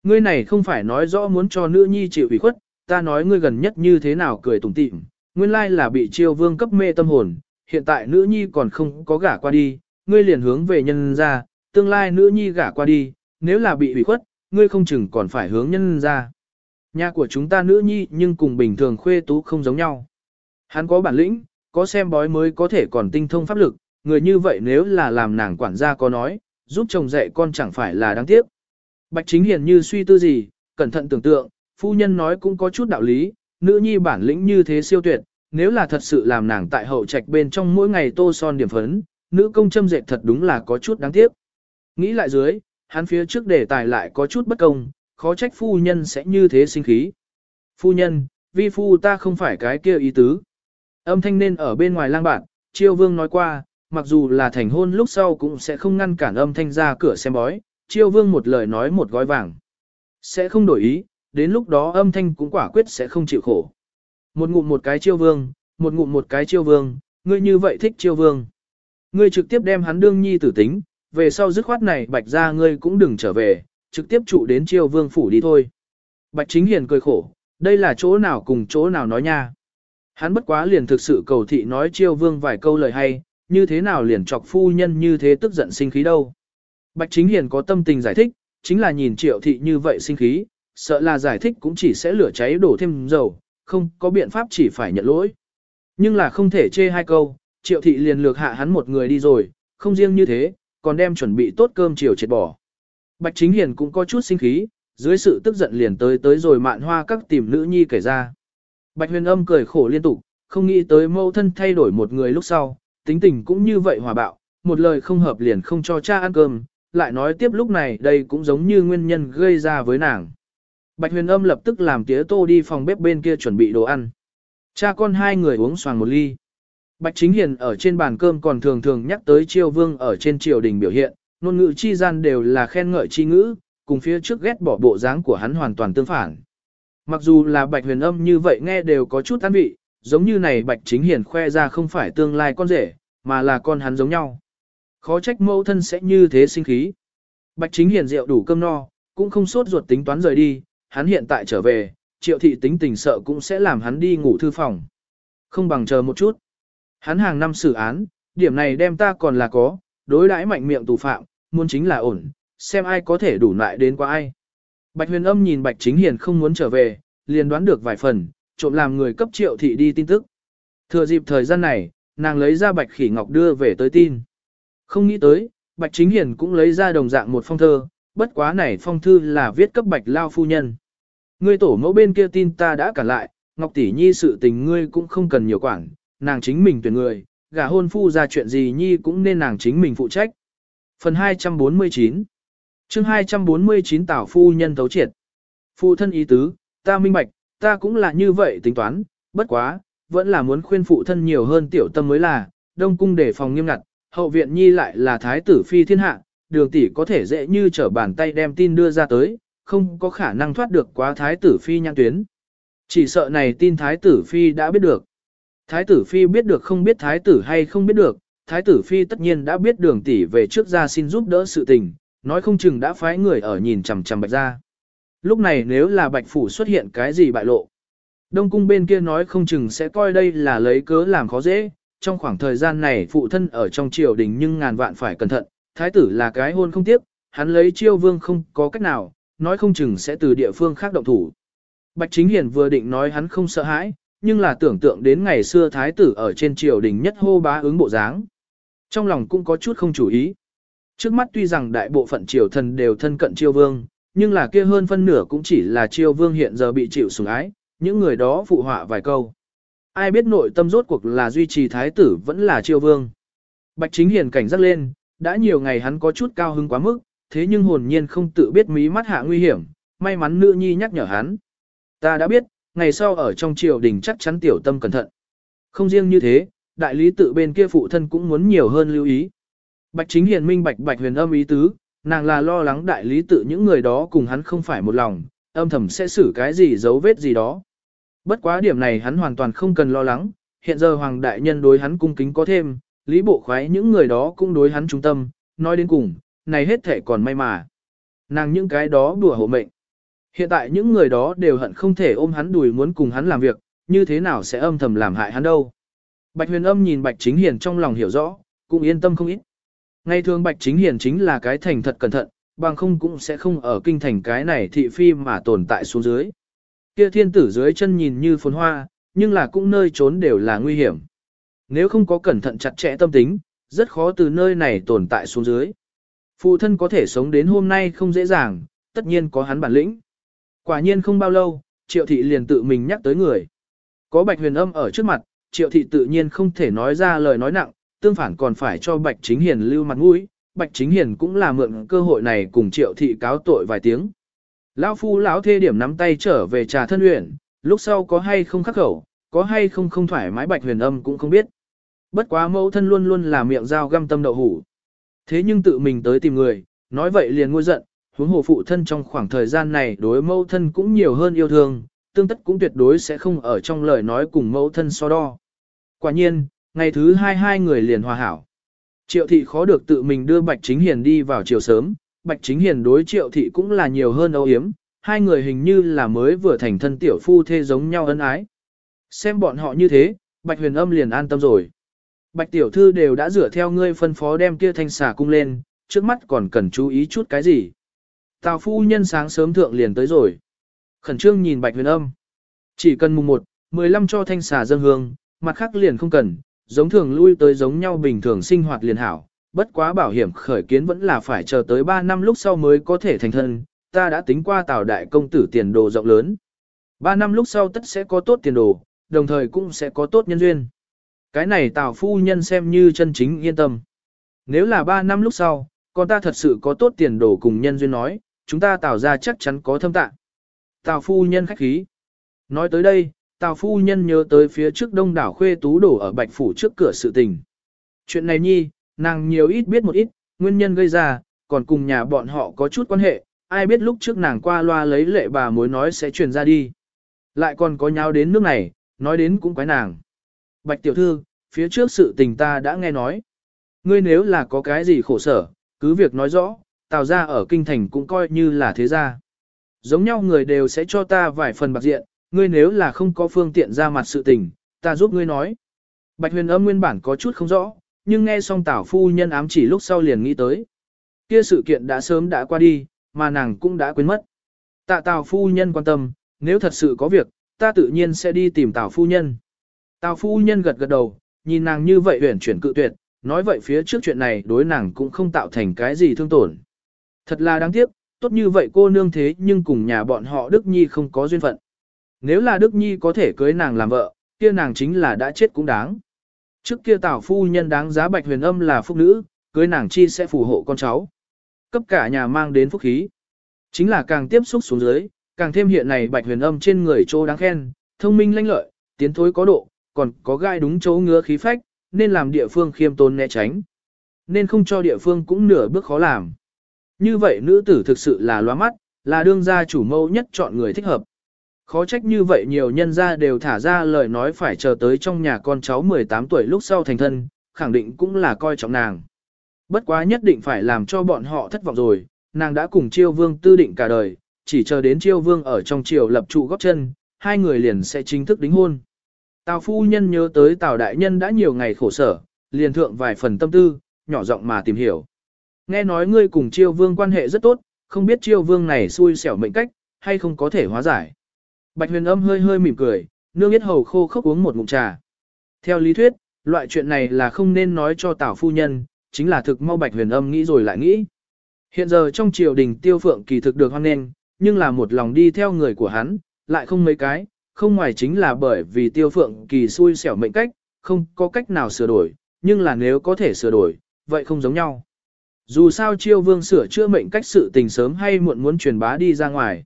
Ngươi này không phải nói rõ muốn cho nữ nhi chịu ủy khuất, ta nói ngươi gần nhất như thế nào cười tủm tỉm, nguyên lai là bị chiêu vương cấp mê tâm hồn, hiện tại nữ nhi còn không có gả qua đi, ngươi liền hướng về nhân ra, tương lai nữ nhi gả qua đi, nếu là bị ủy khuất, ngươi không chừng còn phải hướng nhân ra. Nhà của chúng ta nữ nhi nhưng cùng bình thường khuê tú không giống nhau. Hắn có bản lĩnh, có xem bói mới có thể còn tinh thông pháp lực, người như vậy nếu là làm nàng quản gia có nói, giúp chồng dạy con chẳng phải là đáng tiếc. Bạch chính hiền như suy tư gì, cẩn thận tưởng tượng, phu nhân nói cũng có chút đạo lý, nữ nhi bản lĩnh như thế siêu tuyệt, nếu là thật sự làm nàng tại hậu trạch bên trong mỗi ngày tô son điểm phấn, nữ công châm dệt thật đúng là có chút đáng tiếc. Nghĩ lại dưới, hắn phía trước đề tài lại có chút bất công, khó trách phu nhân sẽ như thế sinh khí. Phu nhân, vi phu ta không phải cái kia ý tứ. Âm thanh nên ở bên ngoài lang bạn, chiêu vương nói qua, mặc dù là thành hôn lúc sau cũng sẽ không ngăn cản âm thanh ra cửa xem bói, chiêu vương một lời nói một gói vàng. Sẽ không đổi ý, đến lúc đó âm thanh cũng quả quyết sẽ không chịu khổ. Một ngụm một cái chiêu vương, một ngụm một cái chiêu vương, ngươi như vậy thích chiêu vương. Ngươi trực tiếp đem hắn đương nhi tử tính, về sau dứt khoát này bạch ra ngươi cũng đừng trở về, trực tiếp trụ đến chiêu vương phủ đi thôi. Bạch chính hiền cười khổ, đây là chỗ nào cùng chỗ nào nói nha. Hắn bất quá liền thực sự cầu thị nói chiêu vương vài câu lời hay, như thế nào liền chọc phu nhân như thế tức giận sinh khí đâu. Bạch chính hiền có tâm tình giải thích, chính là nhìn triệu thị như vậy sinh khí, sợ là giải thích cũng chỉ sẽ lửa cháy đổ thêm dầu, không có biện pháp chỉ phải nhận lỗi. Nhưng là không thể chê hai câu, triệu thị liền lược hạ hắn một người đi rồi, không riêng như thế, còn đem chuẩn bị tốt cơm chiều triệt bỏ. Bạch Chính Hiền cũng có chút sinh khí, dưới sự tức giận liền tới tới rồi mạn hoa các tìm nữ nhi kể ra. Bạch huyền âm cười khổ liên tục, không nghĩ tới mâu thân thay đổi một người lúc sau, tính tình cũng như vậy hòa bạo, một lời không hợp liền không cho cha ăn cơm, lại nói tiếp lúc này đây cũng giống như nguyên nhân gây ra với nàng. Bạch huyền âm lập tức làm tía tô đi phòng bếp bên kia chuẩn bị đồ ăn. Cha con hai người uống xoàng một ly. Bạch chính hiền ở trên bàn cơm còn thường thường nhắc tới triều vương ở trên triều đình biểu hiện, ngôn ngữ chi gian đều là khen ngợi chi ngữ, cùng phía trước ghét bỏ bộ dáng của hắn hoàn toàn tương phản. Mặc dù là bạch huyền âm như vậy nghe đều có chút tán vị, giống như này bạch chính hiền khoe ra không phải tương lai con rể, mà là con hắn giống nhau. Khó trách mẫu thân sẽ như thế sinh khí. Bạch chính hiền rượu đủ cơm no, cũng không sốt ruột tính toán rời đi, hắn hiện tại trở về, triệu thị tính tình sợ cũng sẽ làm hắn đi ngủ thư phòng. Không bằng chờ một chút. Hắn hàng năm xử án, điểm này đem ta còn là có, đối đãi mạnh miệng tù phạm, muốn chính là ổn, xem ai có thể đủ lại đến qua ai. Bạch huyền âm nhìn Bạch chính hiền không muốn trở về, liền đoán được vài phần, trộm làm người cấp triệu thị đi tin tức. Thừa dịp thời gian này, nàng lấy ra Bạch khỉ ngọc đưa về tới tin. Không nghĩ tới, Bạch chính hiền cũng lấy ra đồng dạng một phong thơ, bất quá này phong thư là viết cấp Bạch lao phu nhân. Ngươi tổ mẫu bên kia tin ta đã cản lại, Ngọc tỷ nhi sự tình ngươi cũng không cần nhiều quản, nàng chính mình tuyển người, gả hôn phu ra chuyện gì nhi cũng nên nàng chính mình phụ trách. Phần 249 chương 249 tảo phu nhân thấu triệt. Phụ thân ý tứ, ta minh bạch, ta cũng là như vậy tính toán, bất quá, vẫn là muốn khuyên phụ thân nhiều hơn tiểu tâm mới là, đông cung để phòng nghiêm ngặt, hậu viện nhi lại là thái tử phi thiên hạ, đường tỷ có thể dễ như trở bàn tay đem tin đưa ra tới, không có khả năng thoát được quá thái tử phi nhãn tuyến. Chỉ sợ này tin thái tử phi đã biết được. Thái tử phi biết được không biết thái tử hay không biết được, thái tử phi tất nhiên đã biết đường tỷ về trước ra xin giúp đỡ sự tình, nói không chừng đã phái người ở nhìn chằm chằm bạch ra. Lúc này nếu là bạch phủ xuất hiện cái gì bại lộ. Đông cung bên kia nói không chừng sẽ coi đây là lấy cớ làm khó dễ, trong khoảng thời gian này phụ thân ở trong triều đình nhưng ngàn vạn phải cẩn thận, thái tử là cái hôn không tiếp, hắn lấy chiêu vương không có cách nào, nói không chừng sẽ từ địa phương khác động thủ. Bạch Chính Hiền vừa định nói hắn không sợ hãi, nhưng là tưởng tượng đến ngày xưa thái tử ở trên triều đình nhất hô bá ứng bộ dáng. Trong lòng cũng có chút không chủ ý. Trước mắt tuy rằng đại bộ phận triều thần đều thân cận triều vương, nhưng là kia hơn phân nửa cũng chỉ là triều vương hiện giờ bị chịu sủng ái, những người đó phụ họa vài câu. Ai biết nội tâm rốt cuộc là duy trì thái tử vẫn là triều vương. Bạch Chính Hiền cảnh giác lên, đã nhiều ngày hắn có chút cao hứng quá mức, thế nhưng hồn nhiên không tự biết mí mắt hạ nguy hiểm, may mắn nữ nhi nhắc nhở hắn. Ta đã biết, ngày sau ở trong triều đình chắc chắn tiểu tâm cẩn thận. Không riêng như thế, đại lý tự bên kia phụ thân cũng muốn nhiều hơn lưu ý. Bạch chính hiền minh bạch bạch huyền âm ý tứ, nàng là lo lắng đại lý tự những người đó cùng hắn không phải một lòng, âm thầm sẽ xử cái gì dấu vết gì đó. Bất quá điểm này hắn hoàn toàn không cần lo lắng, hiện giờ hoàng đại nhân đối hắn cung kính có thêm, lý bộ khoái những người đó cũng đối hắn trung tâm, nói đến cùng, này hết thể còn may mà. Nàng những cái đó đùa hộ mệnh. Hiện tại những người đó đều hận không thể ôm hắn đùi muốn cùng hắn làm việc, như thế nào sẽ âm thầm làm hại hắn đâu. Bạch huyền âm nhìn Bạch Chính Hiền trong lòng hiểu rõ, cũng yên tâm không ít. Ngày thường Bạch Chính Hiền chính là cái thành thật cẩn thận, bằng không cũng sẽ không ở kinh thành cái này thị phi mà tồn tại xuống dưới. Kia thiên tử dưới chân nhìn như phồn hoa, nhưng là cũng nơi trốn đều là nguy hiểm. Nếu không có cẩn thận chặt chẽ tâm tính, rất khó từ nơi này tồn tại xuống dưới. Phụ thân có thể sống đến hôm nay không dễ dàng, tất nhiên có hắn bản lĩnh. Quả nhiên không bao lâu, triệu thị liền tự mình nhắc tới người. Có bạch huyền âm ở trước mặt, triệu thị tự nhiên không thể nói ra lời nói nặng, tương phản còn phải cho bạch chính hiền lưu mặt mũi. Bạch chính hiền cũng là mượn cơ hội này cùng triệu thị cáo tội vài tiếng. Lão phu lão thê điểm nắm tay trở về trà thân luyện, lúc sau có hay không khắc khẩu, có hay không không thoải mái bạch huyền âm cũng không biết. Bất quá mẫu thân luôn luôn là miệng dao găm tâm đậu hủ. Thế nhưng tự mình tới tìm người, nói vậy liền ngôi giận, huống hồ phụ thân trong khoảng thời gian này đối mẫu thân cũng nhiều hơn yêu thương, tương tất cũng tuyệt đối sẽ không ở trong lời nói cùng mẫu thân so đo. Quả nhiên, ngày thứ hai hai người liền hòa hảo. Triệu thị khó được tự mình đưa Bạch Chính Hiền đi vào chiều sớm, Bạch Chính Hiền đối triệu thị cũng là nhiều hơn âu yếm, hai người hình như là mới vừa thành thân tiểu phu thê giống nhau ân ái. Xem bọn họ như thế, Bạch Huyền Âm liền an tâm rồi. Bạch tiểu thư đều đã rửa theo ngươi phân phó đem kia thanh xà cung lên, trước mắt còn cần chú ý chút cái gì. Tào phu nhân sáng sớm thượng liền tới rồi. Khẩn trương nhìn bạch huyền âm. Chỉ cần mùng 1, 15 cho thanh xà dân hương, mặt khác liền không cần, giống thường lui tới giống nhau bình thường sinh hoạt liền hảo, bất quá bảo hiểm khởi kiến vẫn là phải chờ tới 3 năm lúc sau mới có thể thành thân, ta đã tính qua tào đại công tử tiền đồ rộng lớn. 3 năm lúc sau tất sẽ có tốt tiền đồ, đồng thời cũng sẽ có tốt nhân duyên. Cái này tào phu nhân xem như chân chính yên tâm. Nếu là 3 năm lúc sau, con ta thật sự có tốt tiền đồ cùng nhân duyên nói, chúng ta tào ra chắc chắn có thâm tạng. Tào phu nhân khách khí. Nói tới đây, tào phu nhân nhớ tới phía trước đông đảo khuê tú đổ ở bạch phủ trước cửa sự tình. Chuyện này nhi, nàng nhiều ít biết một ít, nguyên nhân gây ra, còn cùng nhà bọn họ có chút quan hệ, ai biết lúc trước nàng qua loa lấy lệ bà mối nói sẽ truyền ra đi. Lại còn có nháo đến nước này, nói đến cũng quái nàng. Bạch tiểu thư, phía trước sự tình ta đã nghe nói. Ngươi nếu là có cái gì khổ sở, cứ việc nói rõ, tào ra ở kinh thành cũng coi như là thế gia. Giống nhau người đều sẽ cho ta vài phần bạc diện, ngươi nếu là không có phương tiện ra mặt sự tình, ta giúp ngươi nói. Bạch huyền âm nguyên bản có chút không rõ, nhưng nghe xong tảo phu nhân ám chỉ lúc sau liền nghĩ tới. Kia sự kiện đã sớm đã qua đi, mà nàng cũng đã quên mất. Tạ tào phu nhân quan tâm, nếu thật sự có việc, ta tự nhiên sẽ đi tìm tào phu nhân. Tào phu nhân gật gật đầu, nhìn nàng như vậy uyển chuyển cự tuyệt, nói vậy phía trước chuyện này đối nàng cũng không tạo thành cái gì thương tổn. Thật là đáng tiếc, tốt như vậy cô nương thế nhưng cùng nhà bọn họ Đức Nhi không có duyên phận. Nếu là Đức Nhi có thể cưới nàng làm vợ, kia nàng chính là đã chết cũng đáng. Trước kia tào phu nhân đáng giá bạch huyền âm là phúc nữ, cưới nàng chi sẽ phù hộ con cháu. Cấp cả nhà mang đến phúc khí. Chính là càng tiếp xúc xuống dưới, càng thêm hiện này bạch huyền âm trên người trô đáng khen, thông minh lanh lợi, tiến thối có độ, còn có gai đúng chỗ ngứa khí phách, nên làm địa phương khiêm tôn né tránh. Nên không cho địa phương cũng nửa bước khó làm. Như vậy nữ tử thực sự là loa mắt, là đương gia chủ mâu nhất chọn người thích hợp. Khó trách như vậy nhiều nhân gia đều thả ra lời nói phải chờ tới trong nhà con cháu 18 tuổi lúc sau thành thân, khẳng định cũng là coi trọng nàng. Bất quá nhất định phải làm cho bọn họ thất vọng rồi, nàng đã cùng chiêu vương tư định cả đời, chỉ chờ đến chiêu vương ở trong triều lập trụ góp chân, hai người liền sẽ chính thức đính hôn. Tào phu nhân nhớ tới Tào đại nhân đã nhiều ngày khổ sở, liền thượng vài phần tâm tư, nhỏ giọng mà tìm hiểu. Nghe nói ngươi cùng chiêu vương quan hệ rất tốt, không biết chiêu vương này xui xẻo mệnh cách, hay không có thể hóa giải. Bạch huyền âm hơi hơi mỉm cười, nương biết hầu khô khốc uống một ngụm trà. Theo lý thuyết, loại chuyện này là không nên nói cho Tào phu nhân, chính là thực mau bạch huyền âm nghĩ rồi lại nghĩ. Hiện giờ trong triều đình tiêu phượng kỳ thực được hoan nghênh, nhưng là một lòng đi theo người của hắn, lại không mấy cái, không ngoài chính là bởi vì tiêu phượng kỳ xui xẻo mệnh cách, không có cách nào sửa đổi, nhưng là nếu có thể sửa đổi, vậy không giống nhau. Dù sao chiêu vương sửa chữa mệnh cách sự tình sớm hay muộn muốn truyền bá đi ra ngoài.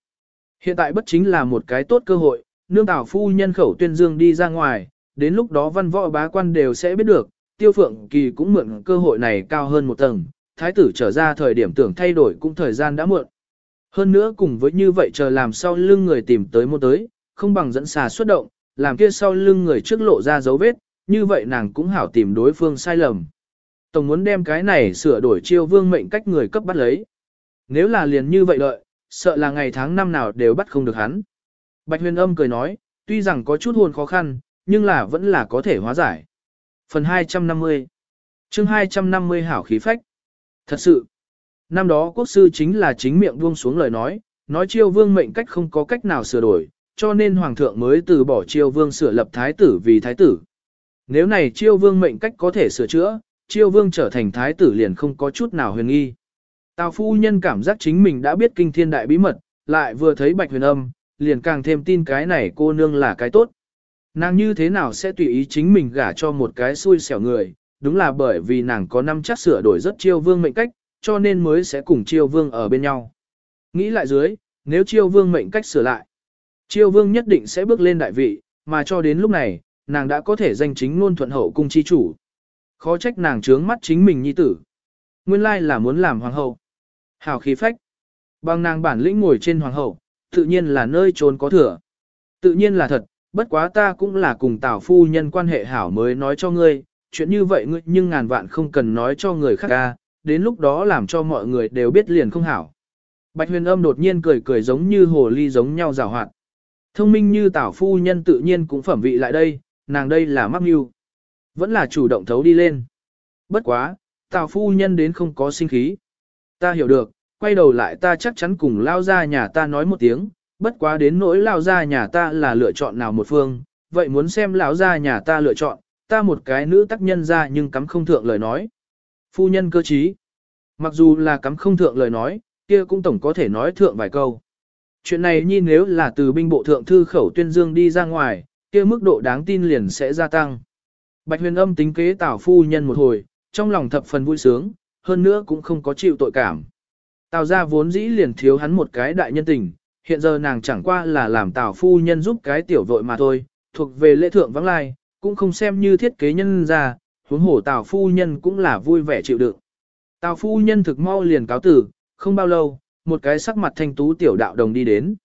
Hiện tại bất chính là một cái tốt cơ hội, nương tảo phu nhân khẩu tuyên dương đi ra ngoài, đến lúc đó văn võ bá quan đều sẽ biết được, tiêu phượng kỳ cũng mượn cơ hội này cao hơn một tầng, thái tử trở ra thời điểm tưởng thay đổi cũng thời gian đã muộn. Hơn nữa cùng với như vậy chờ làm sau lưng người tìm tới một tới, không bằng dẫn xà xuất động, làm kia sau lưng người trước lộ ra dấu vết, như vậy nàng cũng hảo tìm đối phương sai lầm. Tổng muốn đem cái này sửa đổi chiêu vương mệnh cách người cấp bắt lấy. Nếu là liền như vậy đợi, sợ là ngày tháng năm nào đều bắt không được hắn. Bạch huyền âm cười nói, tuy rằng có chút hồn khó khăn, nhưng là vẫn là có thể hóa giải. Phần 250 chương 250 hảo khí phách. Thật sự, năm đó quốc sư chính là chính miệng buông xuống lời nói, nói chiêu vương mệnh cách không có cách nào sửa đổi, cho nên hoàng thượng mới từ bỏ chiêu vương sửa lập thái tử vì thái tử. Nếu này chiêu vương mệnh cách có thể sửa chữa, chiêu vương trở thành thái tử liền không có chút nào huyền nghi. Tào phu nhân cảm giác chính mình đã biết kinh thiên đại bí mật, lại vừa thấy bạch huyền âm, liền càng thêm tin cái này cô nương là cái tốt. Nàng như thế nào sẽ tùy ý chính mình gả cho một cái xui xẻo người, đúng là bởi vì nàng có năm chắc sửa đổi rất chiêu vương mệnh cách, cho nên mới sẽ cùng chiêu vương ở bên nhau. Nghĩ lại dưới, nếu chiêu vương mệnh cách sửa lại, chiêu vương nhất định sẽ bước lên đại vị, mà cho đến lúc này, nàng đã có thể danh chính luôn thuận hậu cung chi chủ. Khó trách nàng trướng mắt chính mình nhi tử. Nguyên lai là muốn làm hoàng hậu. Hào khí phách. Bằng nàng bản lĩnh ngồi trên hoàng hậu, tự nhiên là nơi trốn có thừa. Tự nhiên là thật, bất quá ta cũng là cùng tào phu nhân quan hệ hảo mới nói cho ngươi, chuyện như vậy ngươi nhưng ngàn vạn không cần nói cho người khác ca, đến lúc đó làm cho mọi người đều biết liền không hảo. Bạch huyền âm đột nhiên cười cười giống như hồ ly giống nhau rào hoạt. Thông minh như tảo phu nhân tự nhiên cũng phẩm vị lại đây, nàng đây là mắc mưu. Vẫn là chủ động thấu đi lên. Bất quá, tảo phu nhân đến không có sinh khí. Ta hiểu được, quay đầu lại ta chắc chắn cùng lao ra nhà ta nói một tiếng, bất quá đến nỗi lao ra nhà ta là lựa chọn nào một phương, vậy muốn xem lão ra nhà ta lựa chọn, ta một cái nữ tác nhân ra nhưng cắm không thượng lời nói. Phu nhân cơ trí. Mặc dù là cắm không thượng lời nói, kia cũng tổng có thể nói thượng vài câu. Chuyện này nhi nếu là từ binh bộ thượng thư khẩu tuyên dương đi ra ngoài, kia mức độ đáng tin liền sẽ gia tăng. Bạch huyền âm tính kế tào phu nhân một hồi, trong lòng thập phần vui sướng, hơn nữa cũng không có chịu tội cảm. Tào ra vốn dĩ liền thiếu hắn một cái đại nhân tình, hiện giờ nàng chẳng qua là làm tào phu nhân giúp cái tiểu vội mà thôi, thuộc về lễ thượng vắng lai, cũng không xem như thiết kế nhân ra, huống hổ tào phu nhân cũng là vui vẻ chịu đựng. Tào phu nhân thực mau liền cáo tử, không bao lâu, một cái sắc mặt thanh tú tiểu đạo đồng đi đến.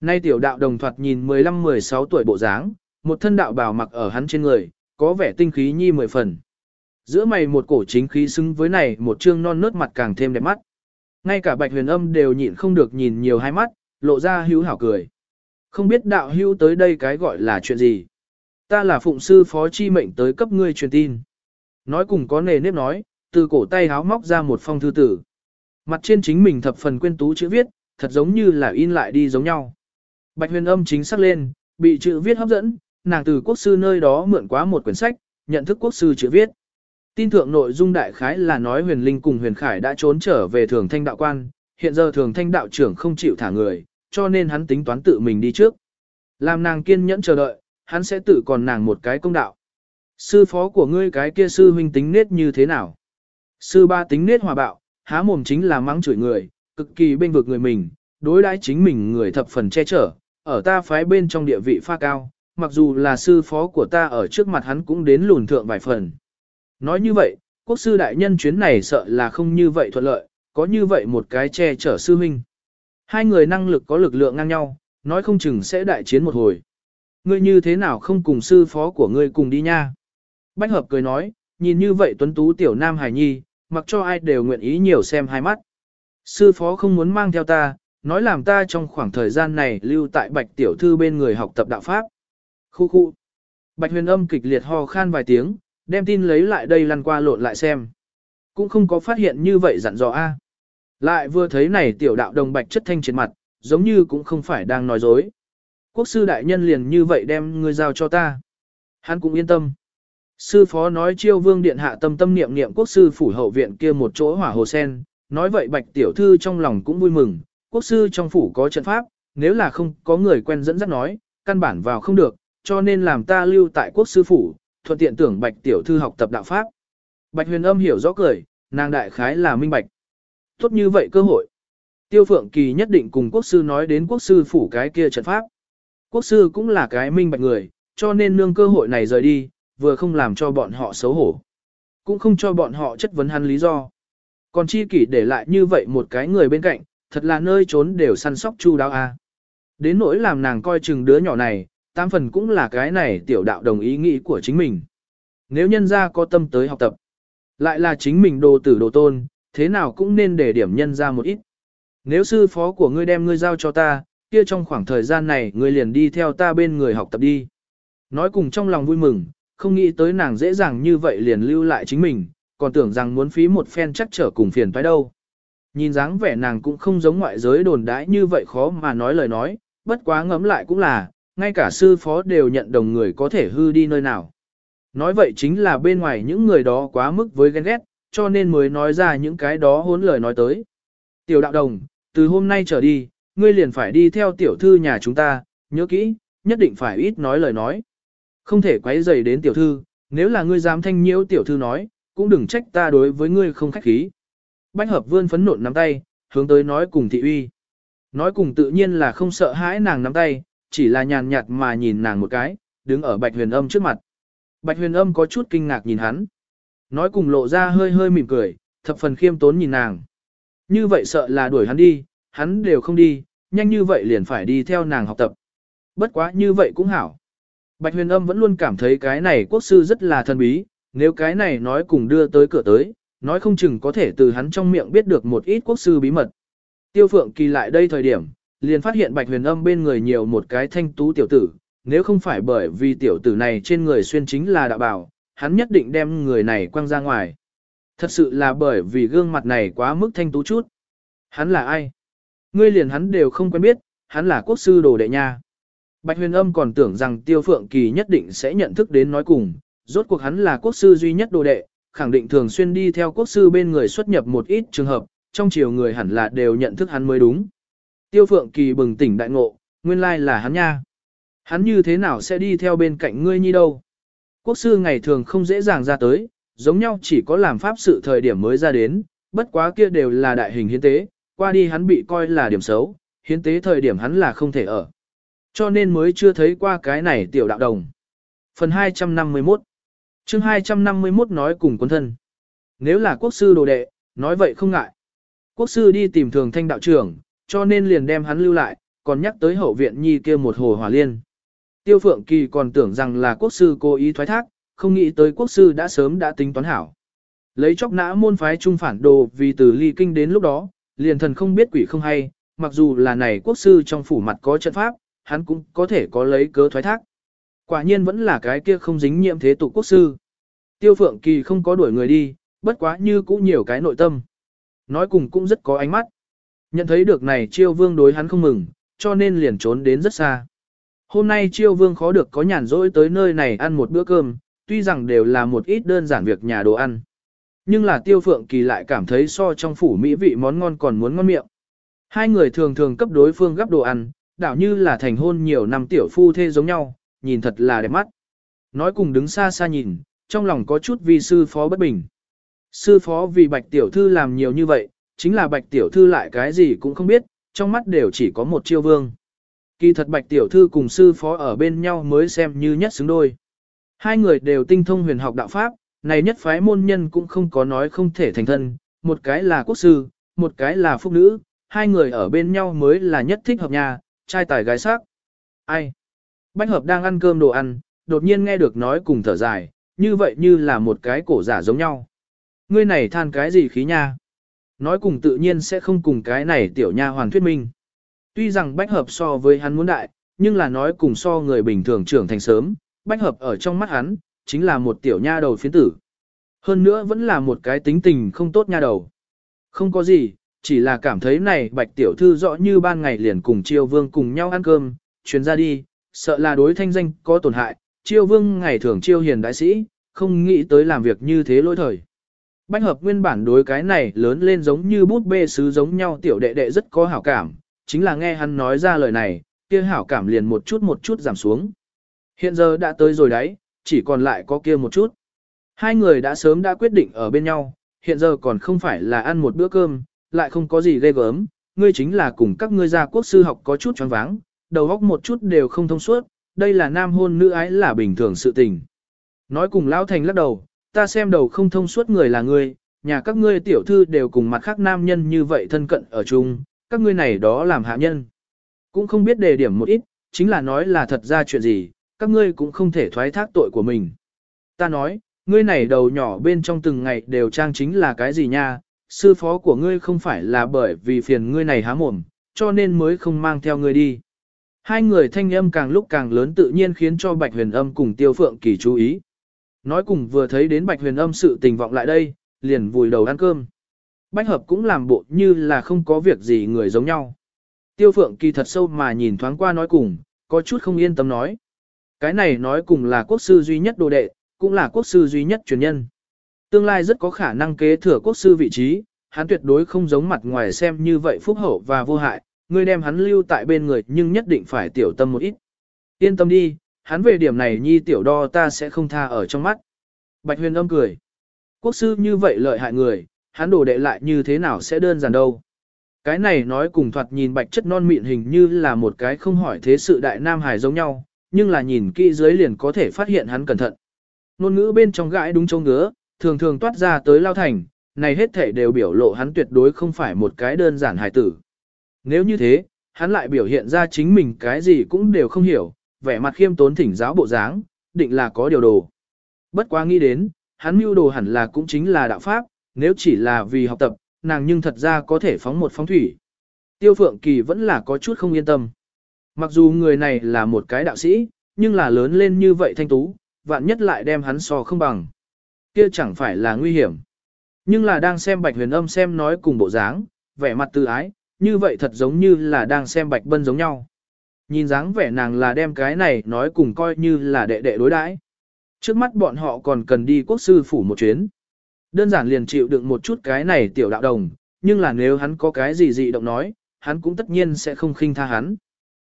Nay tiểu đạo đồng thoạt nhìn 15-16 tuổi bộ dáng, một thân đạo bào mặc ở hắn trên người, có vẻ tinh khí nhi mười phần. Giữa mày một cổ chính khí xứng với này một trương non nớt mặt càng thêm đẹp mắt. Ngay cả bạch huyền âm đều nhịn không được nhìn nhiều hai mắt, lộ ra hữu hảo cười. Không biết đạo hữu tới đây cái gọi là chuyện gì. Ta là phụng sư phó chi mệnh tới cấp ngươi truyền tin. Nói cùng có nề nếp nói, từ cổ tay háo móc ra một phong thư tử. Mặt trên chính mình thập phần quên tú chữ viết, thật giống như là in lại đi giống nhau. Bạch huyền âm chính xác lên, bị chữ viết hấp dẫn, nàng từ quốc sư nơi đó mượn quá một quyển sách, nhận thức quốc sư chữ viết. Tin thượng nội dung đại khái là nói huyền linh cùng huyền khải đã trốn trở về thường thanh đạo quan, hiện giờ thường thanh đạo trưởng không chịu thả người, cho nên hắn tính toán tự mình đi trước. Làm nàng kiên nhẫn chờ đợi, hắn sẽ tự còn nàng một cái công đạo. Sư phó của ngươi cái kia sư huynh tính nết như thế nào? Sư ba tính nết hòa bạo, há mồm chính là mắng chửi người, cực kỳ bên vực người mình, đối đãi chính mình người thập phần che chở, ở ta phái bên trong địa vị pha cao, mặc dù là sư phó của ta ở trước mặt hắn cũng đến lùn thượng vài phần. Nói như vậy, quốc sư đại nhân chuyến này sợ là không như vậy thuận lợi, có như vậy một cái che chở sư huynh. Hai người năng lực có lực lượng ngang nhau, nói không chừng sẽ đại chiến một hồi. Ngươi như thế nào không cùng sư phó của ngươi cùng đi nha? Bách hợp cười nói, nhìn như vậy tuấn tú tiểu nam hải nhi, mặc cho ai đều nguyện ý nhiều xem hai mắt. Sư phó không muốn mang theo ta, nói làm ta trong khoảng thời gian này lưu tại bạch tiểu thư bên người học tập đạo pháp. Khu khu. Bạch huyền âm kịch liệt ho khan vài tiếng, đem tin lấy lại đây lăn qua lộn lại xem. Cũng không có phát hiện như vậy dặn dò A. Lại vừa thấy này tiểu đạo đồng bạch chất thanh trên mặt, giống như cũng không phải đang nói dối. Quốc sư đại nhân liền như vậy đem ngươi giao cho ta. Hắn cũng yên tâm. Sư phó nói chiêu vương điện hạ tâm tâm niệm niệm quốc sư phủ hậu viện kia một chỗ hỏa hồ sen, nói vậy bạch tiểu thư trong lòng cũng vui mừng, quốc sư trong phủ có trận pháp, nếu là không có người quen dẫn dắt nói, căn bản vào không được, cho nên làm ta lưu tại quốc sư phủ, thuận tiện tưởng bạch tiểu thư học tập đạo pháp. Bạch huyền âm hiểu rõ cười, nàng đại khái là minh bạch. Tốt như vậy cơ hội. Tiêu phượng kỳ nhất định cùng quốc sư nói đến quốc sư phủ cái kia trận pháp. Quốc sư cũng là cái minh bạch người, cho nên nương cơ hội này rời đi, vừa không làm cho bọn họ xấu hổ. Cũng không cho bọn họ chất vấn hắn lý do. Còn chi kỷ để lại như vậy một cái người bên cạnh, thật là nơi trốn đều săn sóc chu đáo a. Đến nỗi làm nàng coi chừng đứa nhỏ này, tam phần cũng là cái này tiểu đạo đồng ý nghĩ của chính mình. Nếu nhân ra có tâm tới học tập, lại là chính mình đồ tử đồ tôn, thế nào cũng nên để điểm nhân ra một ít. Nếu sư phó của ngươi đem ngươi giao cho ta, kia trong khoảng thời gian này ngươi liền đi theo ta bên người học tập đi. Nói cùng trong lòng vui mừng, không nghĩ tới nàng dễ dàng như vậy liền lưu lại chính mình, còn tưởng rằng muốn phí một phen chắc trở cùng phiền toái đâu. Nhìn dáng vẻ nàng cũng không giống ngoại giới đồn đãi như vậy khó mà nói lời nói, bất quá ngẫm lại cũng là, ngay cả sư phó đều nhận đồng người có thể hư đi nơi nào. Nói vậy chính là bên ngoài những người đó quá mức với ghen ghét, cho nên mới nói ra những cái đó hốn lời nói tới. Tiểu đạo đồng, từ hôm nay trở đi, ngươi liền phải đi theo tiểu thư nhà chúng ta, nhớ kỹ, nhất định phải ít nói lời nói. Không thể quấy rầy đến tiểu thư, nếu là ngươi dám thanh nhiễu tiểu thư nói, cũng đừng trách ta đối với ngươi không khách khí. Bách hợp vươn phấn nộn nắm tay, hướng tới nói cùng thị uy. Nói cùng tự nhiên là không sợ hãi nàng nắm tay, chỉ là nhàn nhạt mà nhìn nàng một cái, đứng ở bạch huyền âm trước mặt. Bạch huyền âm có chút kinh ngạc nhìn hắn. Nói cùng lộ ra hơi hơi mỉm cười, thập phần khiêm tốn nhìn nàng. Như vậy sợ là đuổi hắn đi, hắn đều không đi, nhanh như vậy liền phải đi theo nàng học tập. Bất quá như vậy cũng hảo. Bạch huyền âm vẫn luôn cảm thấy cái này quốc sư rất là thần bí, nếu cái này nói cùng đưa tới cửa tới, nói không chừng có thể từ hắn trong miệng biết được một ít quốc sư bí mật. Tiêu phượng kỳ lại đây thời điểm, liền phát hiện bạch huyền âm bên người nhiều một cái thanh tú tiểu tử, nếu không phải bởi vì tiểu tử này trên người xuyên chính là đạo bảo, hắn nhất định đem người này quăng ra ngoài. Thật sự là bởi vì gương mặt này quá mức thanh tú chút. Hắn là ai? Ngươi liền hắn đều không quen biết, hắn là quốc sư đồ đệ nha. Bạch huyền âm còn tưởng rằng tiêu phượng kỳ nhất định sẽ nhận thức đến nói cùng, rốt cuộc hắn là quốc sư duy nhất đồ đệ, khẳng định thường xuyên đi theo quốc sư bên người xuất nhập một ít trường hợp, trong chiều người hẳn là đều nhận thức hắn mới đúng. Tiêu Phượng Kỳ bừng tỉnh đại ngộ, nguyên lai là hắn nha. Hắn như thế nào sẽ đi theo bên cạnh ngươi nhi đâu? Quốc sư ngày thường không dễ dàng ra tới, giống nhau chỉ có làm pháp sự thời điểm mới ra đến, bất quá kia đều là đại hình hiến tế, qua đi hắn bị coi là điểm xấu, hiến tế thời điểm hắn là không thể ở. Cho nên mới chưa thấy qua cái này tiểu đạo đồng. Phần 251 chương 251 nói cùng quân thân. Nếu là quốc sư đồ đệ, nói vậy không ngại. Quốc sư đi tìm thường thanh đạo trưởng, cho nên liền đem hắn lưu lại, còn nhắc tới hậu viện nhi kia một hồ hòa liên. Tiêu Phượng Kỳ còn tưởng rằng là quốc sư cố ý thoái thác, không nghĩ tới quốc sư đã sớm đã tính toán hảo. Lấy chóc nã môn phái trung phản đồ vì từ ly kinh đến lúc đó, liền thần không biết quỷ không hay, mặc dù là này quốc sư trong phủ mặt có trận pháp, hắn cũng có thể có lấy cớ thoái thác. Quả nhiên vẫn là cái kia không dính nhiệm thế tục quốc sư. Tiêu Phượng Kỳ không có đuổi người đi, bất quá như cũng nhiều cái nội tâm. Nói cùng cũng rất có ánh mắt. Nhận thấy được này chiêu vương đối hắn không mừng, cho nên liền trốn đến rất xa. Hôm nay chiêu vương khó được có nhàn rỗi tới nơi này ăn một bữa cơm, tuy rằng đều là một ít đơn giản việc nhà đồ ăn. Nhưng là tiêu phượng kỳ lại cảm thấy so trong phủ mỹ vị món ngon còn muốn ngon miệng. Hai người thường thường cấp đối phương gấp đồ ăn, đảo như là thành hôn nhiều năm tiểu phu thê giống nhau, nhìn thật là đẹp mắt. Nói cùng đứng xa xa nhìn, trong lòng có chút vì sư phó bất bình. Sư phó vì bạch tiểu thư làm nhiều như vậy, chính là bạch tiểu thư lại cái gì cũng không biết, trong mắt đều chỉ có một chiêu vương. Kỳ thật bạch tiểu thư cùng sư phó ở bên nhau mới xem như nhất xứng đôi. Hai người đều tinh thông huyền học đạo pháp, này nhất phái môn nhân cũng không có nói không thể thành thân, một cái là quốc sư, một cái là phúc nữ, hai người ở bên nhau mới là nhất thích hợp nhà, trai tài gái sắc. Ai? Bách hợp đang ăn cơm đồ ăn, đột nhiên nghe được nói cùng thở dài, như vậy như là một cái cổ giả giống nhau. Ngươi này than cái gì khí nha? Nói cùng tự nhiên sẽ không cùng cái này tiểu nha hoàn thuyết minh. Tuy rằng bách hợp so với hắn muốn đại, nhưng là nói cùng so người bình thường trưởng thành sớm, bách hợp ở trong mắt hắn, chính là một tiểu nha đầu phiến tử. Hơn nữa vẫn là một cái tính tình không tốt nha đầu. Không có gì, chỉ là cảm thấy này bạch tiểu thư rõ như ban ngày liền cùng chiêu vương cùng nhau ăn cơm, chuyến ra đi, sợ là đối thanh danh có tổn hại, chiêu vương ngày thường chiêu hiền đại sĩ, không nghĩ tới làm việc như thế lỗi thời. Bách hợp nguyên bản đối cái này lớn lên giống như bút bê sứ giống nhau tiểu đệ đệ rất có hảo cảm, chính là nghe hắn nói ra lời này, kia hảo cảm liền một chút một chút giảm xuống. Hiện giờ đã tới rồi đấy, chỉ còn lại có kia một chút. Hai người đã sớm đã quyết định ở bên nhau, hiện giờ còn không phải là ăn một bữa cơm, lại không có gì ghê gớm, ngươi chính là cùng các ngươi gia quốc sư học có chút choáng váng, đầu óc một chút đều không thông suốt, đây là nam hôn nữ ái là bình thường sự tình. Nói cùng Lão Thành lắc đầu, ta xem đầu không thông suốt người là ngươi, nhà các ngươi tiểu thư đều cùng mặt khác nam nhân như vậy thân cận ở chung, các ngươi này đó làm hạ nhân. Cũng không biết đề điểm một ít, chính là nói là thật ra chuyện gì, các ngươi cũng không thể thoái thác tội của mình. Ta nói, ngươi này đầu nhỏ bên trong từng ngày đều trang chính là cái gì nha, sư phó của ngươi không phải là bởi vì phiền ngươi này há mồm, cho nên mới không mang theo ngươi đi. Hai người thanh âm càng lúc càng lớn tự nhiên khiến cho Bạch Huyền Âm cùng Tiêu Phượng Kỳ chú ý. Nói cùng vừa thấy đến Bạch Huyền Âm sự tình vọng lại đây, liền vùi đầu ăn cơm. Bách hợp cũng làm bộ như là không có việc gì người giống nhau. Tiêu Phượng Kỳ thật sâu mà nhìn thoáng qua nói cùng, có chút không yên tâm nói. Cái này nói cùng là quốc sư duy nhất đồ đệ, cũng là quốc sư duy nhất truyền nhân. Tương lai rất có khả năng kế thừa quốc sư vị trí, hắn tuyệt đối không giống mặt ngoài xem như vậy phúc hậu và vô hại, ngươi đem hắn lưu tại bên người nhưng nhất định phải tiểu tâm một ít. Yên tâm đi, hắn về điểm này nhi tiểu đo ta sẽ không tha ở trong mắt. Bạch huyền âm cười. Quốc sư như vậy lợi hại người, hắn đổ đệ lại như thế nào sẽ đơn giản đâu. Cái này nói cùng thoạt nhìn bạch chất non mịn hình như là một cái không hỏi thế sự đại nam hài giống nhau, nhưng là nhìn kỹ dưới liền có thể phát hiện hắn cẩn thận. Nôn ngữ bên trong gãi đúng châu ngứa, thường thường toát ra tới lao thành, này hết thể đều biểu lộ hắn tuyệt đối không phải một cái đơn giản hài tử. Nếu như thế, hắn lại biểu hiện ra chính mình cái gì cũng đều không hiểu, vẻ mặt khiêm tốn thỉnh giáo bộ dáng, định là có điều đồ. Bất quá nghĩ đến, hắn mưu đồ hẳn là cũng chính là đạo pháp, nếu chỉ là vì học tập, nàng nhưng thật ra có thể phóng một phóng thủy. Tiêu Phượng Kỳ vẫn là có chút không yên tâm. Mặc dù người này là một cái đạo sĩ, nhưng là lớn lên như vậy thanh tú, vạn nhất lại đem hắn so không bằng. Kia chẳng phải là nguy hiểm. Nhưng là đang xem bạch huyền âm xem nói cùng bộ dáng, vẻ mặt tự ái, như vậy thật giống như là đang xem bạch bân giống nhau. Nhìn dáng vẻ nàng là đem cái này nói cùng coi như là đệ đệ đối đãi. Trước mắt bọn họ còn cần đi quốc sư phủ một chuyến. Đơn giản liền chịu đựng một chút cái này tiểu đạo đồng, nhưng là nếu hắn có cái gì dị động nói, hắn cũng tất nhiên sẽ không khinh tha hắn.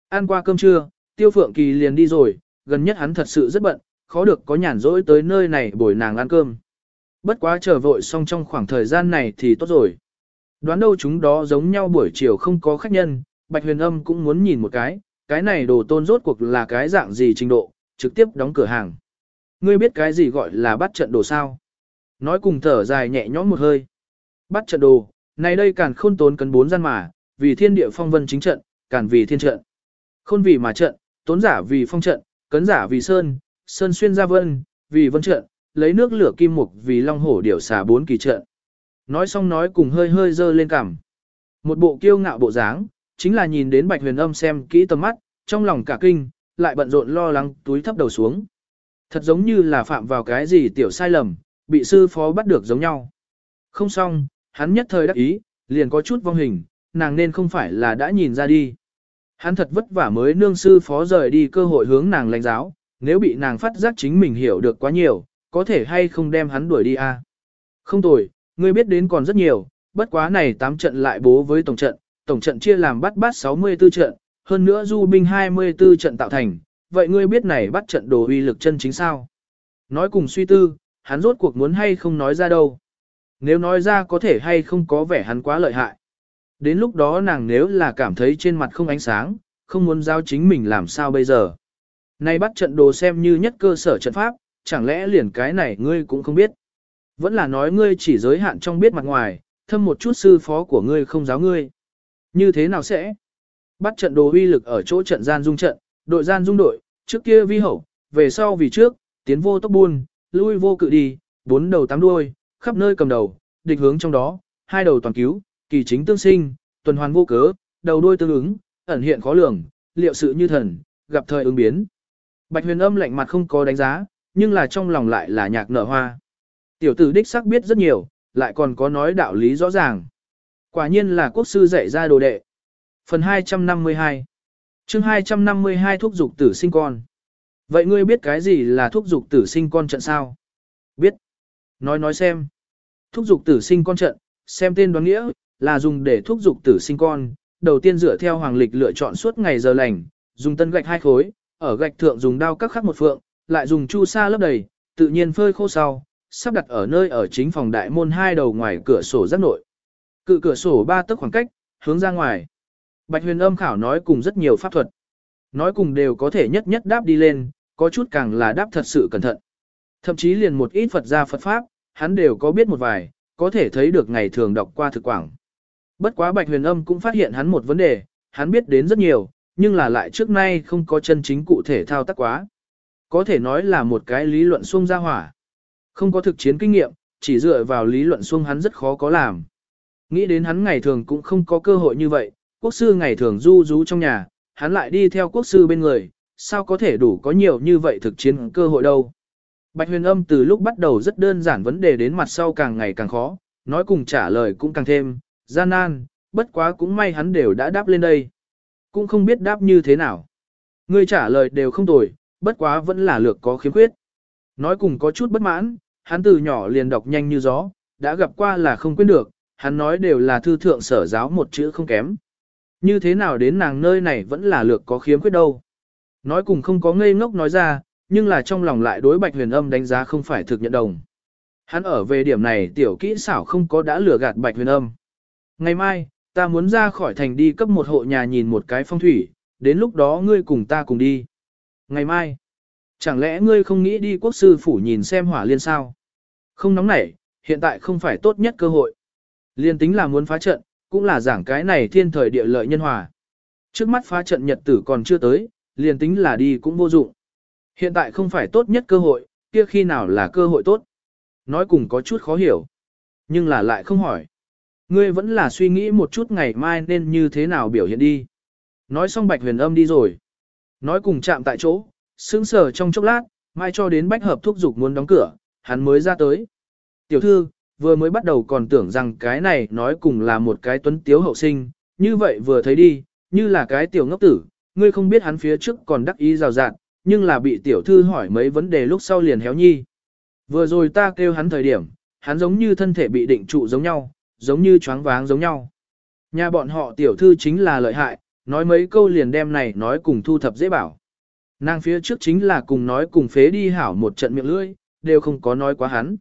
Ăn qua cơm trưa, Tiêu Phượng Kỳ liền đi rồi, gần nhất hắn thật sự rất bận, khó được có nhàn rỗi tới nơi này bồi nàng ăn cơm. Bất quá chờ vội xong trong khoảng thời gian này thì tốt rồi. Đoán đâu chúng đó giống nhau buổi chiều không có khách nhân, Bạch Huyền Âm cũng muốn nhìn một cái, cái này đồ tôn rốt cuộc là cái dạng gì trình độ, trực tiếp đóng cửa hàng. Ngươi biết cái gì gọi là bắt trận đồ sao? Nói cùng thở dài nhẹ nhõm một hơi. Bắt trận đồ, này đây càn khôn tốn cấn bốn gian mà, vì thiên địa phong vân chính trận, càn vì thiên trận. Khôn vì mà trận, tốn giả vì phong trận, cấn giả vì sơn, sơn xuyên ra vân, vì vân trận, lấy nước lửa kim mục vì long hổ điểu xà bốn kỳ trận. Nói xong nói cùng hơi hơi dơ lên cằm. Một bộ kiêu ngạo bộ dáng, chính là nhìn đến bạch huyền âm xem kỹ tầm mắt, trong lòng cả kinh, lại bận rộn lo lắng túi thấp đầu xuống. Thật giống như là phạm vào cái gì tiểu sai lầm, bị sư phó bắt được giống nhau. Không xong, hắn nhất thời đắc ý, liền có chút vong hình, nàng nên không phải là đã nhìn ra đi. Hắn thật vất vả mới nương sư phó rời đi cơ hội hướng nàng lãnh giáo, nếu bị nàng phát giác chính mình hiểu được quá nhiều, có thể hay không đem hắn đuổi đi à. Không tồi, ngươi biết đến còn rất nhiều, bất quá này tám trận lại bố với tổng trận, tổng trận chia làm bắt bát 64 trận, hơn nữa du binh 24 trận tạo thành, vậy ngươi biết này bắt trận đồ uy lực chân chính sao? Nói cùng suy tư, hắn rốt cuộc muốn hay không nói ra đâu. Nếu nói ra có thể hay không có vẻ hắn quá lợi hại. Đến lúc đó nàng nếu là cảm thấy trên mặt không ánh sáng, không muốn giao chính mình làm sao bây giờ. Nay bắt trận đồ xem như nhất cơ sở trận pháp, chẳng lẽ liền cái này ngươi cũng không biết. Vẫn là nói ngươi chỉ giới hạn trong biết mặt ngoài, thâm một chút sư phó của ngươi không giáo ngươi. Như thế nào sẽ? Bắt trận đồ uy lực ở chỗ trận gian dung trận, đội gian dung đội, trước kia vi hậu, về sau vì trước, tiến vô tốc buôn, lui vô cự đi, bốn đầu tám đuôi, khắp nơi cầm đầu, địch hướng trong đó, hai đầu toàn cứu, kỳ chính tương sinh, tuần hoàn vô cớ, đầu đuôi tương ứng, ẩn hiện khó lường, liệu sự như thần, gặp thời ứng biến. Bạch huyền âm lạnh mặt không có đánh giá, nhưng là trong lòng lại là nhạc nở hoa. Tiểu tử đích sắc biết rất nhiều, lại còn có nói đạo lý rõ ràng. Quả nhiên là quốc sư dạy ra đồ đệ. Phần 252 chương 252 thuốc dục tử sinh con. Vậy ngươi biết cái gì là thuốc dục tử sinh con trận sao? Biết. Nói nói xem. Thuốc dục tử sinh con trận, xem tên đoán nghĩa, là dùng để thuốc dục tử sinh con. Đầu tiên dựa theo hoàng lịch lựa chọn suốt ngày giờ lành, dùng tân gạch hai khối, ở gạch thượng dùng đao cắt khắc một phượng, lại dùng chu sa lấp đầy, tự nhiên phơi khô sau, sắp đặt ở nơi ở chính phòng đại môn hai đầu ngoài cửa sổ rất nội. Cự cửa sổ ba tấc khoảng cách, hướng ra ngoài. Bạch huyền âm khảo nói cùng rất nhiều pháp thuật. Nói cùng đều có thể nhất nhất đáp đi lên, có chút càng là đáp thật sự cẩn thận. Thậm chí liền một ít Phật gia Phật Pháp, hắn đều có biết một vài, có thể thấy được ngày thường đọc qua thực quảng. Bất quá Bạch huyền âm cũng phát hiện hắn một vấn đề, hắn biết đến rất nhiều, nhưng là lại trước nay không có chân chính cụ thể thao tác quá. Có thể nói là một cái lý luận xuông ra hỏa. Không có thực chiến kinh nghiệm, chỉ dựa vào lý luận xuông hắn rất khó có làm. Nghĩ đến hắn ngày thường cũng không có cơ hội như vậy, quốc sư ngày thường du rú trong nhà, hắn lại đi theo quốc sư bên người, sao có thể đủ có nhiều như vậy thực chiến cơ hội đâu. Bạch huyền âm từ lúc bắt đầu rất đơn giản vấn đề đến mặt sau càng ngày càng khó, nói cùng trả lời cũng càng thêm, gian nan, bất quá cũng may hắn đều đã đáp lên đây. Cũng không biết đáp như thế nào. Ngươi trả lời đều không tồi, bất quá vẫn là lược có khiếm khuyết. Nói cùng có chút bất mãn, hắn từ nhỏ liền đọc nhanh như gió, đã gặp qua là không quên được, hắn nói đều là thư thượng sở giáo một chữ không kém. Như thế nào đến nàng nơi này vẫn là lược có khiếm khuyết đâu. Nói cùng không có ngây ngốc nói ra, nhưng là trong lòng lại đối bạch huyền âm đánh giá không phải thực nhận đồng. Hắn ở về điểm này tiểu kỹ xảo không có đã lừa gạt bạch huyền âm. Ngày mai, ta muốn ra khỏi thành đi cấp một hộ nhà nhìn một cái phong thủy, đến lúc đó ngươi cùng ta cùng đi. Ngày mai, chẳng lẽ ngươi không nghĩ đi quốc sư phủ nhìn xem hỏa liên sao? Không nóng nảy, hiện tại không phải tốt nhất cơ hội. Liên tính là muốn phá trận, cũng là giảng cái này thiên thời địa lợi nhân hòa. Trước mắt phá trận nhật tử còn chưa tới, liền tính là đi cũng vô dụng. Hiện tại không phải tốt nhất cơ hội, kia khi nào là cơ hội tốt. Nói cùng có chút khó hiểu, nhưng là lại không hỏi. Ngươi vẫn là suy nghĩ một chút ngày mai nên như thế nào biểu hiện đi. Nói xong bạch huyền âm đi rồi. Nói cùng chạm tại chỗ, sững sờ trong chốc lát, mai cho đến bách hợp thúc dục muốn đóng cửa, hắn mới ra tới. Tiểu thư, vừa mới bắt đầu còn tưởng rằng cái này nói cùng là một cái tuấn tiếu hậu sinh, như vậy vừa thấy đi, như là cái tiểu ngốc tử, ngươi không biết hắn phía trước còn đắc ý rào rạt, nhưng là bị tiểu thư hỏi mấy vấn đề lúc sau liền héo nhi. Vừa rồi ta kêu hắn thời điểm, hắn giống như thân thể bị định trụ giống nhau, giống như choáng váng giống nhau. Nhà bọn họ tiểu thư chính là lợi hại, nói mấy câu liền đem này nói cùng thu thập dễ bảo. Nàng phía trước chính là cùng nói cùng phế đi hảo một trận miệng lưỡi, đều không có nói quá hắn.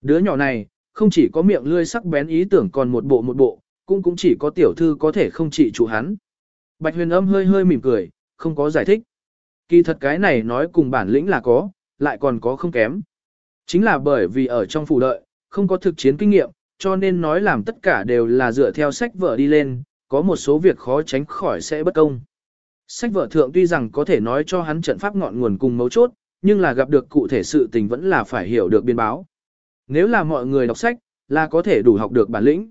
Đứa nhỏ này, không chỉ có miệng lưỡi sắc bén ý tưởng còn một bộ một bộ, cũng cũng chỉ có tiểu thư có thể không trị chủ hắn. Bạch huyền âm hơi hơi mỉm cười, không có giải thích. Kỳ thật cái này nói cùng bản lĩnh là có, lại còn có không kém. Chính là bởi vì ở trong phủ đợi, không có thực chiến kinh nghiệm, cho nên nói làm tất cả đều là dựa theo sách vở đi lên, có một số việc khó tránh khỏi sẽ bất công. Sách vở thượng tuy rằng có thể nói cho hắn trận pháp ngọn nguồn cùng mấu chốt, nhưng là gặp được cụ thể sự tình vẫn là phải hiểu được biên báo. Nếu là mọi người đọc sách, là có thể đủ học được bản lĩnh.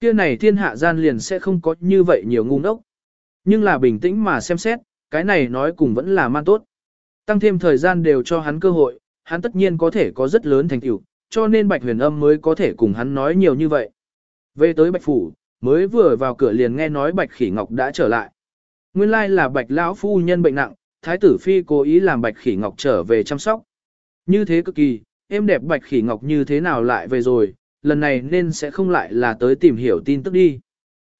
Kia này thiên hạ gian liền sẽ không có như vậy nhiều ngu ngốc. Nhưng là bình tĩnh mà xem xét, cái này nói cùng vẫn là man tốt. Tăng thêm thời gian đều cho hắn cơ hội, hắn tất nhiên có thể có rất lớn thành tựu, cho nên Bạch Huyền Âm mới có thể cùng hắn nói nhiều như vậy. Về tới Bạch Phủ, mới vừa vào cửa liền nghe nói Bạch Khỉ Ngọc đã trở lại. Nguyên lai là Bạch Lão Phu Nhân bệnh nặng, Thái tử Phi cố ý làm Bạch Khỉ Ngọc trở về chăm sóc. Như thế cực kỳ, em đẹp Bạch Khỉ Ngọc như thế nào lại về rồi, lần này nên sẽ không lại là tới tìm hiểu tin tức đi.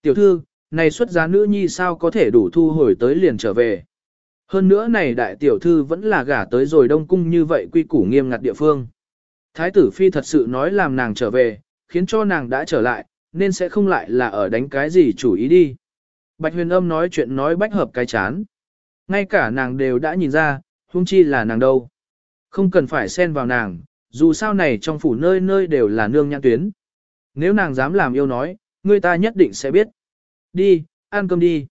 Tiểu thư, này xuất giá nữ nhi sao có thể đủ thu hồi tới liền trở về. Hơn nữa này đại tiểu thư vẫn là gả tới rồi đông cung như vậy quy củ nghiêm ngặt địa phương. Thái tử phi thật sự nói làm nàng trở về, khiến cho nàng đã trở lại, nên sẽ không lại là ở đánh cái gì chủ ý đi. Bạch huyền âm nói chuyện nói bách hợp cái chán. Ngay cả nàng đều đã nhìn ra, huống chi là nàng đâu. Không cần phải xen vào nàng, dù sao này trong phủ nơi nơi đều là nương nhãn tuyến. Nếu nàng dám làm yêu nói, người ta nhất định sẽ biết. Đi, ăn cơm đi.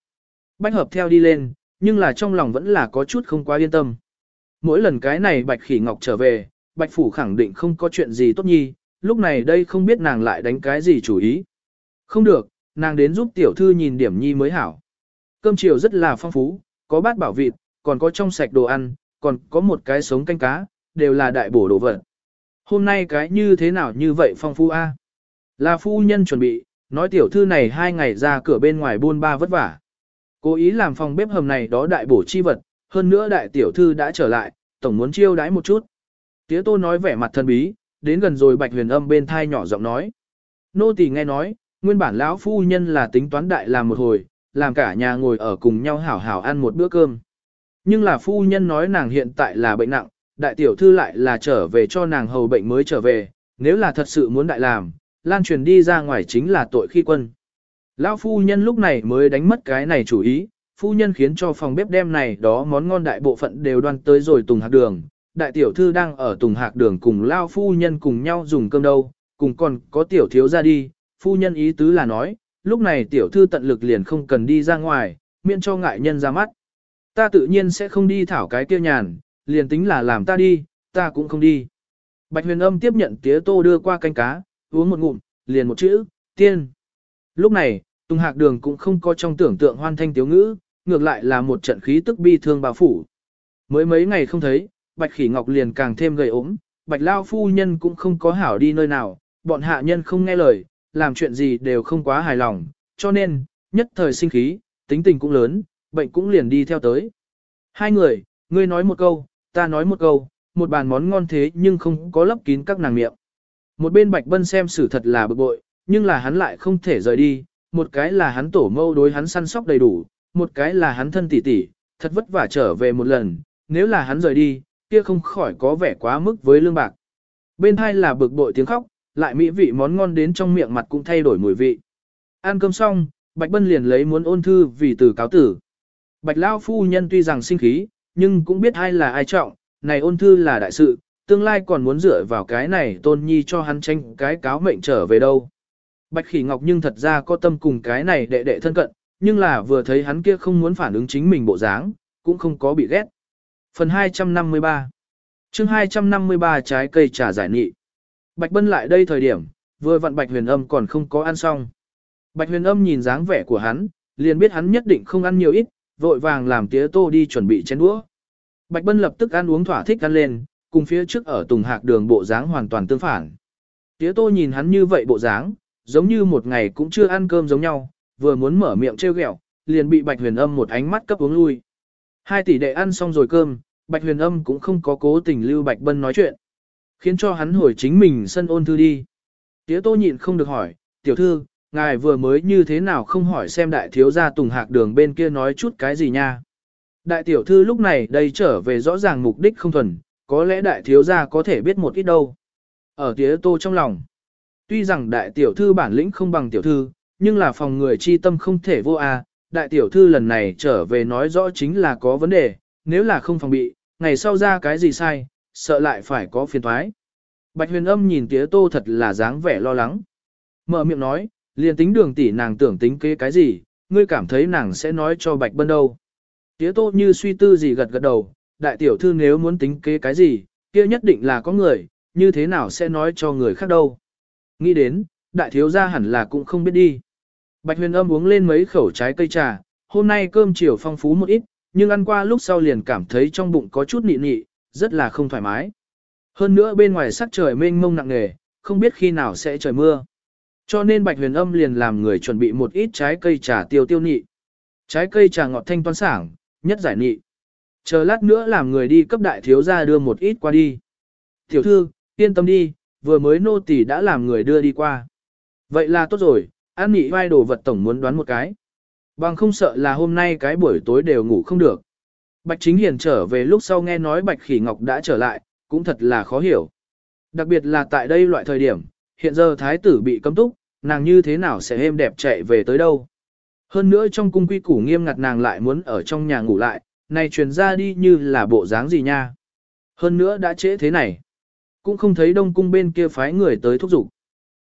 Bách hợp theo đi lên, nhưng là trong lòng vẫn là có chút không quá yên tâm. Mỗi lần cái này Bạch Khỉ Ngọc trở về, Bạch Phủ khẳng định không có chuyện gì tốt nhi, lúc này đây không biết nàng lại đánh cái gì chủ ý. Không được, nàng đến giúp tiểu thư nhìn điểm nhi mới hảo. Cơm chiều rất là phong phú, có bát bảo vịt, còn có trong sạch đồ ăn, còn có một cái sống canh cá, đều là đại bổ đồ vật. Hôm nay cái như thế nào như vậy phong phú a? Là phu nhân chuẩn bị, nói tiểu thư này hai ngày ra cửa bên ngoài buôn ba vất vả. Cố ý làm phòng bếp hầm này đó đại bổ chi vật, hơn nữa đại tiểu thư đã trở lại, tổng muốn chiêu đãi một chút. Tía tô nói vẻ mặt thân bí, đến gần rồi bạch huyền âm bên thai nhỏ giọng nói. Nô tỳ nghe nói, nguyên bản lão phu nhân là tính toán đại làm một hồi, làm cả nhà ngồi ở cùng nhau hảo hảo ăn một bữa cơm. Nhưng là phu nhân nói nàng hiện tại là bệnh nặng, đại tiểu thư lại là trở về cho nàng hầu bệnh mới trở về, nếu là thật sự muốn đại làm, lan truyền đi ra ngoài chính là tội khi quân. Lão phu nhân lúc này mới đánh mất cái này chủ ý, phu nhân khiến cho phòng bếp đem này đó món ngon đại bộ phận đều đoan tới rồi tùng hạt đường. Đại tiểu thư đang ở tùng hạc đường cùng Lao phu nhân cùng nhau dùng cơm đâu, cùng còn có tiểu thiếu ra đi, phu nhân ý tứ là nói, lúc này tiểu thư tận lực liền không cần đi ra ngoài, miễn cho ngại nhân ra mắt. Ta tự nhiên sẽ không đi thảo cái kia nhàn, liền tính là làm ta đi, ta cũng không đi. Bạch huyền âm tiếp nhận tía tô đưa qua canh cá, uống một ngụm, liền một chữ, tiên. Lúc này, Tùng Hạc Đường cũng không có trong tưởng tượng hoan thanh tiếu ngữ, ngược lại là một trận khí tức bi thương bao phủ. Mới mấy ngày không thấy, Bạch Khỉ Ngọc liền càng thêm gầy ốm, Bạch Lao phu nhân cũng không có hảo đi nơi nào, bọn hạ nhân không nghe lời, làm chuyện gì đều không quá hài lòng, cho nên, nhất thời sinh khí, tính tình cũng lớn, bệnh cũng liền đi theo tới. Hai người, ngươi nói một câu, ta nói một câu, một bàn món ngon thế nhưng không có lấp kín các nàng miệng. Một bên Bạch Bân xem xử thật là bực bội, nhưng là hắn lại không thể rời đi, một cái là hắn tổ mâu đối hắn săn sóc đầy đủ, một cái là hắn thân tỷ tỷ, thật vất vả trở về một lần, nếu là hắn rời đi, kia không khỏi có vẻ quá mức với lương bạc. Bên hai là bực bội tiếng khóc, lại mỹ vị món ngon đến trong miệng mặt cũng thay đổi mùi vị. Ăn cơm xong, Bạch Bân liền lấy muốn ôn thư vì từ cáo tử. Bạch Lao phu nhân tuy rằng sinh khí, nhưng cũng biết ai là ai trọng, này ôn thư là đại sự, tương lai còn muốn dựa vào cái này tôn nhi cho hắn tranh cái cáo mệnh trở về đâu. Bạch Khỉ Ngọc nhưng thật ra có tâm cùng cái này đệ đệ thân cận, nhưng là vừa thấy hắn kia không muốn phản ứng chính mình bộ dáng, cũng không có bị ghét. Phần 253 chương 253 trái cây trà giải nghị. Bạch Bân lại đây thời điểm, vừa vặn Bạch Huyền Âm còn không có ăn xong. Bạch Huyền Âm nhìn dáng vẻ của hắn, liền biết hắn nhất định không ăn nhiều ít, vội vàng làm tía tô đi chuẩn bị chén đũa. Bạch Bân lập tức ăn uống thỏa thích ăn lên, cùng phía trước ở Tùng Hạc đường bộ dáng hoàn toàn tương phản. Tía tô nhìn hắn như vậy bộ dáng, giống như một ngày cũng chưa ăn cơm giống nhau, vừa muốn mở miệng trêu ghẹo, liền bị Bạch Huyền Âm một ánh mắt cấp uống lui. Hai tỷ đệ ăn xong rồi cơm, Bạch Huyền Âm cũng không có cố tình lưu Bạch Bân nói chuyện. Khiến cho hắn hồi chính mình sân ôn thư đi. Tiết tô nhịn không được hỏi, tiểu thư, ngài vừa mới như thế nào không hỏi xem đại thiếu gia tùng hạc đường bên kia nói chút cái gì nha. Đại tiểu thư lúc này đây trở về rõ ràng mục đích không thuần, có lẽ đại thiếu gia có thể biết một ít đâu. Ở Tiết tô trong lòng, tuy rằng đại tiểu thư bản lĩnh không bằng tiểu thư, nhưng là phòng người chi tâm không thể vô a. đại tiểu thư lần này trở về nói rõ chính là có vấn đề, nếu là không phòng bị, ngày sau ra cái gì sai, sợ lại phải có phiền thoái. Bạch huyền âm nhìn tía tô thật là dáng vẻ lo lắng. Mở miệng nói, liền tính đường tỷ nàng tưởng tính kế cái gì, ngươi cảm thấy nàng sẽ nói cho bạch bân đâu. Tía tô như suy tư gì gật gật đầu, đại tiểu thư nếu muốn tính kế cái gì, kia nhất định là có người, như thế nào sẽ nói cho người khác đâu. Nghĩ đến, đại thiếu gia hẳn là cũng không biết đi. Bạch huyền âm uống lên mấy khẩu trái cây trà, hôm nay cơm chiều phong phú một ít, nhưng ăn qua lúc sau liền cảm thấy trong bụng có chút nị nị, rất là không thoải mái. Hơn nữa bên ngoài sắc trời mênh mông nặng nề, không biết khi nào sẽ trời mưa. Cho nên Bạch Huyền Âm liền làm người chuẩn bị một ít trái cây trà tiêu tiêu nị. Trái cây trà ngọt thanh toan sảng, nhất giải nị. Chờ lát nữa làm người đi cấp đại thiếu gia đưa một ít qua đi. Tiểu thư, yên tâm đi, vừa mới nô tỳ đã làm người đưa đi qua. Vậy là tốt rồi, an nị vai đồ vật tổng muốn đoán một cái. Bằng không sợ là hôm nay cái buổi tối đều ngủ không được. Bạch Chính Hiền trở về lúc sau nghe nói Bạch Khỉ Ngọc đã trở lại, cũng thật là khó hiểu. Đặc biệt là tại đây loại thời điểm, hiện giờ thái tử bị cấm túc, nàng như thế nào sẽ êm đẹp chạy về tới đâu. Hơn nữa trong cung quy củ nghiêm ngặt nàng lại muốn ở trong nhà ngủ lại, này truyền ra đi như là bộ dáng gì nha. Hơn nữa đã trễ thế này, cũng không thấy đông cung bên kia phái người tới thúc giục.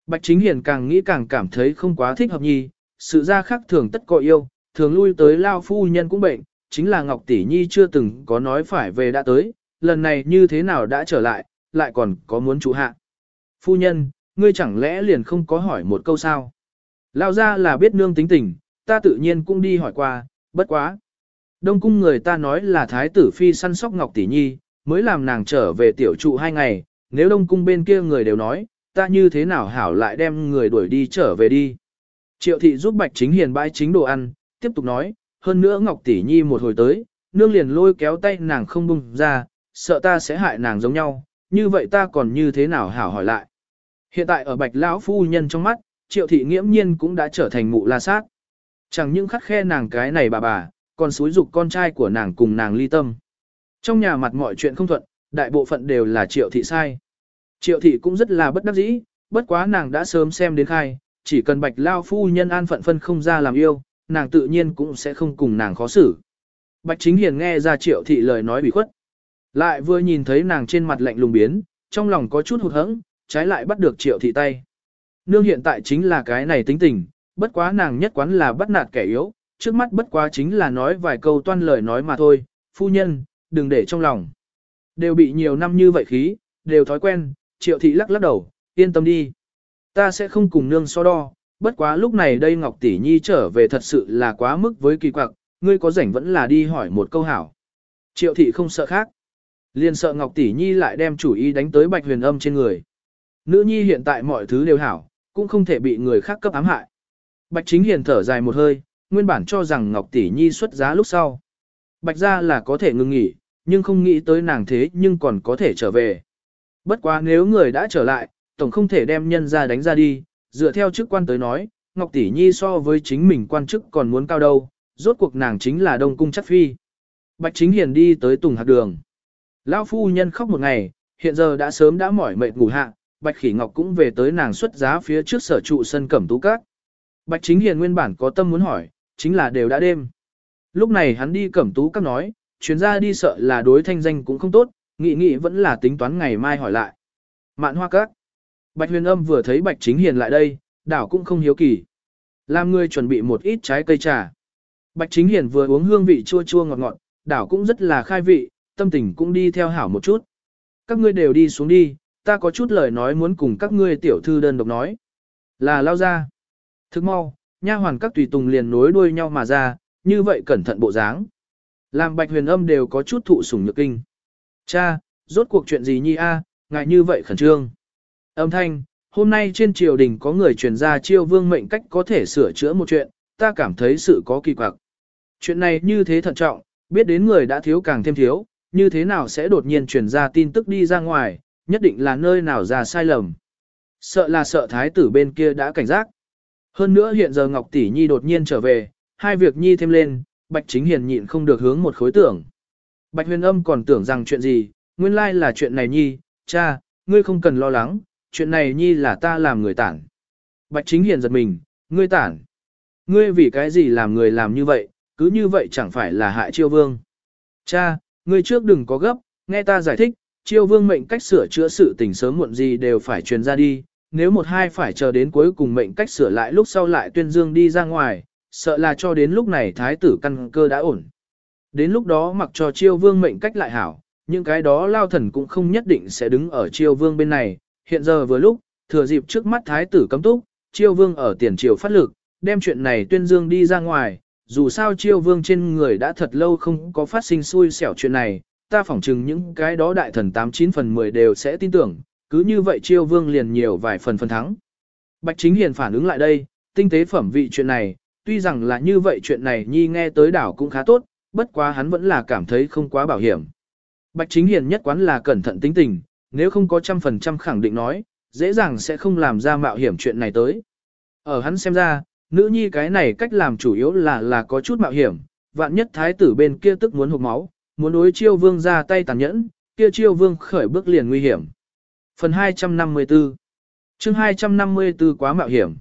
Bạch Chính Hiền càng nghĩ càng cảm thấy không quá thích hợp nhi, sự ra khác thường tất có yêu, thường lui tới lao phu nhân cũng bệnh, chính là Ngọc Tỷ Nhi chưa từng có nói phải về đã tới, lần này như thế nào đã trở lại, lại còn có muốn chủ hạ. Phu nhân, ngươi chẳng lẽ liền không có hỏi một câu sao? Lao ra là biết nương tính tình, ta tự nhiên cũng đi hỏi qua, bất quá. Đông cung người ta nói là thái tử phi săn sóc Ngọc Tỷ Nhi, mới làm nàng trở về tiểu trụ hai ngày, nếu đông cung bên kia người đều nói, ta như thế nào hảo lại đem người đuổi đi trở về đi. Triệu thị giúp Bạch Chính Hiền bãi chính đồ ăn, tiếp tục nói, hơn nữa Ngọc Tỷ Nhi một hồi tới, nương liền lôi kéo tay nàng không bung ra, sợ ta sẽ hại nàng giống nhau, như vậy ta còn như thế nào hảo hỏi lại. Hiện tại ở bạch lão phu nhân trong mắt, triệu thị nghiễm nhiên cũng đã trở thành mụ la sát. Chẳng những khắc khe nàng cái này bà bà, còn xúi dục con trai của nàng cùng nàng ly tâm. Trong nhà mặt mọi chuyện không thuận, đại bộ phận đều là triệu thị sai. Triệu thị cũng rất là bất đắc dĩ, bất quá nàng đã sớm xem đến khai, chỉ cần bạch lao phu nhân an phận phân không ra làm yêu, nàng tự nhiên cũng sẽ không cùng nàng khó xử. Bạch chính hiền nghe ra triệu thị lời nói bị khuất. Lại vừa nhìn thấy nàng trên mặt lạnh lùng biến, trong lòng có chút hụt hẫng, trái lại bắt được triệu thị tay. Nương hiện tại chính là cái này tính tình, bất quá nàng nhất quán là bắt nạt kẻ yếu, trước mắt bất quá chính là nói vài câu toan lời nói mà thôi, phu nhân, đừng để trong lòng. Đều bị nhiều năm như vậy khí, đều thói quen, triệu thị lắc lắc đầu, yên tâm đi. Ta sẽ không cùng nương so đo, bất quá lúc này đây Ngọc Tỷ Nhi trở về thật sự là quá mức với kỳ quặc, ngươi có rảnh vẫn là đi hỏi một câu hảo. Triệu thị không sợ khác. Liền sợ Ngọc Tỷ Nhi lại đem chủ ý đánh tới Bạch Huyền Âm trên người. Nữ nhi hiện tại mọi thứ đều hảo, cũng không thể bị người khác cấp ám hại. Bạch Chính Hiền thở dài một hơi, nguyên bản cho rằng Ngọc Tỷ Nhi xuất giá lúc sau. Bạch ra là có thể ngừng nghỉ, nhưng không nghĩ tới nàng thế nhưng còn có thể trở về. Bất quá nếu người đã trở lại, tổng không thể đem nhân ra đánh ra đi, dựa theo chức quan tới nói, Ngọc Tỷ Nhi so với chính mình quan chức còn muốn cao đâu, rốt cuộc nàng chính là Đông Cung Chắc Phi. Bạch Chính Hiền đi tới Tùng Hạc Đường. Lão phu nhân khóc một ngày, hiện giờ đã sớm đã mỏi mệt ngủ hạ, Bạch Khỉ Ngọc cũng về tới nàng xuất giá phía trước sở trụ sân cẩm tú các. Bạch Chính Hiền nguyên bản có tâm muốn hỏi, chính là đều đã đêm. Lúc này hắn đi cẩm tú các nói, chuyến ra đi sợ là đối thanh danh cũng không tốt, nghị nghị vẫn là tính toán ngày mai hỏi lại. Mạn hoa các. Bạch huyền âm vừa thấy Bạch Chính Hiền lại đây, đảo cũng không hiếu kỳ. Làm người chuẩn bị một ít trái cây trà. Bạch Chính Hiền vừa uống hương vị chua chua ngọt ngọt, đảo cũng rất là khai vị, tâm tình cũng đi theo hảo một chút. Các ngươi đều đi xuống đi, ta có chút lời nói muốn cùng các ngươi tiểu thư đơn độc nói. Là lao ra. Thức mau, nha hoàn các tùy tùng liền nối đuôi nhau mà ra, như vậy cẩn thận bộ dáng. Làm bạch huyền âm đều có chút thụ sủng nhược kinh. Cha, rốt cuộc chuyện gì nhi a, ngại như vậy khẩn trương. Âm thanh, hôm nay trên triều đình có người truyền ra chiêu vương mệnh cách có thể sửa chữa một chuyện, ta cảm thấy sự có kỳ quặc. Chuyện này như thế thận trọng, biết đến người đã thiếu càng thêm thiếu, như thế nào sẽ đột nhiên truyền ra tin tức đi ra ngoài, nhất định là nơi nào ra sai lầm. Sợ là sợ thái tử bên kia đã cảnh giác. Hơn nữa hiện giờ Ngọc Tỷ Nhi đột nhiên trở về, hai việc Nhi thêm lên, Bạch Chính Hiền nhịn không được hướng một khối tưởng. Bạch huyền âm còn tưởng rằng chuyện gì, nguyên lai là chuyện này Nhi, cha, ngươi không cần lo lắng, chuyện này Nhi là ta làm người tản. Bạch Chính Hiền giật mình, ngươi tản. Ngươi vì cái gì làm người làm như vậy, cứ như vậy chẳng phải là hại chiêu vương. Cha, ngươi trước đừng có gấp, nghe ta giải thích, chiêu vương mệnh cách sửa chữa sự tình sớm muộn gì đều phải truyền ra đi, nếu một hai phải chờ đến cuối cùng mệnh cách sửa lại lúc sau lại tuyên dương đi ra ngoài, sợ là cho đến lúc này thái tử căn cơ đã ổn. Đến lúc đó mặc cho chiêu vương mệnh cách lại hảo, những cái đó lao thần cũng không nhất định sẽ đứng ở chiêu vương bên này, hiện giờ vừa lúc, thừa dịp trước mắt thái tử cấm túc, chiêu vương ở tiền triều phát lực, đem chuyện này tuyên dương đi ra ngoài, dù sao chiêu vương trên người đã thật lâu không có phát sinh xui xẻo chuyện này, ta phỏng chừng những cái đó đại thần 89 phần 10 đều sẽ tin tưởng, cứ như vậy chiêu vương liền nhiều vài phần phần thắng. Bạch Chính Hiền phản ứng lại đây, tinh tế phẩm vị chuyện này, tuy rằng là như vậy chuyện này nhi nghe tới đảo cũng khá tốt, bất quá hắn vẫn là cảm thấy không quá bảo hiểm. Bạch Chính Hiền nhất quán là cẩn thận tính tình, nếu không có trăm phần trăm khẳng định nói, dễ dàng sẽ không làm ra mạo hiểm chuyện này tới. Ở hắn xem ra, nữ nhi cái này cách làm chủ yếu là là có chút mạo hiểm, vạn nhất thái tử bên kia tức muốn hụt máu, muốn đối chiêu vương ra tay tàn nhẫn, kia chiêu vương khởi bước liền nguy hiểm. Phần 254 chương 254 quá mạo hiểm.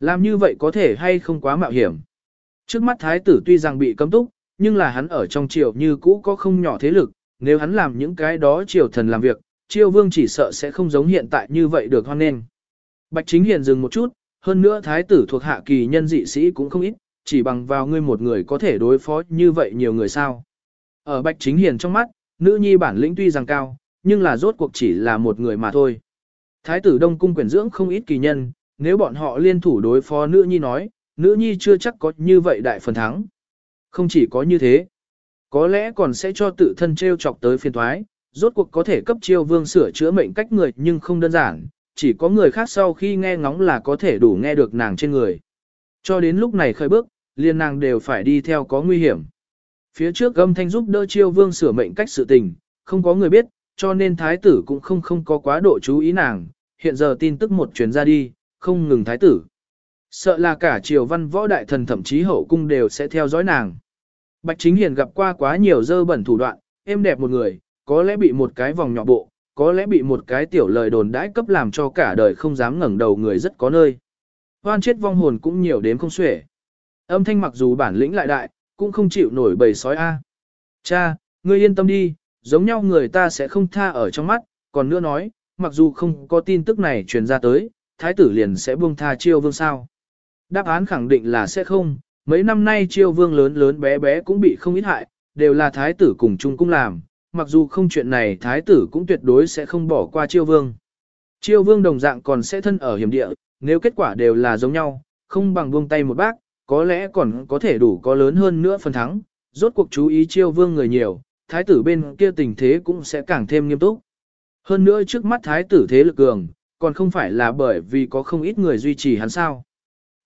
Làm như vậy có thể hay không quá mạo hiểm. Trước mắt thái tử tuy rằng bị cấm túc, nhưng là hắn ở trong triều như cũ có không nhỏ thế lực, nếu hắn làm những cái đó triều thần làm việc, chiêu vương chỉ sợ sẽ không giống hiện tại như vậy được hoan nghênh. Bạch Chính Hiền dừng một chút, hơn nữa thái tử thuộc hạ kỳ nhân dị sĩ cũng không ít, chỉ bằng vào ngươi một người có thể đối phó như vậy nhiều người sao. Ở Bạch Chính Hiền trong mắt, nữ nhi bản lĩnh tuy rằng cao, nhưng là rốt cuộc chỉ là một người mà thôi. Thái tử Đông Cung quyển dưỡng không ít kỳ nhân, nếu bọn họ liên thủ đối phó nữ nhi nói, nữ nhi chưa chắc có như vậy đại phần thắng. Không chỉ có như thế, có lẽ còn sẽ cho tự thân treo chọc tới phiên thoái, rốt cuộc có thể cấp chiêu vương sửa chữa mệnh cách người nhưng không đơn giản, chỉ có người khác sau khi nghe ngóng là có thể đủ nghe được nàng trên người. Cho đến lúc này khởi bước, liên nàng đều phải đi theo có nguy hiểm. Phía trước âm thanh giúp đỡ chiêu vương sửa mệnh cách sự tình, không có người biết, cho nên thái tử cũng không không có quá độ chú ý nàng, hiện giờ tin tức một truyền ra đi, không ngừng thái tử. Sợ là cả triều văn võ đại thần thậm chí hậu cung đều sẽ theo dõi nàng. Bạch Chính Hiền gặp qua quá nhiều dơ bẩn thủ đoạn, em đẹp một người, có lẽ bị một cái vòng nhỏ bộ, có lẽ bị một cái tiểu lời đồn đãi cấp làm cho cả đời không dám ngẩng đầu người rất có nơi. Hoan chết vong hồn cũng nhiều đến không xuể. Âm thanh mặc dù bản lĩnh lại đại, cũng không chịu nổi bầy sói A. Cha, ngươi yên tâm đi, giống nhau người ta sẽ không tha ở trong mắt, còn nữa nói, mặc dù không có tin tức này truyền ra tới, thái tử liền sẽ buông tha chiêu vương sao. Đáp án khẳng định là sẽ không, mấy năm nay chiêu vương lớn lớn bé bé cũng bị không ít hại, đều là thái tử cùng chung cung làm, mặc dù không chuyện này thái tử cũng tuyệt đối sẽ không bỏ qua chiêu vương. Chiêu vương đồng dạng còn sẽ thân ở hiểm địa, nếu kết quả đều là giống nhau, không bằng buông tay một bác, có lẽ còn có thể đủ có lớn hơn nữa phần thắng, rốt cuộc chú ý chiêu vương người nhiều, thái tử bên kia tình thế cũng sẽ càng thêm nghiêm túc. Hơn nữa trước mắt thái tử thế lực cường, còn không phải là bởi vì có không ít người duy trì hắn sao.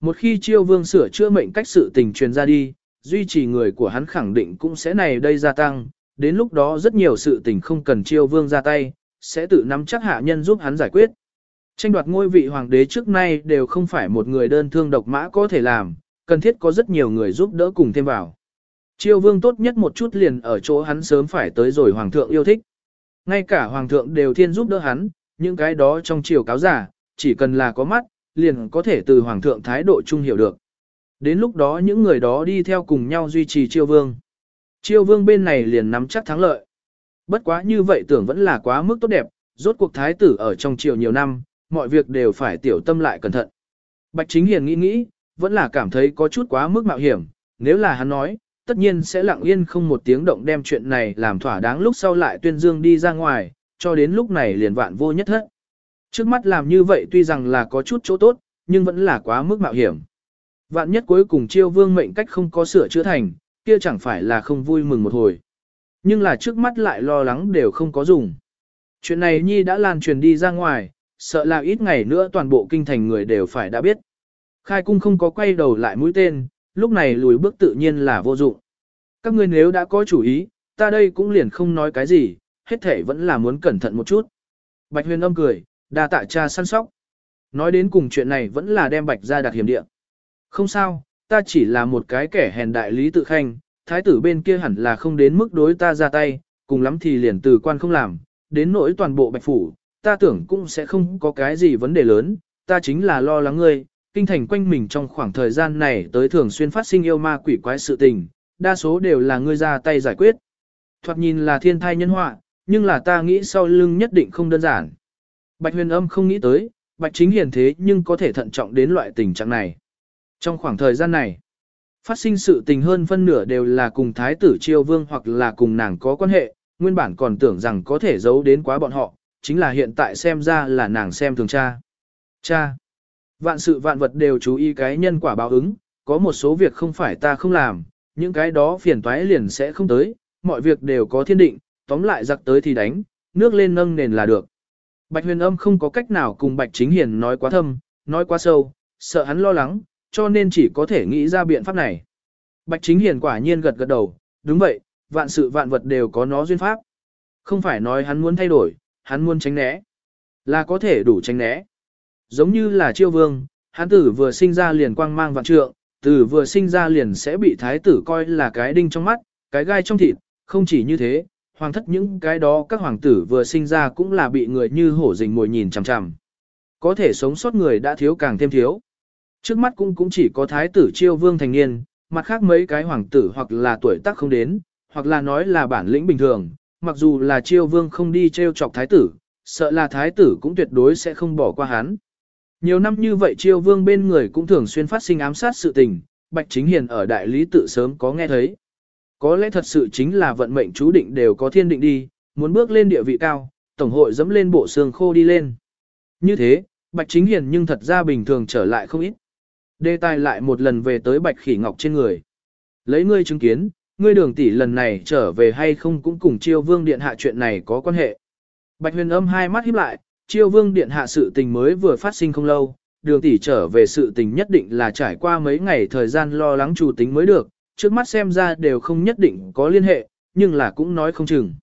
Một khi chiêu vương sửa chữa mệnh cách sự tình truyền ra đi, duy trì người của hắn khẳng định cũng sẽ này đây gia tăng, đến lúc đó rất nhiều sự tình không cần chiêu vương ra tay, sẽ tự nắm chắc hạ nhân giúp hắn giải quyết. Tranh đoạt ngôi vị hoàng đế trước nay đều không phải một người đơn thương độc mã có thể làm, cần thiết có rất nhiều người giúp đỡ cùng thêm vào. Chiêu vương tốt nhất một chút liền ở chỗ hắn sớm phải tới rồi hoàng thượng yêu thích. Ngay cả hoàng thượng đều thiên giúp đỡ hắn, những cái đó trong chiều cáo giả, chỉ cần là có mắt, liền có thể từ hoàng thượng thái độ chung hiểu được. Đến lúc đó những người đó đi theo cùng nhau duy trì chiêu vương. Chiêu vương bên này liền nắm chắc thắng lợi. Bất quá như vậy tưởng vẫn là quá mức tốt đẹp, rốt cuộc thái tử ở trong triều nhiều năm, mọi việc đều phải tiểu tâm lại cẩn thận. Bạch Chính Hiền nghĩ nghĩ, vẫn là cảm thấy có chút quá mức mạo hiểm, nếu là hắn nói, tất nhiên sẽ lặng yên không một tiếng động đem chuyện này làm thỏa đáng lúc sau lại tuyên dương đi ra ngoài, cho đến lúc này liền vạn vô nhất hết. Trước mắt làm như vậy tuy rằng là có chút chỗ tốt, nhưng vẫn là quá mức mạo hiểm. Vạn nhất cuối cùng chiêu vương mệnh cách không có sửa chữa thành, kia chẳng phải là không vui mừng một hồi. Nhưng là trước mắt lại lo lắng đều không có dùng. Chuyện này Nhi đã lan truyền đi ra ngoài, sợ là ít ngày nữa toàn bộ kinh thành người đều phải đã biết. Khai cung không có quay đầu lại mũi tên, lúc này lùi bước tự nhiên là vô dụng. Các ngươi nếu đã có chủ ý, ta đây cũng liền không nói cái gì, hết thể vẫn là muốn cẩn thận một chút. Bạch huyền âm cười, đa tạ cha săn sóc. Nói đến cùng chuyện này vẫn là đem bạch ra đặt hiểm địa. Không sao, ta chỉ là một cái kẻ hèn đại lý tự khanh, thái tử bên kia hẳn là không đến mức đối ta ra tay, cùng lắm thì liền từ quan không làm, đến nỗi toàn bộ bạch phủ, ta tưởng cũng sẽ không có cái gì vấn đề lớn, ta chính là lo lắng ngươi, kinh thành quanh mình trong khoảng thời gian này tới thường xuyên phát sinh yêu ma quỷ quái sự tình, đa số đều là ngươi ra tay giải quyết. Thoạt nhìn là thiên thai nhân họa, nhưng là ta nghĩ sau lưng nhất định không đơn giản. Bạch huyền âm không nghĩ tới, bạch chính hiền thế nhưng có thể thận trọng đến loại tình trạng này. Trong khoảng thời gian này, phát sinh sự tình hơn phân nửa đều là cùng thái tử triều vương hoặc là cùng nàng có quan hệ, nguyên bản còn tưởng rằng có thể giấu đến quá bọn họ, chính là hiện tại xem ra là nàng xem thường cha. Cha, vạn sự vạn vật đều chú ý cái nhân quả báo ứng, có một số việc không phải ta không làm, những cái đó phiền toái liền sẽ không tới, mọi việc đều có thiên định, tóm lại giặc tới thì đánh, nước lên nâng nền là được. Bạch huyền âm không có cách nào cùng Bạch chính hiền nói quá thâm, nói quá sâu, sợ hắn lo lắng, cho nên chỉ có thể nghĩ ra biện pháp này. Bạch chính hiền quả nhiên gật gật đầu, đúng vậy, vạn sự vạn vật đều có nó duyên pháp. Không phải nói hắn muốn thay đổi, hắn muốn tránh né. Là có thể đủ tránh né. Giống như là chiêu vương, hắn tử vừa sinh ra liền quang mang vạn trượng, tử vừa sinh ra liền sẽ bị thái tử coi là cái đinh trong mắt, cái gai trong thịt, không chỉ như thế, hoàng thất những cái đó các hoàng tử vừa sinh ra cũng là bị người như hổ rình mồi nhìn chằm chằm. Có thể sống sót người đã thiếu càng thêm thiếu. Trước mắt cũng cũng chỉ có thái tử chiêu vương thành niên, mặt khác mấy cái hoàng tử hoặc là tuổi tác không đến, hoặc là nói là bản lĩnh bình thường, mặc dù là chiêu vương không đi treo chọc thái tử, sợ là thái tử cũng tuyệt đối sẽ không bỏ qua hắn. Nhiều năm như vậy chiêu vương bên người cũng thường xuyên phát sinh ám sát sự tình, Bạch Chính Hiền ở đại lý tự sớm có nghe thấy. Có lẽ thật sự chính là vận mệnh chú định đều có thiên định đi, muốn bước lên địa vị cao, tổng hội dẫm lên bộ xương khô đi lên. Như thế, Bạch Chính Hiền nhưng thật ra bình thường trở lại không ít. Đề tài lại một lần về tới Bạch Khỉ Ngọc trên người. Lấy ngươi chứng kiến, ngươi đường tỷ lần này trở về hay không cũng cùng chiêu vương điện hạ chuyện này có quan hệ. Bạch huyền âm hai mắt híp lại, chiêu vương điện hạ sự tình mới vừa phát sinh không lâu, đường tỷ trở về sự tình nhất định là trải qua mấy ngày thời gian lo lắng chủ tính mới được, trước mắt xem ra đều không nhất định có liên hệ, nhưng là cũng nói không chừng.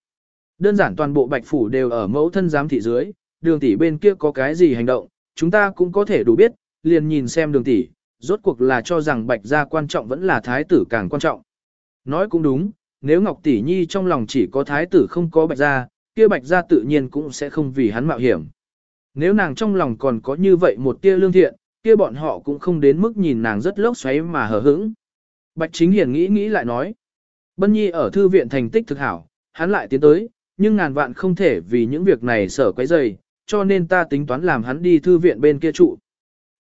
Đơn giản toàn bộ bạch phủ đều ở mẫu thân giám thị dưới, đường tỷ bên kia có cái gì hành động, chúng ta cũng có thể đủ biết, liền nhìn xem đường tỷ, rốt cuộc là cho rằng bạch gia quan trọng vẫn là thái tử càng quan trọng. Nói cũng đúng, nếu Ngọc Tỷ Nhi trong lòng chỉ có thái tử không có bạch gia, kia bạch gia tự nhiên cũng sẽ không vì hắn mạo hiểm. Nếu nàng trong lòng còn có như vậy một tia lương thiện, kia bọn họ cũng không đến mức nhìn nàng rất lốc xoáy mà hờ hững. Bạch Chính Hiền nghĩ nghĩ lại nói. Bân Nhi ở thư viện thành tích thực hảo, hắn lại tiến tới, nhưng ngàn vạn không thể vì những việc này sở quấy rầy, cho nên ta tính toán làm hắn đi thư viện bên kia trụ.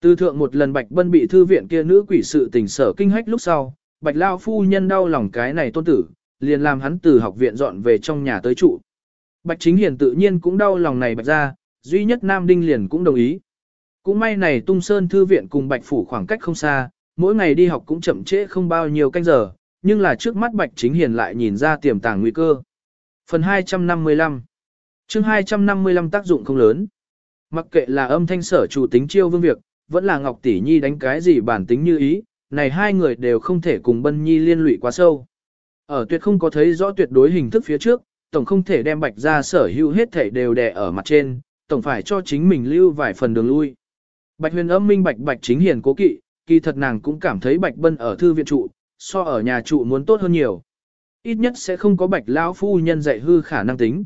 Từ thượng một lần Bạch Bân bị thư viện kia nữ quỷ sự tình sở kinh hách lúc sau, Bạch Lao phu nhân đau lòng cái này tôn tử, liền làm hắn từ học viện dọn về trong nhà tới trụ. Bạch Chính Hiền tự nhiên cũng đau lòng này Bạch ra, duy nhất Nam Đinh liền cũng đồng ý. Cũng may này Tung Sơn Thư viện cùng Bạch Phủ khoảng cách không xa, mỗi ngày đi học cũng chậm trễ không bao nhiêu canh giờ, nhưng là trước mắt Bạch Chính Hiền lại nhìn ra tiềm tàng nguy cơ. Phần 255 chương 255 tác dụng không lớn. Mặc kệ là âm thanh sở chủ tính chiêu vương việc, vẫn là Ngọc Tỷ Nhi đánh cái gì bản tính như ý, này hai người đều không thể cùng Bân Nhi liên lụy quá sâu. Ở tuyệt không có thấy rõ tuyệt đối hình thức phía trước, tổng không thể đem bạch ra sở hữu hết thể đều đè ở mặt trên, tổng phải cho chính mình lưu vài phần đường lui. Bạch huyền âm minh bạch bạch chính hiền cố kỵ, kỳ thật nàng cũng cảm thấy bạch bân ở thư viện trụ, so ở nhà trụ muốn tốt hơn nhiều. Ít nhất sẽ không có bạch lão phu nhân dạy hư khả năng tính.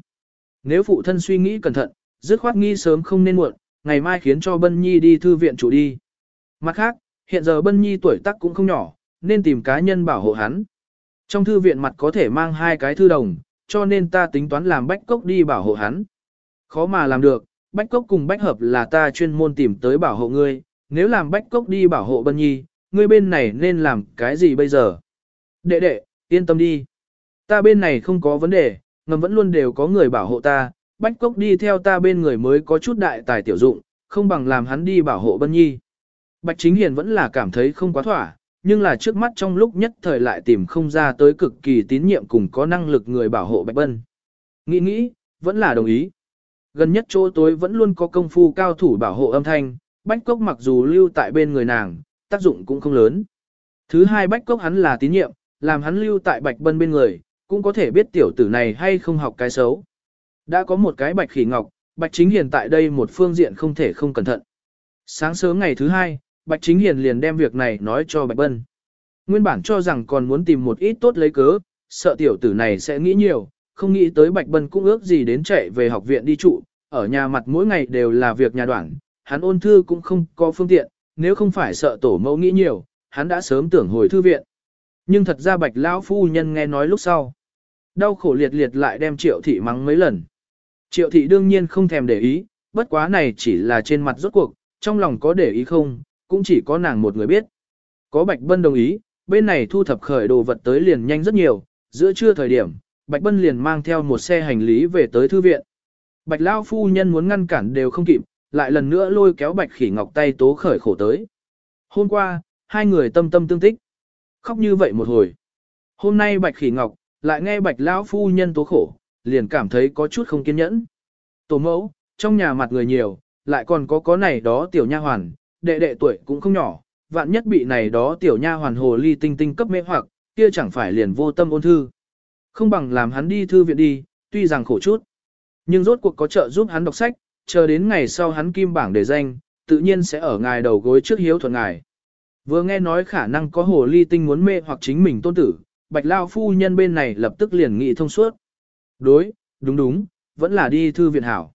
Nếu phụ thân suy nghĩ cẩn thận, dứt khoát nghi sớm không nên muộn, ngày mai khiến cho bân nhi đi thư viện chủ đi. Mặt khác, hiện giờ bân nhi tuổi tác cũng không nhỏ, nên tìm cá nhân bảo hộ hắn. Trong thư viện mặt có thể mang hai cái thư đồng, cho nên ta tính toán làm bách cốc đi bảo hộ hắn. Khó mà làm được, bách cốc cùng bách hợp là ta chuyên môn tìm tới bảo hộ ngươi, nếu làm bách cốc đi bảo hộ bân nhi, ngươi bên này nên làm cái gì bây giờ? Đệ đệ, yên tâm đi. Ta bên này không có vấn đề, ngầm vẫn luôn đều có người bảo hộ ta, bách cốc đi theo ta bên người mới có chút đại tài tiểu dụng, không bằng làm hắn đi bảo hộ bân nhi. Bạch Chính Hiền vẫn là cảm thấy không quá thỏa, nhưng là trước mắt trong lúc nhất thời lại tìm không ra tới cực kỳ tín nhiệm cùng có năng lực người bảo hộ Bạch Bân. Nghĩ nghĩ, vẫn là đồng ý. Gần nhất chỗ tối vẫn luôn có công phu cao thủ bảo hộ âm thanh, Bách Cốc mặc dù lưu tại bên người nàng, tác dụng cũng không lớn. Thứ hai Bách Cốc hắn là tín nhiệm, làm hắn lưu tại Bạch Bân bên người, cũng có thể biết tiểu tử này hay không học cái xấu. Đã có một cái bạch khỉ ngọc, bạch chính hiền tại đây một phương diện không thể không cẩn thận. Sáng sớm ngày thứ hai, bạch chính hiền liền đem việc này nói cho bạch bân. Nguyên bản cho rằng còn muốn tìm một ít tốt lấy cớ, sợ tiểu tử này sẽ nghĩ nhiều, không nghĩ tới bạch bân cũng ước gì đến chạy về học viện đi trụ, ở nhà mặt mỗi ngày đều là việc nhà đoạn, hắn ôn thư cũng không có phương tiện, nếu không phải sợ tổ mẫu nghĩ nhiều, hắn đã sớm tưởng hồi thư viện. Nhưng thật ra bạch lão phu nhân nghe nói lúc sau. Đau khổ liệt liệt lại đem triệu thị mắng mấy lần. Triệu thị đương nhiên không thèm để ý, bất quá này chỉ là trên mặt rốt cuộc, trong lòng có để ý không, cũng chỉ có nàng một người biết. Có Bạch Bân đồng ý, bên này thu thập khởi đồ vật tới liền nhanh rất nhiều, giữa trưa thời điểm, Bạch Bân liền mang theo một xe hành lý về tới thư viện. Bạch Lao phu nhân muốn ngăn cản đều không kịp, lại lần nữa lôi kéo Bạch Khỉ Ngọc tay tố khởi khổ tới. Hôm qua, hai người tâm tâm tương tích. Khóc như vậy một hồi. Hôm nay Bạch Khỉ Ngọc, lại nghe Bạch Lão phu nhân tố khổ, liền cảm thấy có chút không kiên nhẫn. Tổ mẫu, trong nhà mặt người nhiều, lại còn có có này đó tiểu nha hoàn, đệ đệ tuổi cũng không nhỏ, vạn nhất bị này đó tiểu nha hoàn hồ ly tinh tinh cấp mê hoặc, kia chẳng phải liền vô tâm ôn thư. Không bằng làm hắn đi thư viện đi, tuy rằng khổ chút. Nhưng rốt cuộc có trợ giúp hắn đọc sách, chờ đến ngày sau hắn kim bảng để danh, tự nhiên sẽ ở ngài đầu gối trước hiếu thuận ngài. Vừa nghe nói khả năng có hồ ly tinh muốn mê hoặc chính mình tôn tử, bạch lao phu nhân bên này lập tức liền nghị thông suốt. Đối, đúng đúng, vẫn là đi thư viện hảo.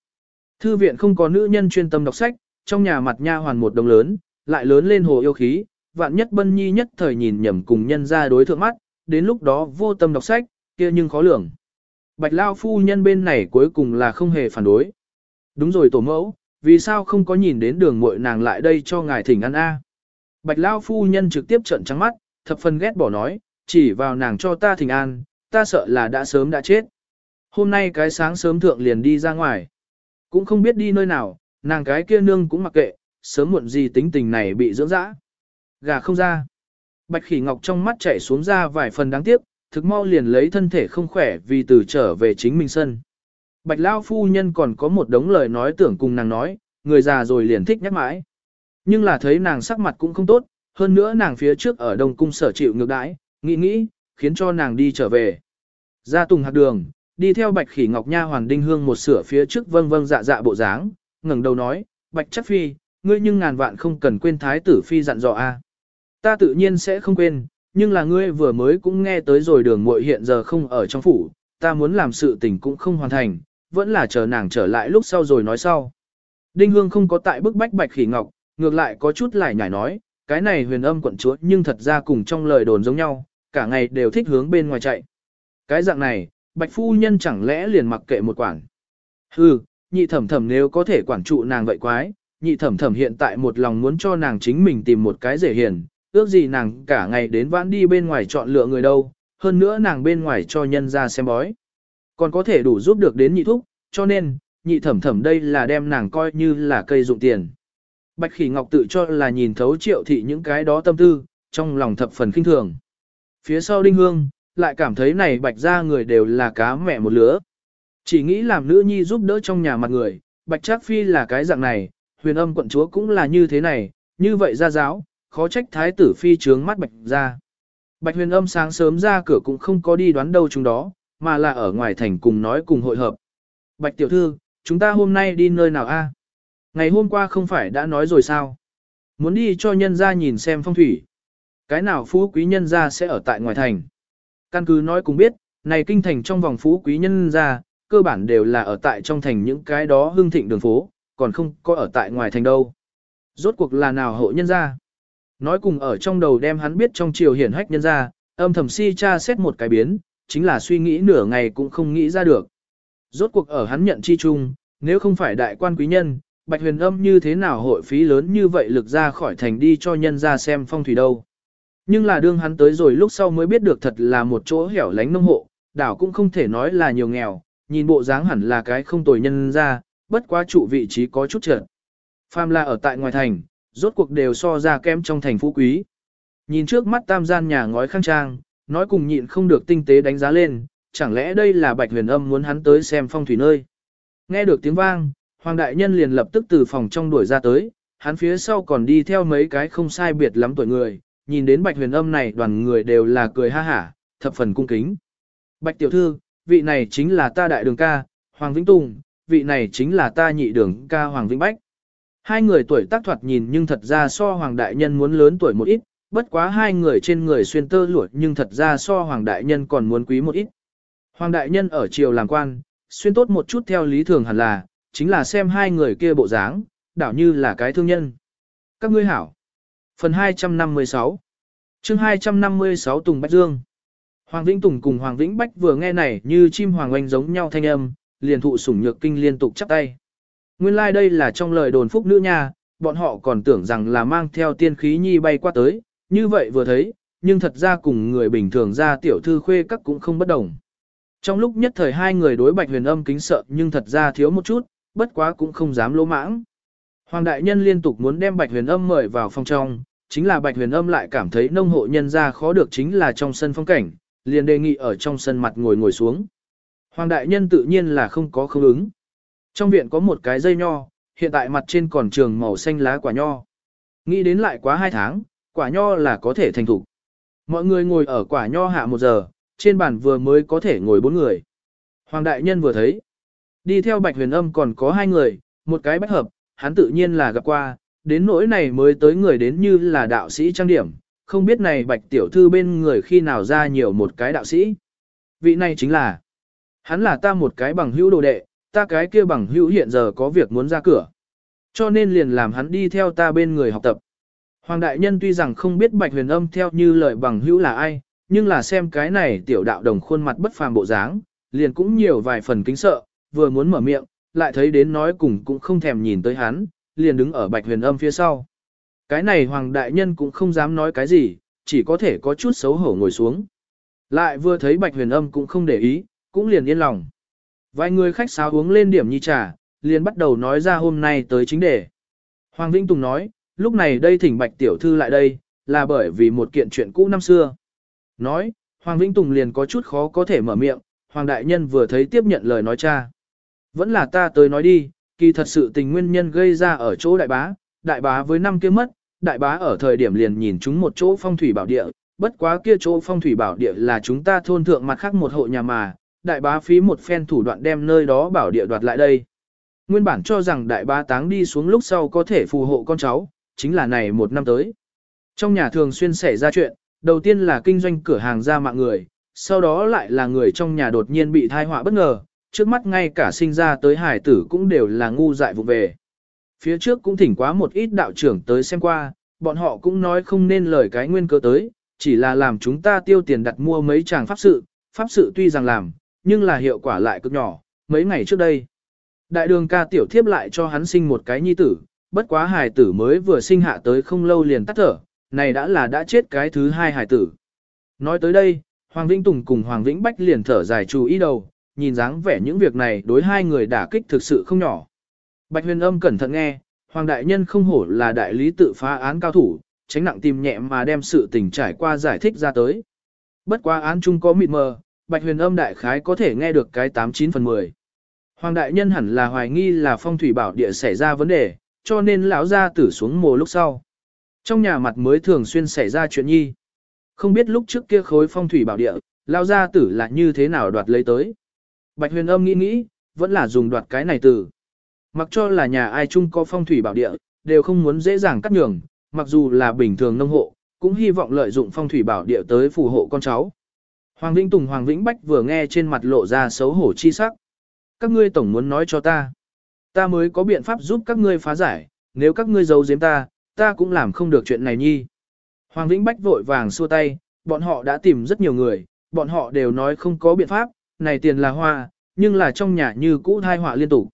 Thư viện không có nữ nhân chuyên tâm đọc sách, trong nhà mặt nha hoàn một đồng lớn, lại lớn lên hồ yêu khí, vạn nhất bân nhi nhất thời nhìn nhầm cùng nhân ra đối thượng mắt, đến lúc đó vô tâm đọc sách, kia nhưng khó lường. Bạch Lao phu nhân bên này cuối cùng là không hề phản đối. Đúng rồi tổ mẫu, vì sao không có nhìn đến đường muội nàng lại đây cho ngài thỉnh ăn a? Bạch Lao phu nhân trực tiếp trợn trắng mắt, thập phần ghét bỏ nói, chỉ vào nàng cho ta thỉnh an, ta sợ là đã sớm đã chết. Hôm nay cái sáng sớm thượng liền đi ra ngoài. Cũng không biết đi nơi nào, nàng cái kia nương cũng mặc kệ, sớm muộn gì tính tình này bị dưỡng dã. Gà không ra. Bạch khỉ ngọc trong mắt chảy xuống ra vài phần đáng tiếc, thực mau liền lấy thân thể không khỏe vì từ trở về chính mình sân. Bạch Lao phu nhân còn có một đống lời nói tưởng cùng nàng nói, người già rồi liền thích nhắc mãi. Nhưng là thấy nàng sắc mặt cũng không tốt, hơn nữa nàng phía trước ở Đông Cung sở chịu ngược đãi, nghĩ nghĩ, khiến cho nàng đi trở về. Ra tùng hạc đường, đi theo bạch khỉ ngọc nha hoàn đinh hương một sửa phía trước vâng vâng dạ dạ bộ dáng, ngẩng đầu nói, bạch chắc phi, ngươi nhưng ngàn vạn không cần quên thái tử phi dặn dò a. Ta tự nhiên sẽ không quên, nhưng là ngươi vừa mới cũng nghe tới rồi đường muội hiện giờ không ở trong phủ, ta muốn làm sự tình cũng không hoàn thành, vẫn là chờ nàng trở lại lúc sau rồi nói sau. Đinh Hương không có tại bức bách Bạch Khỉ Ngọc, ngược lại có chút lại nhải nói, cái này huyền âm quận chúa nhưng thật ra cùng trong lời đồn giống nhau, cả ngày đều thích hướng bên ngoài chạy. Cái dạng này, Bạch Phu Nhân chẳng lẽ liền mặc kệ một quản. Hừ, nhị thẩm thẩm nếu có thể quản trụ nàng vậy quái, nhị thẩm thẩm hiện tại một lòng muốn cho nàng chính mình tìm một cái dễ hiền, ước gì nàng cả ngày đến vãn đi bên ngoài chọn lựa người đâu, hơn nữa nàng bên ngoài cho nhân ra xem bói. Còn có thể đủ giúp được đến nhị thúc, cho nên, nhị thẩm thẩm đây là đem nàng coi như là cây dụng tiền. Bạch khỉ ngọc tự cho là nhìn thấu triệu thị những cái đó tâm tư, trong lòng thập phần kinh thường. Phía sau đinh hương, lại cảm thấy này bạch ra người đều là cá mẹ một lứa. Chỉ nghĩ làm nữ nhi giúp đỡ trong nhà mặt người, bạch trác phi là cái dạng này, huyền âm quận chúa cũng là như thế này, như vậy ra giáo, khó trách thái tử phi trướng mắt bạch ra. Bạch huyền âm sáng sớm ra cửa cũng không có đi đoán đâu chúng đó, mà là ở ngoài thành cùng nói cùng hội hợp. Bạch tiểu thư, chúng ta hôm nay đi nơi nào a? Ngày hôm qua không phải đã nói rồi sao? Muốn đi cho nhân ra nhìn xem phong thủy. Cái nào phú quý nhân ra sẽ ở tại ngoài thành. Căn cứ nói cùng biết, này kinh thành trong vòng phú quý nhân ra, cơ bản đều là ở tại trong thành những cái đó hương thịnh đường phố, còn không có ở tại ngoài thành đâu. Rốt cuộc là nào hộ nhân ra? Nói cùng ở trong đầu đem hắn biết trong triều hiển hách nhân ra, âm thầm si cha xét một cái biến, chính là suy nghĩ nửa ngày cũng không nghĩ ra được. Rốt cuộc ở hắn nhận chi chung, nếu không phải đại quan quý nhân, Bạch huyền âm như thế nào hội phí lớn như vậy lực ra khỏi thành đi cho nhân ra xem phong thủy đâu. Nhưng là đương hắn tới rồi lúc sau mới biết được thật là một chỗ hẻo lánh nông hộ, đảo cũng không thể nói là nhiều nghèo, nhìn bộ dáng hẳn là cái không tồi nhân ra, bất quá trụ vị trí có chút trợn. Phàm là ở tại ngoài thành, rốt cuộc đều so ra kém trong thành phú quý. Nhìn trước mắt tam gian nhà ngói khang trang, nói cùng nhịn không được tinh tế đánh giá lên, chẳng lẽ đây là bạch huyền âm muốn hắn tới xem phong thủy nơi. Nghe được tiếng vang, Hoàng đại nhân liền lập tức từ phòng trong đuổi ra tới, hắn phía sau còn đi theo mấy cái không sai biệt lắm tuổi người, nhìn đến bạch huyền âm này đoàn người đều là cười ha hả, thập phần cung kính. Bạch tiểu thư, vị này chính là ta đại đường ca, Hoàng Vĩnh Tùng, vị này chính là ta nhị đường ca Hoàng Vĩnh Bách. Hai người tuổi tác thoạt nhìn nhưng thật ra so Hoàng Đại Nhân muốn lớn tuổi một ít, bất quá hai người trên người xuyên tơ lụa nhưng thật ra so Hoàng Đại Nhân còn muốn quý một ít. Hoàng Đại Nhân ở triều làm quan, xuyên tốt một chút theo lý thường hẳn là, chính là xem hai người kia bộ dáng, đảo như là cái thương nhân. Các ngươi hảo. Phần 256 chương 256 Tùng Bách Dương Hoàng Vĩnh Tùng cùng Hoàng Vĩnh Bách vừa nghe này như chim hoàng oanh giống nhau thanh âm, liền thụ sủng nhược kinh liên tục chắp tay. Nguyên lai like đây là trong lời đồn phúc nữ nha, bọn họ còn tưởng rằng là mang theo tiên khí nhi bay qua tới, như vậy vừa thấy, nhưng thật ra cùng người bình thường ra tiểu thư khuê các cũng không bất đồng. Trong lúc nhất thời hai người đối bạch huyền âm kính sợ nhưng thật ra thiếu một chút, bất quá cũng không dám lỗ mãng. Hoàng đại nhân liên tục muốn đem bạch huyền âm mời vào phòng trong, chính là bạch huyền âm lại cảm thấy nông hộ nhân ra khó được chính là trong sân phong cảnh, liền đề nghị ở trong sân mặt ngồi ngồi xuống. Hoàng đại nhân tự nhiên là không có không ứng. Trong viện có một cái dây nho, hiện tại mặt trên còn trường màu xanh lá quả nho. Nghĩ đến lại quá hai tháng, quả nho là có thể thành thủ. Mọi người ngồi ở quả nho hạ một giờ, trên bàn vừa mới có thể ngồi bốn người. Hoàng đại nhân vừa thấy. Đi theo bạch huyền âm còn có hai người, một cái bách hợp, hắn tự nhiên là gặp qua, đến nỗi này mới tới người đến như là đạo sĩ trang điểm, không biết này bạch tiểu thư bên người khi nào ra nhiều một cái đạo sĩ. Vị này chính là, hắn là ta một cái bằng hữu đồ đệ, ta cái kia bằng hữu hiện giờ có việc muốn ra cửa. Cho nên liền làm hắn đi theo ta bên người học tập. Hoàng đại nhân tuy rằng không biết bạch huyền âm theo như lời bằng hữu là ai, nhưng là xem cái này tiểu đạo đồng khuôn mặt bất phàm bộ dáng, liền cũng nhiều vài phần kính sợ, vừa muốn mở miệng, lại thấy đến nói cùng cũng không thèm nhìn tới hắn, liền đứng ở bạch huyền âm phía sau. Cái này hoàng đại nhân cũng không dám nói cái gì, chỉ có thể có chút xấu hổ ngồi xuống. Lại vừa thấy bạch huyền âm cũng không để ý, cũng liền yên lòng. Vài người khách sáo uống lên điểm nhi trà, liền bắt đầu nói ra hôm nay tới chính đề. Hoàng Vĩnh Tùng nói, lúc này đây thỉnh bạch tiểu thư lại đây, là bởi vì một kiện chuyện cũ năm xưa. Nói, Hoàng Vĩnh Tùng liền có chút khó có thể mở miệng, Hoàng Đại Nhân vừa thấy tiếp nhận lời nói cha. Vẫn là ta tới nói đi, kỳ thật sự tình nguyên nhân gây ra ở chỗ đại bá, đại bá với năm kia mất, đại bá ở thời điểm liền nhìn chúng một chỗ phong thủy bảo địa, bất quá kia chỗ phong thủy bảo địa là chúng ta thôn thượng mặt khác một hộ nhà mà, đại bá phí một phen thủ đoạn đem nơi đó bảo địa đoạt lại đây. Nguyên bản cho rằng đại bá táng đi xuống lúc sau có thể phù hộ con cháu, chính là này một năm tới. Trong nhà thường xuyên xảy ra chuyện, đầu tiên là kinh doanh cửa hàng ra mạng người, sau đó lại là người trong nhà đột nhiên bị thai họa bất ngờ, trước mắt ngay cả sinh ra tới hải tử cũng đều là ngu dại vụ về. Phía trước cũng thỉnh quá một ít đạo trưởng tới xem qua, bọn họ cũng nói không nên lời cái nguyên cơ tới, chỉ là làm chúng ta tiêu tiền đặt mua mấy chàng pháp sự, pháp sự tuy rằng làm, nhưng là hiệu quả lại cực nhỏ, mấy ngày trước đây. Đại đường ca tiểu thiếp lại cho hắn sinh một cái nhi tử, bất quá hài tử mới vừa sinh hạ tới không lâu liền tắt thở, này đã là đã chết cái thứ hai hài tử. Nói tới đây, Hoàng Vĩnh Tùng cùng Hoàng Vĩnh Bách liền thở dài chú ý đầu, nhìn dáng vẻ những việc này đối hai người đả kích thực sự không nhỏ. Bạch huyền âm cẩn thận nghe, Hoàng Đại Nhân không hổ là đại lý tự phá án cao thủ, tránh nặng tìm nhẹ mà đem sự tình trải qua giải thích ra tới. Bất quá án chung có mịt mờ, Bạch huyền âm đại khái có thể nghe được cái 89 phần 10. Hoàng Đại Nhân hẳn là hoài nghi là phong thủy bảo địa xảy ra vấn đề, cho nên lão ra tử xuống mồ lúc sau. Trong nhà mặt mới thường xuyên xảy ra chuyện nhi. Không biết lúc trước kia khối phong thủy bảo địa, lão gia tử là như thế nào đoạt lấy tới. Bạch huyền âm nghĩ nghĩ, vẫn là dùng đoạt cái này từ. Mặc cho là nhà ai chung có phong thủy bảo địa, đều không muốn dễ dàng cắt nhường, mặc dù là bình thường nông hộ, cũng hy vọng lợi dụng phong thủy bảo địa tới phù hộ con cháu. Hoàng Vĩnh Tùng Hoàng Vĩnh Bách vừa nghe trên mặt lộ ra xấu hổ chi sắc. Các ngươi tổng muốn nói cho ta. Ta mới có biện pháp giúp các ngươi phá giải, nếu các ngươi giấu giếm ta, ta cũng làm không được chuyện này nhi. Hoàng Vĩnh Bách vội vàng xua tay, bọn họ đã tìm rất nhiều người, bọn họ đều nói không có biện pháp, này tiền là hoa, nhưng là trong nhà như cũ thai họa liên tục.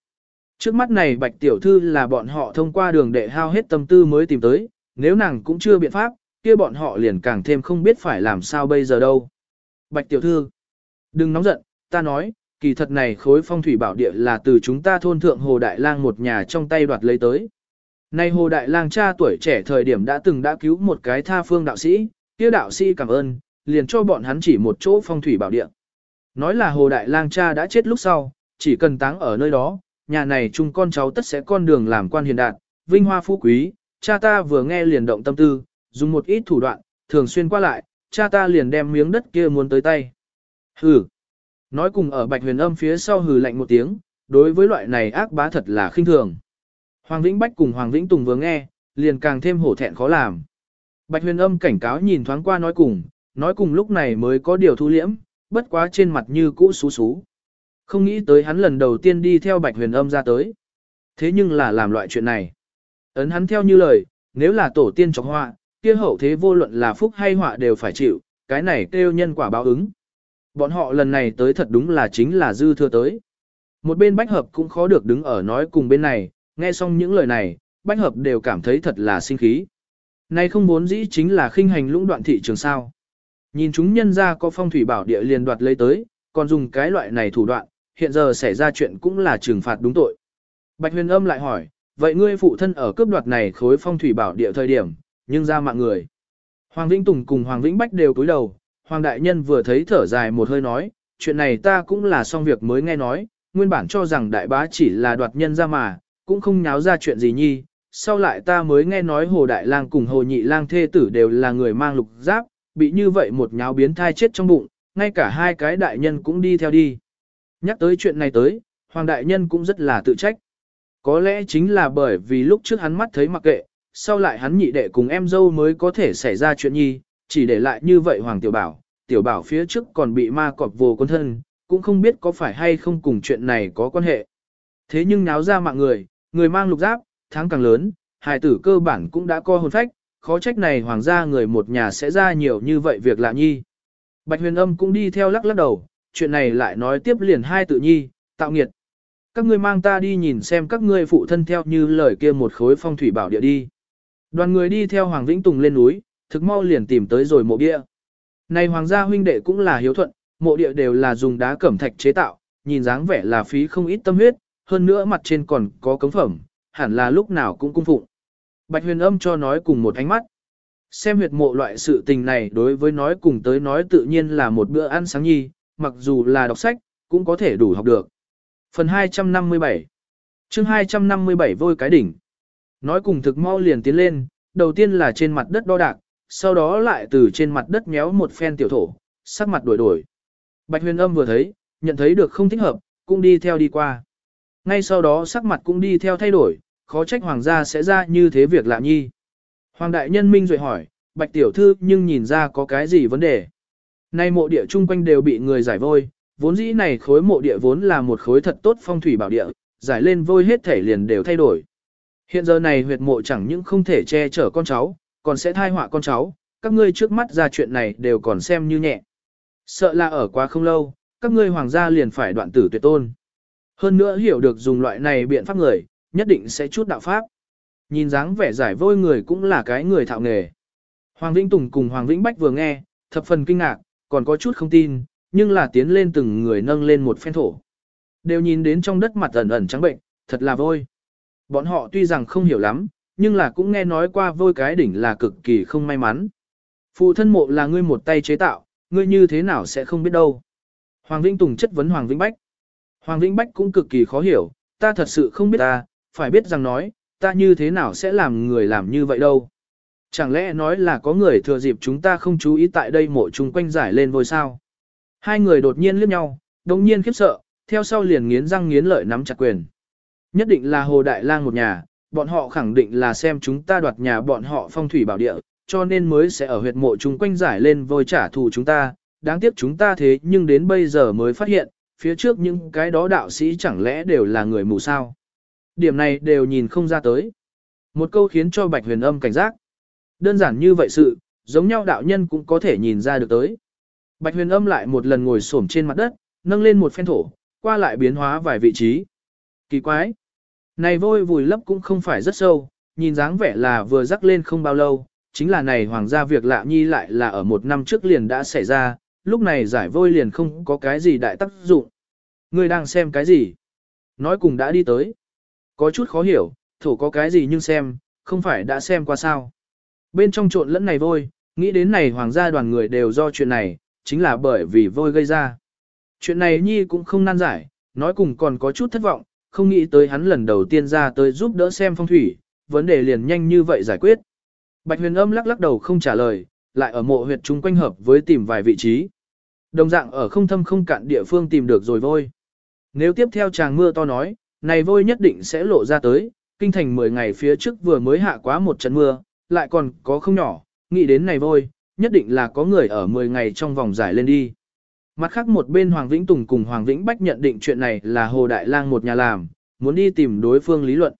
Trước mắt này bạch tiểu thư là bọn họ thông qua đường để hao hết tâm tư mới tìm tới, nếu nàng cũng chưa biện pháp, kia bọn họ liền càng thêm không biết phải làm sao bây giờ đâu. Bạch tiểu thư, đừng nóng giận, ta nói, kỳ thật này khối phong thủy bảo địa là từ chúng ta thôn thượng Hồ Đại Lang một nhà trong tay đoạt lấy tới. Nay Hồ Đại Lang cha tuổi trẻ thời điểm đã từng đã cứu một cái tha phương đạo sĩ, kia đạo sĩ cảm ơn, liền cho bọn hắn chỉ một chỗ phong thủy bảo địa. Nói là Hồ Đại Lang cha đã chết lúc sau, chỉ cần táng ở nơi đó, nhà này chung con cháu tất sẽ con đường làm quan hiền đạt, vinh hoa phú quý, cha ta vừa nghe liền động tâm tư, dùng một ít thủ đoạn, thường xuyên qua lại, cha ta liền đem miếng đất kia muốn tới tay. Hừ, Nói cùng ở bạch huyền âm phía sau hừ lạnh một tiếng, đối với loại này ác bá thật là khinh thường. Hoàng Vĩnh Bách cùng Hoàng Vĩnh Tùng vừa nghe, liền càng thêm hổ thẹn khó làm. Bạch huyền âm cảnh cáo nhìn thoáng qua nói cùng, nói cùng lúc này mới có điều thu liễm, bất quá trên mặt như cũ xú xú. Không nghĩ tới hắn lần đầu tiên đi theo bạch huyền âm ra tới. Thế nhưng là làm loại chuyện này. Ấn hắn theo như lời, nếu là tổ tiên trọng họa, kia hậu thế vô luận là phúc hay họa đều phải chịu, cái này kêu nhân quả báo ứng. Bọn họ lần này tới thật đúng là chính là dư thừa tới. Một bên bách hợp cũng khó được đứng ở nói cùng bên này, nghe xong những lời này, bách hợp đều cảm thấy thật là sinh khí. Này không muốn dĩ chính là khinh hành lũng đoạn thị trường sao. Nhìn chúng nhân ra có phong thủy bảo địa liền đoạt lấy tới, còn dùng cái loại này thủ đoạn, hiện giờ xảy ra chuyện cũng là trừng phạt đúng tội. Bạch huyền âm lại hỏi, vậy ngươi phụ thân ở cướp đoạt này khối phong thủy bảo địa thời điểm, nhưng ra mạng người. Hoàng Vĩnh Tùng cùng Hoàng Vĩnh Bách đều cúi đầu, Hoàng Đại Nhân vừa thấy thở dài một hơi nói, chuyện này ta cũng là xong việc mới nghe nói, nguyên bản cho rằng đại bá chỉ là đoạt nhân ra mà, cũng không nháo ra chuyện gì nhi, sau lại ta mới nghe nói Hồ Đại Lang cùng Hồ Nhị Lang thê tử đều là người mang lục giáp, bị như vậy một nháo biến thai chết trong bụng, ngay cả hai cái đại nhân cũng đi theo đi. Nhắc tới chuyện này tới, Hoàng Đại Nhân cũng rất là tự trách. Có lẽ chính là bởi vì lúc trước hắn mắt thấy mặc kệ, sau lại hắn nhị đệ cùng em dâu mới có thể xảy ra chuyện nhi, chỉ để lại như vậy Hoàng Tiểu Bảo, Tiểu Bảo phía trước còn bị ma cọp vô con thân, cũng không biết có phải hay không cùng chuyện này có quan hệ. Thế nhưng náo ra mạng người, người mang lục giáp, tháng càng lớn, hài tử cơ bản cũng đã co hồn phách, khó trách này hoàng gia người một nhà sẽ ra nhiều như vậy việc lạ nhi. Bạch huyền âm cũng đi theo lắc lắc đầu, chuyện này lại nói tiếp liền hai tự nhi, tạo nghiệt. Các ngươi mang ta đi nhìn xem các ngươi phụ thân theo như lời kia một khối phong thủy bảo địa đi. Đoàn người đi theo Hoàng Vĩnh Tùng lên núi, thực mau liền tìm tới rồi mộ địa. Này hoàng gia huynh đệ cũng là hiếu thuận, mộ địa đều là dùng đá cẩm thạch chế tạo, nhìn dáng vẻ là phí không ít tâm huyết, hơn nữa mặt trên còn có cống phẩm, hẳn là lúc nào cũng cung phụng. Bạch huyền âm cho nói cùng một ánh mắt. Xem huyệt mộ loại sự tình này đối với nói cùng tới nói tự nhiên là một bữa ăn sáng nhi, mặc dù là đọc sách, cũng có thể đủ học được. Phần 257 chương 257 vôi cái đỉnh. Nói cùng thực mau liền tiến lên, đầu tiên là trên mặt đất đo đạc, sau đó lại từ trên mặt đất méo một phen tiểu thổ, sắc mặt đổi đổi. Bạch huyền âm vừa thấy, nhận thấy được không thích hợp, cũng đi theo đi qua. Ngay sau đó sắc mặt cũng đi theo thay đổi, khó trách hoàng gia sẽ ra như thế việc lạ nhi. Hoàng đại nhân minh rồi hỏi, bạch tiểu thư nhưng nhìn ra có cái gì vấn đề. Nay mộ địa chung quanh đều bị người giải vôi, vốn dĩ này khối mộ địa vốn là một khối thật tốt phong thủy bảo địa, giải lên vôi hết thể liền đều thay đổi. Hiện giờ này huyệt mộ chẳng những không thể che chở con cháu, còn sẽ thai họa con cháu, các ngươi trước mắt ra chuyện này đều còn xem như nhẹ. Sợ là ở quá không lâu, các ngươi hoàng gia liền phải đoạn tử tuyệt tôn. Hơn nữa hiểu được dùng loại này biện pháp người, nhất định sẽ chút đạo pháp. Nhìn dáng vẻ giải vôi người cũng là cái người thạo nghề. Hoàng Vĩnh Tùng cùng Hoàng Vĩnh Bách vừa nghe, thập phần kinh ngạc, còn có chút không tin, nhưng là tiến lên từng người nâng lên một phen thổ. Đều nhìn đến trong đất mặt ẩn ẩn trắng bệnh, thật là vôi. Bọn họ tuy rằng không hiểu lắm, nhưng là cũng nghe nói qua vôi cái đỉnh là cực kỳ không may mắn. Phụ thân mộ là ngươi một tay chế tạo, ngươi như thế nào sẽ không biết đâu. Hoàng Vĩnh Tùng chất vấn Hoàng Vĩnh Bách. Hoàng Vĩnh Bách cũng cực kỳ khó hiểu, ta thật sự không biết ta, phải biết rằng nói, ta như thế nào sẽ làm người làm như vậy đâu. Chẳng lẽ nói là có người thừa dịp chúng ta không chú ý tại đây mộ chung quanh giải lên vôi sao. Hai người đột nhiên liếc nhau, đồng nhiên khiếp sợ, theo sau liền nghiến răng nghiến lợi nắm chặt quyền. Nhất định là Hồ Đại Lang một nhà, bọn họ khẳng định là xem chúng ta đoạt nhà bọn họ phong thủy bảo địa, cho nên mới sẽ ở huyệt mộ chung quanh giải lên vôi trả thù chúng ta. Đáng tiếc chúng ta thế nhưng đến bây giờ mới phát hiện, phía trước những cái đó đạo sĩ chẳng lẽ đều là người mù sao. Điểm này đều nhìn không ra tới. Một câu khiến cho Bạch Huyền Âm cảnh giác. Đơn giản như vậy sự, giống nhau đạo nhân cũng có thể nhìn ra được tới. Bạch Huyền Âm lại một lần ngồi xổm trên mặt đất, nâng lên một phen thổ, qua lại biến hóa vài vị trí. Kỳ quái. Này vôi vùi lấp cũng không phải rất sâu, nhìn dáng vẻ là vừa rắc lên không bao lâu, chính là này hoàng gia việc lạ nhi lại là ở một năm trước liền đã xảy ra, lúc này giải vôi liền không có cái gì đại tác dụng. Ngươi đang xem cái gì? Nói cùng đã đi tới. Có chút khó hiểu, thổ có cái gì nhưng xem, không phải đã xem qua sao. Bên trong trộn lẫn này vôi, nghĩ đến này hoàng gia đoàn người đều do chuyện này, chính là bởi vì vôi gây ra. Chuyện này nhi cũng không nan giải, nói cùng còn có chút thất vọng, không nghĩ tới hắn lần đầu tiên ra tới giúp đỡ xem phong thủy, vấn đề liền nhanh như vậy giải quyết. Bạch huyền âm lắc lắc đầu không trả lời, lại ở mộ huyệt chung quanh hợp với tìm vài vị trí. Đồng dạng ở không thâm không cạn địa phương tìm được rồi vôi. Nếu tiếp theo chàng mưa to nói, này vôi nhất định sẽ lộ ra tới, kinh thành 10 ngày phía trước vừa mới hạ quá một trận mưa, lại còn có không nhỏ, nghĩ đến này vôi, nhất định là có người ở 10 ngày trong vòng giải lên đi. Mặt khác một bên Hoàng Vĩnh Tùng cùng Hoàng Vĩnh Bách nhận định chuyện này là Hồ Đại Lang một nhà làm, muốn đi tìm đối phương lý luận.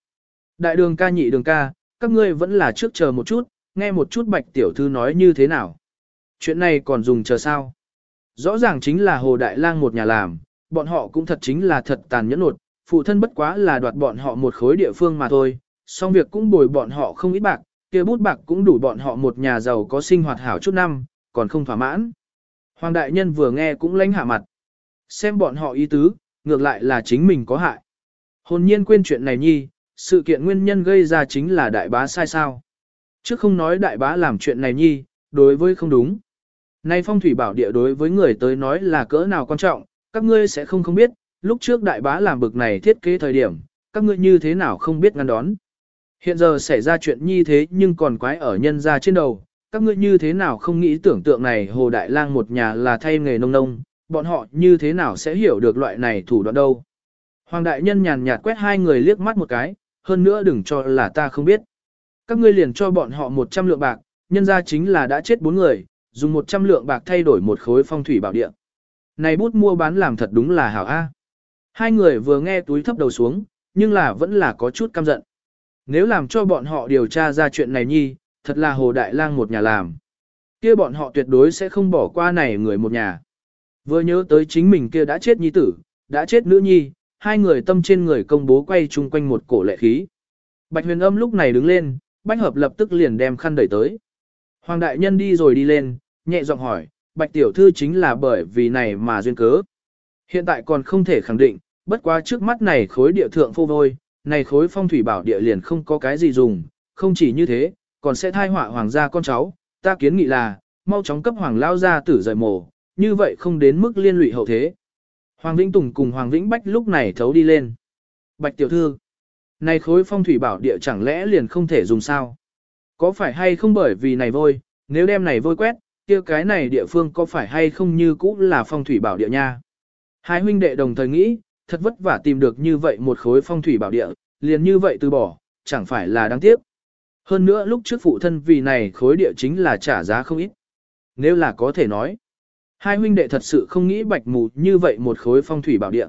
Đại đường ca nhị đường ca, các ngươi vẫn là trước chờ một chút, nghe một chút bạch tiểu thư nói như thế nào. Chuyện này còn dùng chờ sao? Rõ ràng chính là Hồ Đại Lang một nhà làm, bọn họ cũng thật chính là thật tàn nhẫn nột, phụ thân bất quá là đoạt bọn họ một khối địa phương mà thôi, song việc cũng bồi bọn họ không ít bạc, kia bút bạc cũng đủ bọn họ một nhà giàu có sinh hoạt hảo chút năm, còn không thỏa mãn. Hoàng đại nhân vừa nghe cũng lánh hạ mặt. Xem bọn họ ý tứ, ngược lại là chính mình có hại. Hồn nhiên quên chuyện này nhi, sự kiện nguyên nhân gây ra chính là đại bá sai sao. Chứ không nói đại bá làm chuyện này nhi, đối với không đúng. Nay phong thủy bảo địa đối với người tới nói là cỡ nào quan trọng, các ngươi sẽ không không biết, lúc trước đại bá làm bực này thiết kế thời điểm, các ngươi như thế nào không biết ngăn đón. Hiện giờ xảy ra chuyện như thế nhưng còn quái ở nhân ra trên đầu, các ngươi như thế nào không nghĩ tưởng tượng này Hồ Đại Lang một nhà là thay nghề nông nông, bọn họ như thế nào sẽ hiểu được loại này thủ đoạn đâu. Hoàng Đại Nhân nhàn nhạt quét hai người liếc mắt một cái, hơn nữa đừng cho là ta không biết. Các ngươi liền cho bọn họ 100 lượng bạc, nhân ra chính là đã chết bốn người, dùng 100 lượng bạc thay đổi một khối phong thủy bảo địa. Này bút mua bán làm thật đúng là hảo A. Hai người vừa nghe túi thấp đầu xuống, nhưng là vẫn là có chút căm giận. Nếu làm cho bọn họ điều tra ra chuyện này nhi, thật là Hồ Đại Lang một nhà làm. kia bọn họ tuyệt đối sẽ không bỏ qua này người một nhà. Vừa nhớ tới chính mình kia đã chết nhi tử, đã chết nữ nhi, hai người tâm trên người công bố quay chung quanh một cổ lệ khí. Bạch huyền âm lúc này đứng lên, bách hợp lập tức liền đem khăn đẩy tới. Hoàng đại nhân đi rồi đi lên, nhẹ giọng hỏi, bạch tiểu thư chính là bởi vì này mà duyên cớ. Hiện tại còn không thể khẳng định, bất quá trước mắt này khối địa thượng phô vôi, này khối phong thủy bảo địa liền không có cái gì dùng, không chỉ như thế, còn sẽ thai họa hoàng gia con cháu, ta kiến nghị là, mau chóng cấp hoàng lao ra tử rời mổ, như vậy không đến mức liên lụy hậu thế. Hoàng Vĩnh Tùng cùng Hoàng Vĩnh Bách lúc này thấu đi lên. Bạch tiểu thư, này khối phong thủy bảo địa chẳng lẽ liền không thể dùng sao? Có phải hay không bởi vì này vôi, nếu đem này vôi quét, kia cái này địa phương có phải hay không như cũ là phong thủy bảo địa nha? Hai huynh đệ đồng thời nghĩ, thật vất vả tìm được như vậy một khối phong thủy bảo địa, liền như vậy từ bỏ, chẳng phải là đáng tiếc. Hơn nữa lúc trước phụ thân vì này khối địa chính là trả giá không ít. Nếu là có thể nói, hai huynh đệ thật sự không nghĩ bạch mù như vậy một khối phong thủy bảo địa.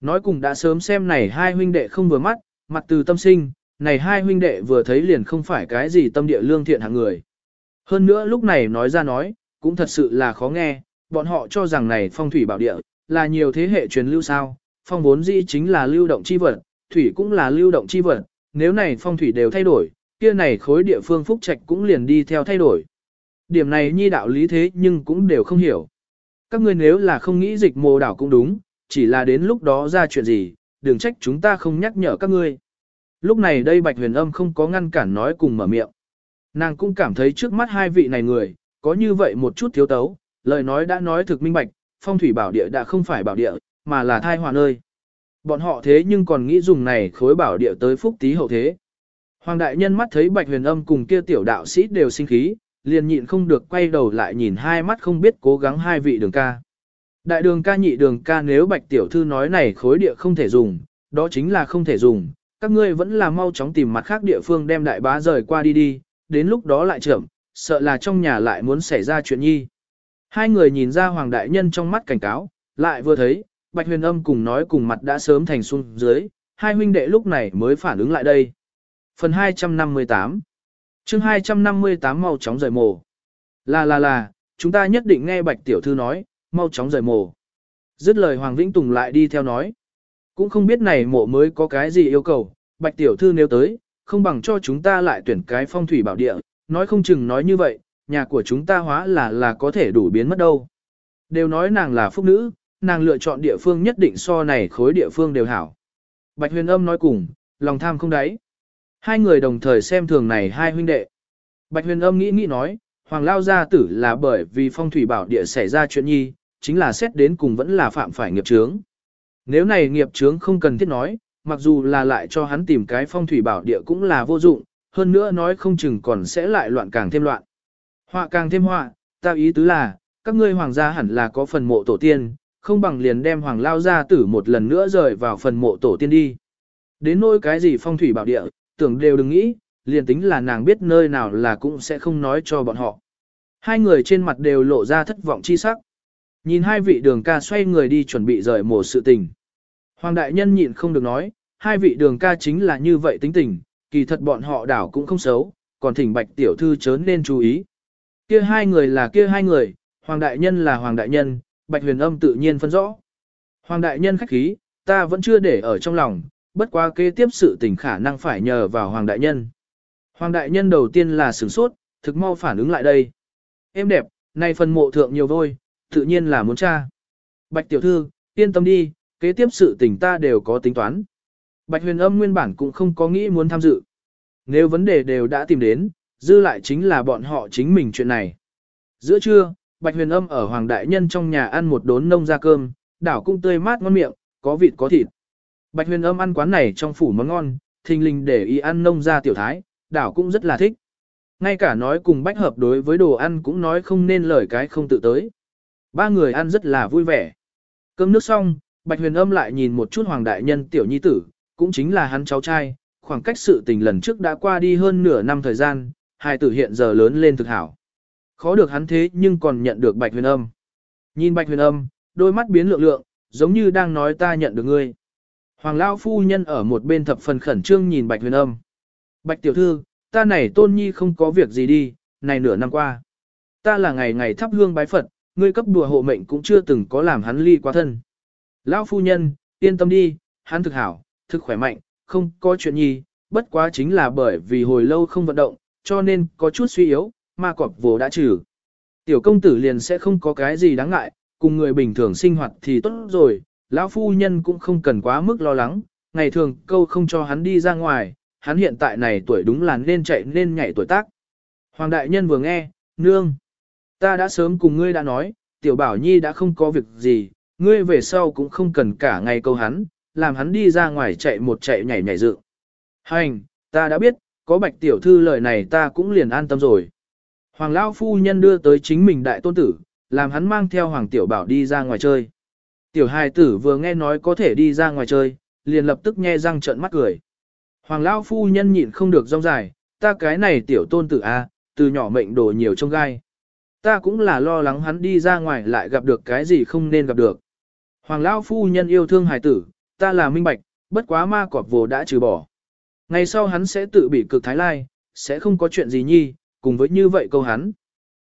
Nói cùng đã sớm xem này hai huynh đệ không vừa mắt, mặt từ tâm sinh, này hai huynh đệ vừa thấy liền không phải cái gì tâm địa lương thiện hạng người. Hơn nữa lúc này nói ra nói, cũng thật sự là khó nghe, bọn họ cho rằng này phong thủy bảo địa, là nhiều thế hệ truyền lưu sao, phong vốn dĩ chính là lưu động chi vật, thủy cũng là lưu động chi vật, nếu này phong thủy đều thay đổi, kia này khối địa phương phúc trạch cũng liền đi theo thay đổi. Điểm này nhi đạo lý thế nhưng cũng đều không hiểu. Các ngươi nếu là không nghĩ dịch mồ đảo cũng đúng, chỉ là đến lúc đó ra chuyện gì, đừng trách chúng ta không nhắc nhở các ngươi. Lúc này đây Bạch Huyền Âm không có ngăn cản nói cùng mở miệng. Nàng cũng cảm thấy trước mắt hai vị này người, có như vậy một chút thiếu tấu, lời nói đã nói thực minh bạch, phong thủy bảo địa đã không phải bảo địa, mà là thai hòa nơi. Bọn họ thế nhưng còn nghĩ dùng này khối bảo địa tới phúc tí hậu thế. Hoàng đại nhân mắt thấy bạch huyền âm cùng kia tiểu đạo sĩ đều sinh khí, liền nhịn không được quay đầu lại nhìn hai mắt không biết cố gắng hai vị đường ca. Đại đường ca nhị đường ca nếu bạch tiểu thư nói này khối địa không thể dùng, đó chính là không thể dùng, các ngươi vẫn là mau chóng tìm mặt khác địa phương đem đại bá rời qua đi đi, đến lúc đó lại trưởng, sợ là trong nhà lại muốn xảy ra chuyện nhi. Hai người nhìn ra hoàng đại nhân trong mắt cảnh cáo, lại vừa thấy, bạch huyền âm cùng nói cùng mặt đã sớm thành xuống dưới, hai huynh đệ lúc này mới phản ứng lại đây. Phần 258 chương 258 mau chóng rời mồ. Là là là, chúng ta nhất định nghe bạch tiểu thư nói, mau chóng rời mồ. Dứt lời Hoàng Vĩnh Tùng lại đi theo nói. Cũng không biết này mộ mới có cái gì yêu cầu, bạch tiểu thư nếu tới, không bằng cho chúng ta lại tuyển cái phong thủy bảo địa, nói không chừng nói như vậy, nhà của chúng ta hóa là là có thể đủ biến mất đâu. Đều nói nàng là phúc nữ, nàng lựa chọn địa phương nhất định so này khối địa phương đều hảo. Bạch huyền âm nói cùng, lòng tham không đáy. Hai người đồng thời xem thường này hai huynh đệ. Bạch huyền âm nghĩ nghĩ nói, hoàng lao gia tử là bởi vì phong thủy bảo địa xảy ra chuyện nhi, chính là xét đến cùng vẫn là phạm phải nghiệp chướng. Nếu này nghiệp chướng không cần thiết nói, mặc dù là lại cho hắn tìm cái phong thủy bảo địa cũng là vô dụng, hơn nữa nói không chừng còn sẽ lại loạn càng thêm loạn. Họa càng thêm họa, ta ý tứ là, các ngươi hoàng gia hẳn là có phần mộ tổ tiên, không bằng liền đem hoàng lao gia tử một lần nữa rời vào phần mộ tổ tiên đi. Đến nỗi cái gì phong thủy bảo địa, tưởng đều đừng nghĩ, liền tính là nàng biết nơi nào là cũng sẽ không nói cho bọn họ. Hai người trên mặt đều lộ ra thất vọng chi sắc. Nhìn hai vị đường ca xoay người đi chuẩn bị rời mổ sự tình. Hoàng đại nhân nhịn không được nói, hai vị đường ca chính là như vậy tính tình, kỳ thật bọn họ đảo cũng không xấu, còn thỉnh bạch tiểu thư chớ nên chú ý. Kia hai người là kia hai người, hoàng đại nhân là hoàng đại nhân, bạch huyền âm tự nhiên phân rõ. Hoàng đại nhân khách khí, ta vẫn chưa để ở trong lòng, bất quá kế tiếp sự tình khả năng phải nhờ vào hoàng đại nhân. Hoàng đại nhân đầu tiên là sửng sốt, thực mau phản ứng lại đây. Em đẹp, nay phần mộ thượng nhiều vôi, tự nhiên là muốn cha. Bạch tiểu thư, yên tâm đi, kế tiếp sự tình ta đều có tính toán. Bạch huyền âm nguyên bản cũng không có nghĩ muốn tham dự. Nếu vấn đề đều đã tìm đến, dư lại chính là bọn họ chính mình chuyện này. Giữa trưa, Bạch huyền âm ở Hoàng Đại Nhân trong nhà ăn một đốn nông ra cơm, đảo cũng tươi mát ngon miệng, có vịt có thịt. Bạch huyền âm ăn quán này trong phủ món ngon, thình lình để ý ăn nông ra tiểu thái, đảo cũng rất là thích. Ngay cả nói cùng bách hợp đối với đồ ăn cũng nói không nên lời cái không tự tới. Ba người ăn rất là vui vẻ. Cơm nước xong, Bạch huyền âm lại nhìn một chút Hoàng Đại Nhân tiểu nhi tử, cũng chính là hắn cháu trai, khoảng cách sự tình lần trước đã qua đi hơn nửa năm thời gian, hai tử hiện giờ lớn lên thực hảo. Khó được hắn thế nhưng còn nhận được Bạch huyền âm. Nhìn Bạch huyền âm, đôi mắt biến lượng lượng, giống như đang nói ta nhận được ngươi. Hoàng Lao phu nhân ở một bên thập phần khẩn trương nhìn Bạch huyền âm. Bạch tiểu thư, ta này tôn nhi không có việc gì đi, này nửa năm qua. Ta là ngày ngày thắp hương bái Phật, ngươi cấp đùa hộ mệnh cũng chưa từng có làm hắn ly quá thân. Lão phu nhân, yên tâm đi, hắn thực hảo, thực khỏe mạnh, không có chuyện nhi, bất quá chính là bởi vì hồi lâu không vận động, cho nên có chút suy yếu, ma cọp vô đã trừ. Tiểu công tử liền sẽ không có cái gì đáng ngại, cùng người bình thường sinh hoạt thì tốt rồi, lão phu nhân cũng không cần quá mức lo lắng, ngày thường câu không cho hắn đi ra ngoài, hắn hiện tại này tuổi đúng là nên chạy nên nhảy tuổi tác. Hoàng đại nhân vừa nghe, nương, ta đã sớm cùng ngươi đã nói, tiểu bảo nhi đã không có việc gì, ngươi về sau cũng không cần cả ngày câu hắn, làm hắn đi ra ngoài chạy một chạy nhảy nhảy dự. Hành, ta đã biết, có bạch tiểu thư lời này ta cũng liền an tâm rồi. Hoàng Lao Phu Nhân đưa tới chính mình đại tôn tử, làm hắn mang theo Hoàng Tiểu Bảo đi ra ngoài chơi. Tiểu hài tử vừa nghe nói có thể đi ra ngoài chơi, liền lập tức nhe răng trợn mắt cười. Hoàng Lao Phu Nhân nhịn không được rong dài, ta cái này tiểu tôn tử a, từ nhỏ mệnh đổ nhiều trong gai. Ta cũng là lo lắng hắn đi ra ngoài lại gặp được cái gì không nên gặp được. Hoàng Lao Phu Nhân yêu thương hài tử, ta là minh bạch, bất quá ma cọp vồ đã trừ bỏ. Ngày sau hắn sẽ tự bị cực thái lai, sẽ không có chuyện gì nhi, cùng với như vậy câu hắn.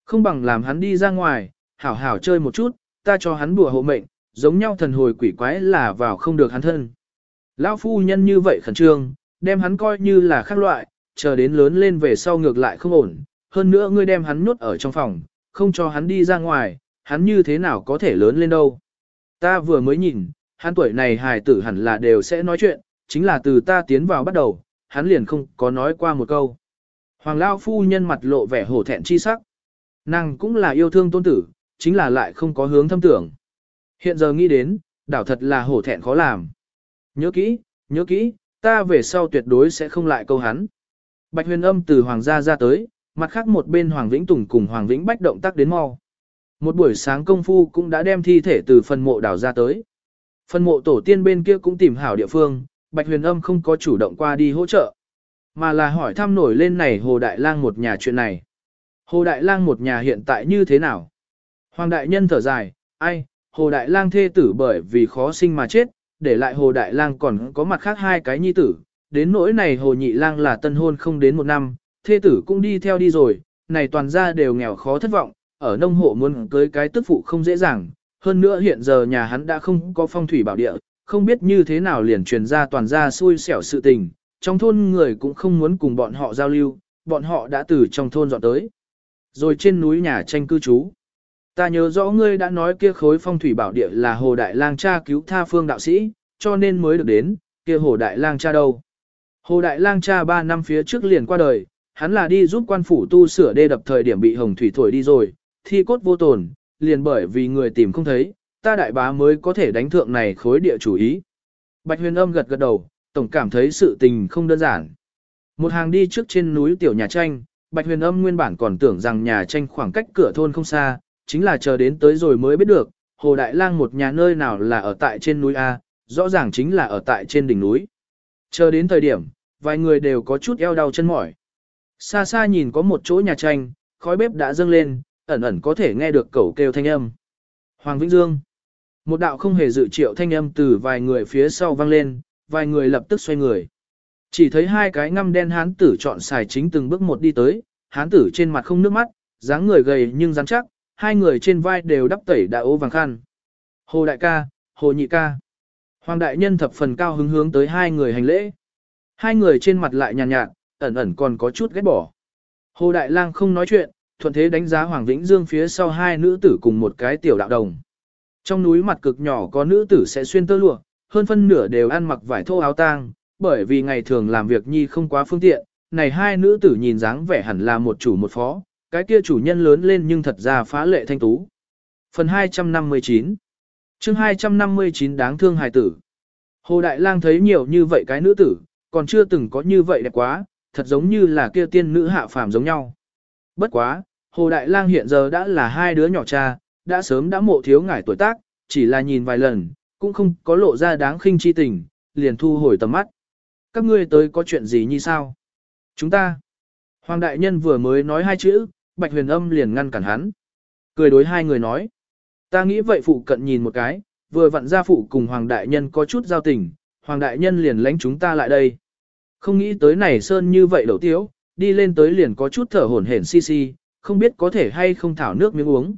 Không bằng làm hắn đi ra ngoài, hảo hảo chơi một chút, ta cho hắn bùa hộ mệnh, giống nhau thần hồi quỷ quái là vào không được hắn thân. Lão phu nhân như vậy khẩn trương, đem hắn coi như là khác loại, chờ đến lớn lên về sau ngược lại không ổn, hơn nữa ngươi đem hắn nhốt ở trong phòng, không cho hắn đi ra ngoài, hắn như thế nào có thể lớn lên đâu. Ta vừa mới nhìn, hắn tuổi này hài tử hẳn là đều sẽ nói chuyện, chính là từ ta tiến vào bắt đầu, hắn liền không có nói qua một câu. Hoàng Lao phu nhân mặt lộ vẻ hổ thẹn chi sắc. Nàng cũng là yêu thương tôn tử, chính là lại không có hướng thâm tưởng. Hiện giờ nghĩ đến, đảo thật là hổ thẹn khó làm. Nhớ kỹ, nhớ kỹ, ta về sau tuyệt đối sẽ không lại câu hắn. Bạch huyền âm từ hoàng gia ra tới, mặt khác một bên hoàng vĩnh tùng cùng hoàng vĩnh bách động tác đến mau. Một buổi sáng công phu cũng đã đem thi thể từ phần mộ đảo ra tới. Phần mộ tổ tiên bên kia cũng tìm hảo địa phương, Bạch huyền âm không có chủ động qua đi hỗ trợ. Mà là hỏi thăm nổi lên này Hồ Đại Lang một nhà chuyện này. Hồ Đại Lang một nhà hiện tại như thế nào? Hoàng Đại Nhân thở dài, ai, Hồ Đại Lang thê tử bởi vì khó sinh mà chết, để lại Hồ Đại Lang còn có mặt khác hai cái nhi tử. Đến nỗi này Hồ Nhị Lang là tân hôn không đến một năm, thê tử cũng đi theo đi rồi, này toàn gia đều nghèo khó thất vọng, ở nông hộ muốn cưới cái tức phụ không dễ dàng. Hơn nữa hiện giờ nhà hắn đã không có phong thủy bảo địa, không biết như thế nào liền truyền ra toàn gia xui xẻo sự tình, trong thôn người cũng không muốn cùng bọn họ giao lưu, bọn họ đã từ trong thôn dọn tới. Rồi trên núi nhà tranh cư trú. Ta nhớ rõ ngươi đã nói kia khối phong thủy bảo địa là Hồ Đại Lang cha cứu tha phương đạo sĩ, cho nên mới được đến, kia Hồ Đại Lang cha đâu. Hồ Đại Lang cha 3 năm phía trước liền qua đời, hắn là đi giúp quan phủ tu sửa đê đập thời điểm bị hồng thủy thổi đi rồi, thi cốt vô tồn, liền bởi vì người tìm không thấy, ta đại bá mới có thể đánh thượng này khối địa chủ ý. Bạch huyền âm gật gật đầu, tổng cảm thấy sự tình không đơn giản. Một hàng đi trước trên núi tiểu nhà tranh, Bạch huyền âm nguyên bản còn tưởng rằng nhà tranh khoảng cách cửa thôn không xa, chính là chờ đến tới rồi mới biết được, Hồ Đại Lang một nhà nơi nào là ở tại trên núi A, rõ ràng chính là ở tại trên đỉnh núi. Chờ đến thời điểm, vài người đều có chút eo đau chân mỏi. Xa xa nhìn có một chỗ nhà tranh, khói bếp đã dâng lên, ẩn ẩn có thể nghe được cẩu kêu thanh âm. Hoàng Vĩnh Dương. Một đạo không hề dự triệu thanh âm từ vài người phía sau vang lên, vài người lập tức xoay người. Chỉ thấy hai cái ngăm đen hán tử chọn xài chính từng bước một đi tới, hán tử trên mặt không nước mắt, dáng người gầy nhưng rắn chắc, hai người trên vai đều đắp tẩy đã ố vàng khăn. Hồ đại ca, hồ nhị ca. Hoàng đại nhân thập phần cao hứng hướng tới hai người hành lễ. Hai người trên mặt lại nhàn nhạt, nhạt, ẩn ẩn còn có chút ghét bỏ. Hồ đại lang không nói chuyện, thuận thế đánh giá Hoàng Vĩnh Dương phía sau hai nữ tử cùng một cái tiểu đạo đồng. Trong núi mặt cực nhỏ có nữ tử sẽ xuyên tơ lụa, hơn phân nửa đều ăn mặc vải thô áo tang, bởi vì ngày thường làm việc nhi không quá phương tiện, này hai nữ tử nhìn dáng vẻ hẳn là một chủ một phó, cái kia chủ nhân lớn lên nhưng thật ra phá lệ thanh tú. Phần 259 chương 259 đáng thương hài tử. Hồ Đại Lang thấy nhiều như vậy cái nữ tử, còn chưa từng có như vậy đẹp quá, thật giống như là kia tiên nữ hạ phàm giống nhau. Bất quá, Hồ Đại Lang hiện giờ đã là hai đứa nhỏ cha, đã sớm đã mộ thiếu ngải tuổi tác, chỉ là nhìn vài lần, cũng không có lộ ra đáng khinh chi tình, liền thu hồi tầm mắt. Các ngươi tới có chuyện gì như sao? Chúng ta. Hoàng đại nhân vừa mới nói hai chữ, Bạch Huyền Âm liền ngăn cản hắn. Cười đối hai người nói. Ta nghĩ vậy phụ cận nhìn một cái, vừa vặn ra phụ cùng Hoàng đại nhân có chút giao tình, Hoàng đại nhân liền lánh chúng ta lại đây. Không nghĩ tới này sơn như vậy đầu tiếu, đi lên tới liền có chút thở hổn hển si si, không biết có thể hay không thảo nước miếng uống.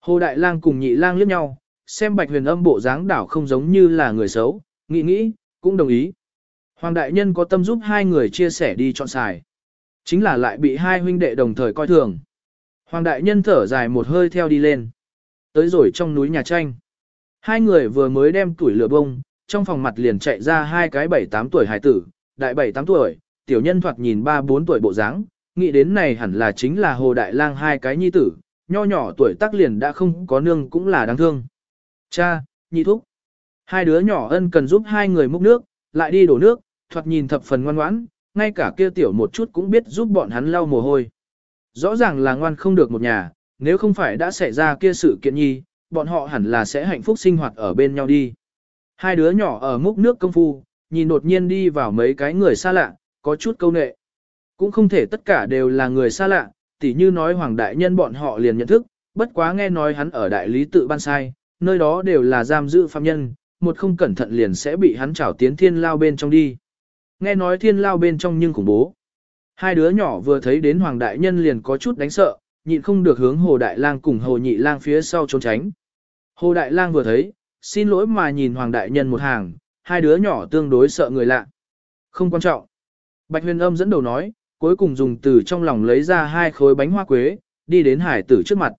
Hồ Đại Lang cùng nhị lang liếc nhau, xem Bạch Huyền Âm bộ dáng đảo không giống như là người xấu, nghĩ nghĩ, cũng đồng ý. Hoàng Đại Nhân có tâm giúp hai người chia sẻ đi chọn xài. Chính là lại bị hai huynh đệ đồng thời coi thường. Hoàng Đại Nhân thở dài một hơi theo đi lên. Tới rồi trong núi nhà tranh. Hai người vừa mới đem tuổi lửa bông, trong phòng mặt liền chạy ra hai cái bảy tám tuổi hải tử, đại bảy tám tuổi, tiểu nhân thoạt nhìn ba bốn tuổi bộ dáng, nghĩ đến này hẳn là chính là Hồ Đại Lang hai cái nhi tử, nho nhỏ tuổi tác liền đã không có nương cũng là đáng thương. Cha, nhị thúc. Hai đứa nhỏ ân cần giúp hai người múc nước, lại đi đổ nước, thoạt nhìn thập phần ngoan ngoãn, ngay cả kia tiểu một chút cũng biết giúp bọn hắn lau mồ hôi. Rõ ràng là ngoan không được một nhà, nếu không phải đã xảy ra kia sự kiện nhi, bọn họ hẳn là sẽ hạnh phúc sinh hoạt ở bên nhau đi. Hai đứa nhỏ ở múc nước công phu, nhìn đột nhiên đi vào mấy cái người xa lạ, có chút câu nệ. Cũng không thể tất cả đều là người xa lạ, tỉ như nói Hoàng Đại Nhân bọn họ liền nhận thức, bất quá nghe nói hắn ở đại lý tự ban sai, nơi đó đều là giam giữ phạm nhân, một không cẩn thận liền sẽ bị hắn trảo tiến thiên lao bên trong đi. Nghe nói thiên lao bên trong nhưng khủng bố. Hai đứa nhỏ vừa thấy đến Hoàng Đại Nhân liền có chút đánh sợ, nhịn không được hướng Hồ Đại Lang cùng Hồ Nhị Lang phía sau trốn tránh. Hồ Đại Lang vừa thấy, xin lỗi mà nhìn Hoàng Đại Nhân một hàng, hai đứa nhỏ tương đối sợ người lạ. Không quan trọng. Bạch huyền âm dẫn đầu nói, cuối cùng dùng từ trong lòng lấy ra hai khối bánh hoa quế, đi đến hải tử trước mặt.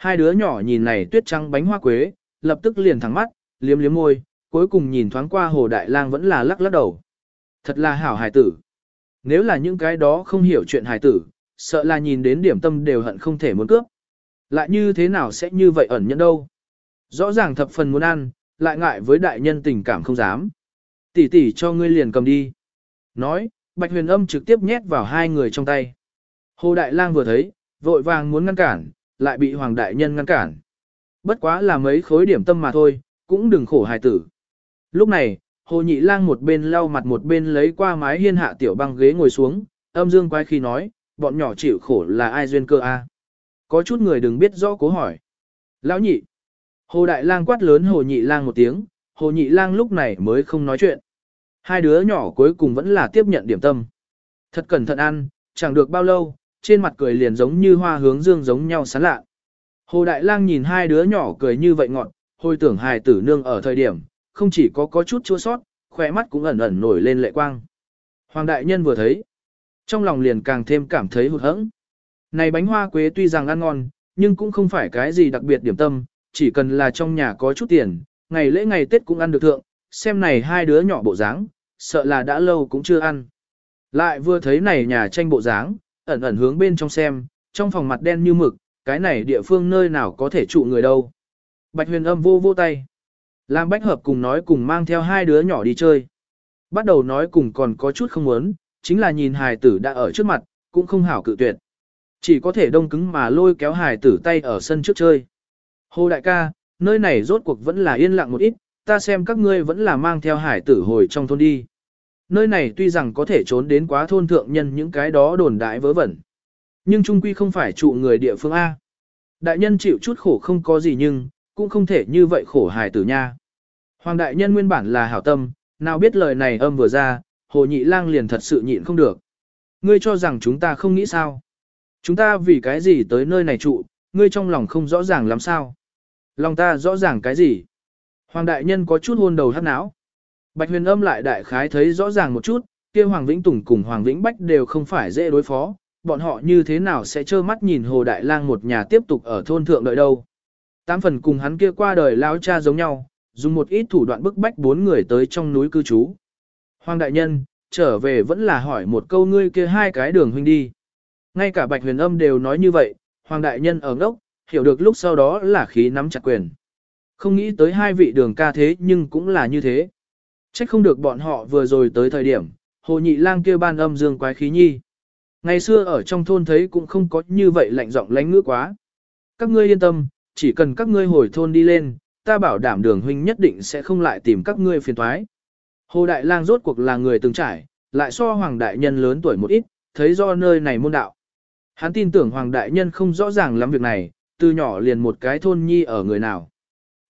Hai đứa nhỏ nhìn này tuyết trắng bánh hoa quế, lập tức liền thẳng mắt, liếm liếm môi, cuối cùng nhìn thoáng qua hồ đại lang vẫn là lắc lắc đầu. Thật là hảo hài tử. Nếu là những cái đó không hiểu chuyện hài tử, sợ là nhìn đến điểm tâm đều hận không thể muốn cướp. Lại như thế nào sẽ như vậy ẩn nhẫn đâu. Rõ ràng thập phần muốn ăn, lại ngại với đại nhân tình cảm không dám. Tỷ tỷ cho ngươi liền cầm đi. Nói, Bạch huyền âm trực tiếp nhét vào hai người trong tay. Hồ Đại Lang vừa thấy, vội vàng muốn ngăn cản, lại bị Hoàng Đại Nhân ngăn cản. Bất quá là mấy khối điểm tâm mà thôi, cũng đừng khổ hài tử. Lúc này, Hồ Nhị Lang một bên lau mặt một bên lấy qua mái hiên hạ tiểu băng ghế ngồi xuống, âm dương quay khi nói, bọn nhỏ chịu khổ là ai duyên cơ a? À? Có chút người đừng biết rõ cố hỏi. Lão nhị. Hồ Đại Lang quát lớn Hồ Nhị Lang một tiếng, Hồ Nhị Lang lúc này mới không nói chuyện. Hai đứa nhỏ cuối cùng vẫn là tiếp nhận điểm tâm. Thật cẩn thận ăn, chẳng được bao lâu, trên mặt cười liền giống như hoa hướng dương giống nhau sán lạ. Hồ Đại Lang nhìn hai đứa nhỏ cười như vậy ngọt, hồi tưởng hài tử nương ở thời điểm, không chỉ có có chút chua sót, khỏe mắt cũng ẩn ẩn nổi lên lệ quang. Hoàng Đại Nhân vừa thấy, trong lòng liền càng thêm cảm thấy hụt hẫng. Này bánh hoa quế tuy rằng ăn ngon, nhưng cũng không phải cái gì đặc biệt điểm tâm, chỉ cần là trong nhà có chút tiền, ngày lễ ngày Tết cũng ăn được thượng, xem này hai đứa nhỏ bộ dáng, sợ là đã lâu cũng chưa ăn. Lại vừa thấy này nhà tranh bộ dáng, ẩn ẩn hướng bên trong xem, trong phòng mặt đen như mực, cái này địa phương nơi nào có thể trụ người đâu. Bạch huyền âm vô vô tay. Lam Bách Hợp cùng nói cùng mang theo hai đứa nhỏ đi chơi. Bắt đầu nói cùng còn có chút không muốn, chính là nhìn hài tử đã ở trước mặt, cũng không hảo cự tuyệt. Chỉ có thể đông cứng mà lôi kéo hải tử tay ở sân trước chơi. Hồ đại ca, nơi này rốt cuộc vẫn là yên lặng một ít, ta xem các ngươi vẫn là mang theo hải tử hồi trong thôn đi. Nơi này tuy rằng có thể trốn đến quá thôn thượng nhân những cái đó đồn đại vớ vẩn. Nhưng trung quy không phải trụ người địa phương A. Đại nhân chịu chút khổ không có gì nhưng, cũng không thể như vậy khổ hài tử nha. Hoàng đại nhân nguyên bản là hảo tâm, nào biết lời này âm vừa ra, hồ nhị lang liền thật sự nhịn không được. Ngươi cho rằng chúng ta không nghĩ sao? Chúng ta vì cái gì tới nơi này trụ, ngươi trong lòng không rõ ràng làm sao? Lòng ta rõ ràng cái gì? Hoàng đại nhân có chút hôn đầu hát não. Bạch huyền âm lại đại khái thấy rõ ràng một chút, kia Hoàng Vĩnh Tùng cùng Hoàng Vĩnh Bách đều không phải dễ đối phó, bọn họ như thế nào sẽ trơ mắt nhìn Hồ Đại Lang một nhà tiếp tục ở thôn thượng đợi đâu. Tám phần cùng hắn kia qua đời lão cha giống nhau, dùng một ít thủ đoạn bức bách bốn người tới trong núi cư trú. Hoàng Đại Nhân, trở về vẫn là hỏi một câu ngươi kia hai cái đường huynh đi. Ngay cả Bạch Huyền Âm đều nói như vậy, Hoàng Đại Nhân ở ngốc, hiểu được lúc sau đó là khí nắm chặt quyền. Không nghĩ tới hai vị đường ca thế nhưng cũng là như thế. Trách không được bọn họ vừa rồi tới thời điểm, hồ nhị lang kia ban âm dương quái khí nhi. Ngày xưa ở trong thôn thấy cũng không có như vậy lạnh giọng lánh ngữ quá. Các ngươi yên tâm, chỉ cần các ngươi hồi thôn đi lên, ta bảo đảm đường huynh nhất định sẽ không lại tìm các ngươi phiền toái. Hồ Đại Lang rốt cuộc là người từng trải, lại so Hoàng Đại Nhân lớn tuổi một ít, thấy do nơi này môn đạo. Hắn tin tưởng Hoàng Đại Nhân không rõ ràng lắm việc này, từ nhỏ liền một cái thôn nhi ở người nào.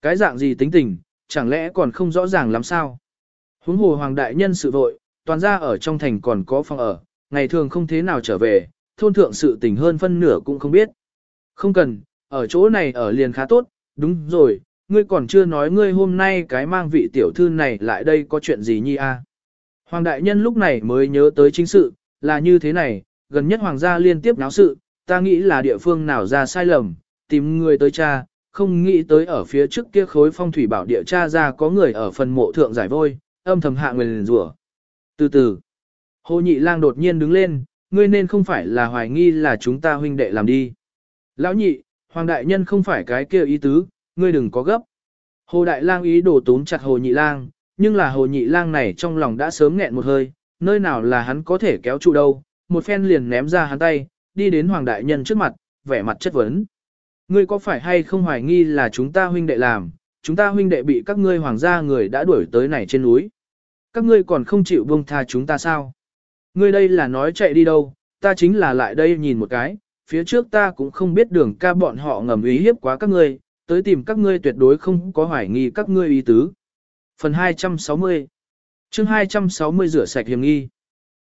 Cái dạng gì tính tình, chẳng lẽ còn không rõ ràng lắm sao? Huống hồ Hoàng Đại Nhân sự vội, toàn ra ở trong thành còn có phòng ở, ngày thường không thế nào trở về, thôn thượng sự tình hơn phân nửa cũng không biết. Không cần, ở chỗ này ở liền khá tốt, đúng rồi, ngươi còn chưa nói ngươi hôm nay cái mang vị tiểu thư này lại đây có chuyện gì nhi a? Hoàng đại nhân lúc này mới nhớ tới chính sự, là như thế này, gần nhất hoàng gia liên tiếp náo sự, ta nghĩ là địa phương nào ra sai lầm, tìm người tới cha, không nghĩ tới ở phía trước kia khối phong thủy bảo địa cha ra có người ở phần mộ thượng giải vôi, âm thầm hạ người liền rủa. Từ từ, Hồ Nhị Lang đột nhiên đứng lên, ngươi nên không phải là hoài nghi là chúng ta huynh đệ làm đi. Lão nhị, Hoàng Đại Nhân không phải cái kia ý tứ, ngươi đừng có gấp. Hồ Đại Lang ý đồ tốn chặt Hồ Nhị Lang, nhưng là Hồ Nhị Lang này trong lòng đã sớm nghẹn một hơi, nơi nào là hắn có thể kéo trụ đâu, một phen liền ném ra hắn tay, đi đến Hoàng Đại Nhân trước mặt, vẻ mặt chất vấn. Ngươi có phải hay không hoài nghi là chúng ta huynh đệ làm, chúng ta huynh đệ bị các ngươi hoàng gia người đã đuổi tới này trên núi. Các ngươi còn không chịu buông tha chúng ta sao? Ngươi đây là nói chạy đi đâu, ta chính là lại đây nhìn một cái, phía trước ta cũng không biết đường ca bọn họ ngầm ý hiếp quá các ngươi, tới tìm các ngươi tuyệt đối không có hoài nghi các ngươi ý tứ. Phần 260 chương 260 rửa sạch hiểm nghi.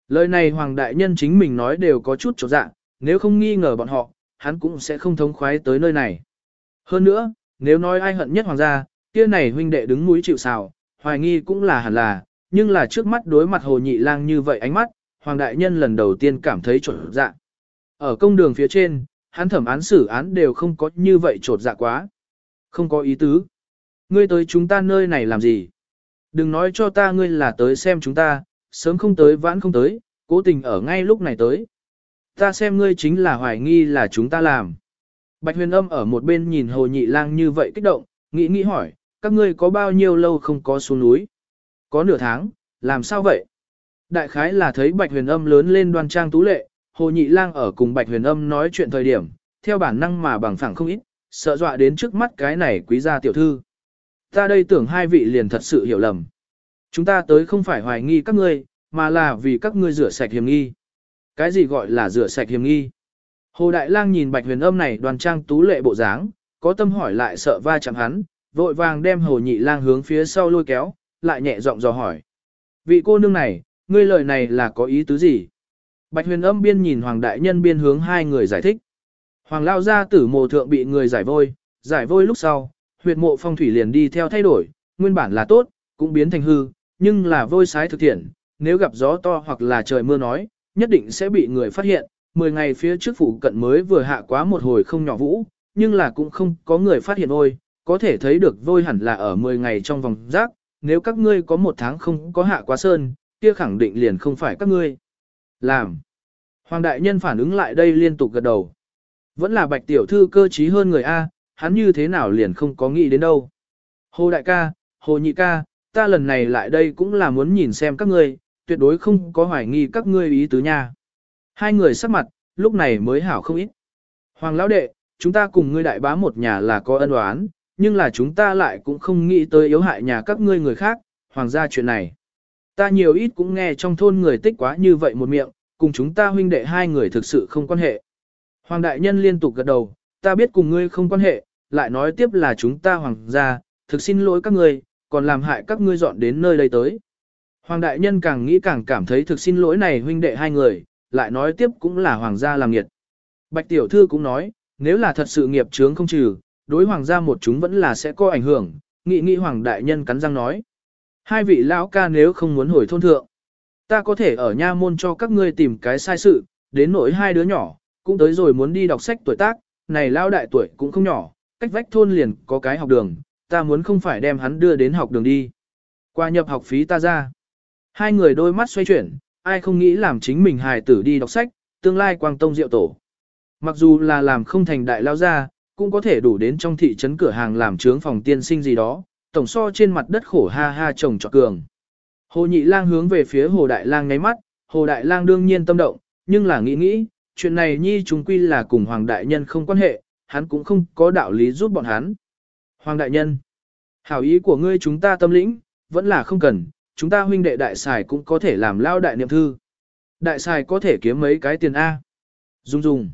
Lời này Hoàng Đại Nhân chính mình nói đều có chút chỗ dạng, nếu không nghi ngờ bọn họ, hắn cũng sẽ không thống khoái tới nơi này. Hơn nữa, nếu nói ai hận nhất Hoàng gia, kia này huynh đệ đứng mũi chịu sào, hoài nghi cũng là hẳn là, nhưng là trước mắt đối mặt hồ nhị lang như vậy ánh mắt, Hoàng Đại Nhân lần đầu tiên cảm thấy trột dạ. Ở công đường phía trên, hắn thẩm án xử án đều không có như vậy trột dạ quá. Không có ý tứ. Ngươi tới chúng ta nơi này làm gì? Đừng nói cho ta ngươi là tới xem chúng ta, sớm không tới vãn không tới, cố tình ở ngay lúc này tới. Ta xem ngươi chính là hoài nghi là chúng ta làm. Bạch huyền âm ở một bên nhìn hồ nhị lang như vậy kích động, nghĩ nghĩ hỏi, các ngươi có bao nhiêu lâu không có xuống núi? Có nửa tháng, làm sao vậy? Đại khái là thấy Bạch Huyền Âm lớn lên đoan trang tú lệ, Hồ Nhị Lang ở cùng Bạch Huyền Âm nói chuyện thời điểm, theo bản năng mà bằng phẳng không ít, sợ dọa đến trước mắt cái này quý gia tiểu thư. Ta đây tưởng hai vị liền thật sự hiểu lầm. Chúng ta tới không phải hoài nghi các ngươi, mà là vì các ngươi rửa sạch hiểm nghi. Cái gì gọi là rửa sạch hiểm nghi? Hồ Đại Lang nhìn Bạch Huyền Âm này đoàn trang tú lệ bộ dáng, có tâm hỏi lại sợ va chạm hắn, vội vàng đem Hồ Nhị Lang hướng phía sau lôi kéo, lại nhẹ giọng dò hỏi. Vị cô nương này, ngươi lời này là có ý tứ gì? Bạch huyền âm biên nhìn Hoàng Đại Nhân biên hướng hai người giải thích. Hoàng Lao gia tử mộ thượng bị người giải vôi, giải vôi lúc sau, huyệt mộ phong thủy liền đi theo thay đổi, nguyên bản là tốt, cũng biến thành hư, nhưng là vôi sái thực thiện, nếu gặp gió to hoặc là trời mưa nói, nhất định sẽ bị người phát hiện. Mười ngày phía trước phủ cận mới vừa hạ quá một hồi không nhỏ vũ, nhưng là cũng không có người phát hiện ôi, có thể thấy được vôi hẳn là ở 10 ngày trong vòng rác, nếu các ngươi có một tháng không có hạ quá sơn, kia khẳng định liền không phải các ngươi. Làm. Hoàng đại nhân phản ứng lại đây liên tục gật đầu. Vẫn là bạch tiểu thư cơ trí hơn người A, hắn như thế nào liền không có nghĩ đến đâu. Hồ đại ca, hồ nhị ca, ta lần này lại đây cũng là muốn nhìn xem các ngươi, tuyệt đối không có hoài nghi các ngươi ý tứ nha. Hai người sắc mặt, lúc này mới hảo không ít. Hoàng lão đệ, chúng ta cùng ngươi đại bá một nhà là có ân oán, nhưng là chúng ta lại cũng không nghĩ tới yếu hại nhà các ngươi người khác, hoàng gia chuyện này. Ta nhiều ít cũng nghe trong thôn người tích quá như vậy một miệng, cùng chúng ta huynh đệ hai người thực sự không quan hệ. Hoàng đại nhân liên tục gật đầu, ta biết cùng ngươi không quan hệ, lại nói tiếp là chúng ta hoàng gia, thực xin lỗi các ngươi, còn làm hại các ngươi dọn đến nơi đây tới. Hoàng đại nhân càng nghĩ càng cảm thấy thực xin lỗi này huynh đệ hai người, lại nói tiếp cũng là hoàng gia làm nghiệt. Bạch tiểu thư cũng nói, nếu là thật sự nghiệp chướng không trừ, đối hoàng gia một chúng vẫn là sẽ có ảnh hưởng, nghị nghị hoàng đại nhân cắn răng nói. Hai vị lão ca nếu không muốn hồi thôn thượng, ta có thể ở nha môn cho các ngươi tìm cái sai sự, đến nỗi hai đứa nhỏ, cũng tới rồi muốn đi đọc sách tuổi tác, này lao đại tuổi cũng không nhỏ, cách vách thôn liền có cái học đường, ta muốn không phải đem hắn đưa đến học đường đi. Qua nhập học phí ta ra. Hai người đôi mắt xoay chuyển, ai không nghĩ làm chính mình hài tử đi đọc sách, tương lai quang tông diệu tổ. Mặc dù là làm không thành đại lao gia, cũng có thể đủ đến trong thị trấn cửa hàng làm trướng phòng tiên sinh gì đó, tổng so trên mặt đất khổ ha ha trồng trọt cường. Hồ nhị lang hướng về phía hồ đại lang ngáy mắt, hồ đại lang đương nhiên tâm động, nhưng là nghĩ nghĩ, chuyện này nhi chúng quy là cùng hoàng đại nhân không quan hệ, hắn cũng không có đạo lý giúp bọn hắn. Hoàng đại nhân, hảo ý của ngươi chúng ta tâm lĩnh, vẫn là không cần, chúng ta huynh đệ đại xài cũng có thể làm lao đại niệm thư. Đại xài có thể kiếm mấy cái tiền A. Dung dung.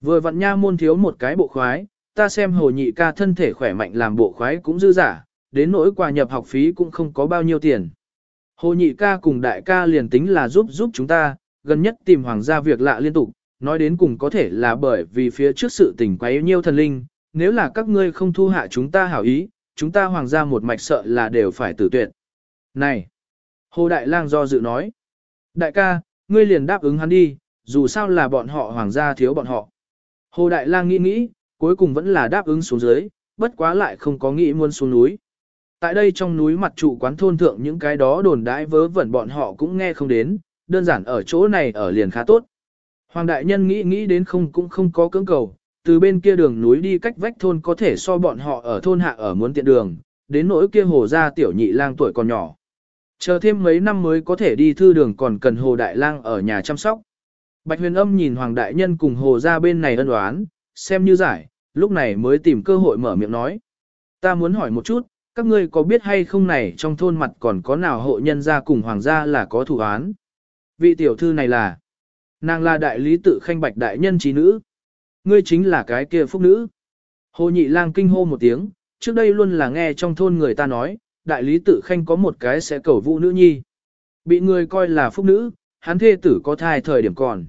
Vừa vặn nha môn thiếu một cái bộ khoái, ta xem hồ nhị ca thân thể khỏe mạnh làm bộ khoái cũng dư giả, đến nỗi quà nhập học phí cũng không có bao nhiêu tiền. Hồ nhị ca cùng đại ca liền tính là giúp giúp chúng ta, gần nhất tìm hoàng gia việc lạ liên tục, nói đến cùng có thể là bởi vì phía trước sự tình quá yêu nhiêu thần linh, nếu là các ngươi không thu hạ chúng ta hảo ý, chúng ta hoàng gia một mạch sợ là đều phải tử tuyệt. Này! Hồ Đại Lang do dự nói. Đại ca, ngươi liền đáp ứng hắn đi, dù sao là bọn họ hoàng gia thiếu bọn họ. Hồ Đại Lang nghĩ nghĩ, cuối cùng vẫn là đáp ứng xuống dưới, bất quá lại không có nghĩ muốn xuống núi. Tại đây trong núi mặt trụ quán thôn thượng những cái đó đồn đãi vớ vẩn bọn họ cũng nghe không đến, đơn giản ở chỗ này ở liền khá tốt. Hoàng đại nhân nghĩ nghĩ đến không cũng không có cưỡng cầu, từ bên kia đường núi đi cách vách thôn có thể so bọn họ ở thôn hạ ở muốn tiện đường, đến nỗi kia hồ gia tiểu nhị lang tuổi còn nhỏ. Chờ thêm mấy năm mới có thể đi thư đường còn cần hồ đại lang ở nhà chăm sóc. Bạch huyền âm nhìn hoàng đại nhân cùng hồ ra bên này ân oán, xem như giải, lúc này mới tìm cơ hội mở miệng nói. Ta muốn hỏi một chút, các ngươi có biết hay không này trong thôn mặt còn có nào hộ nhân gia cùng hoàng gia là có thủ án? Vị tiểu thư này là, nàng là đại lý tự khanh bạch đại nhân trí nữ. Ngươi chính là cái kia phúc nữ. Hồ nhị lang kinh hô một tiếng, trước đây luôn là nghe trong thôn người ta nói, đại lý tự khanh có một cái sẽ cầu vũ nữ nhi. Bị người coi là phúc nữ, hắn thê tử có thai thời điểm còn.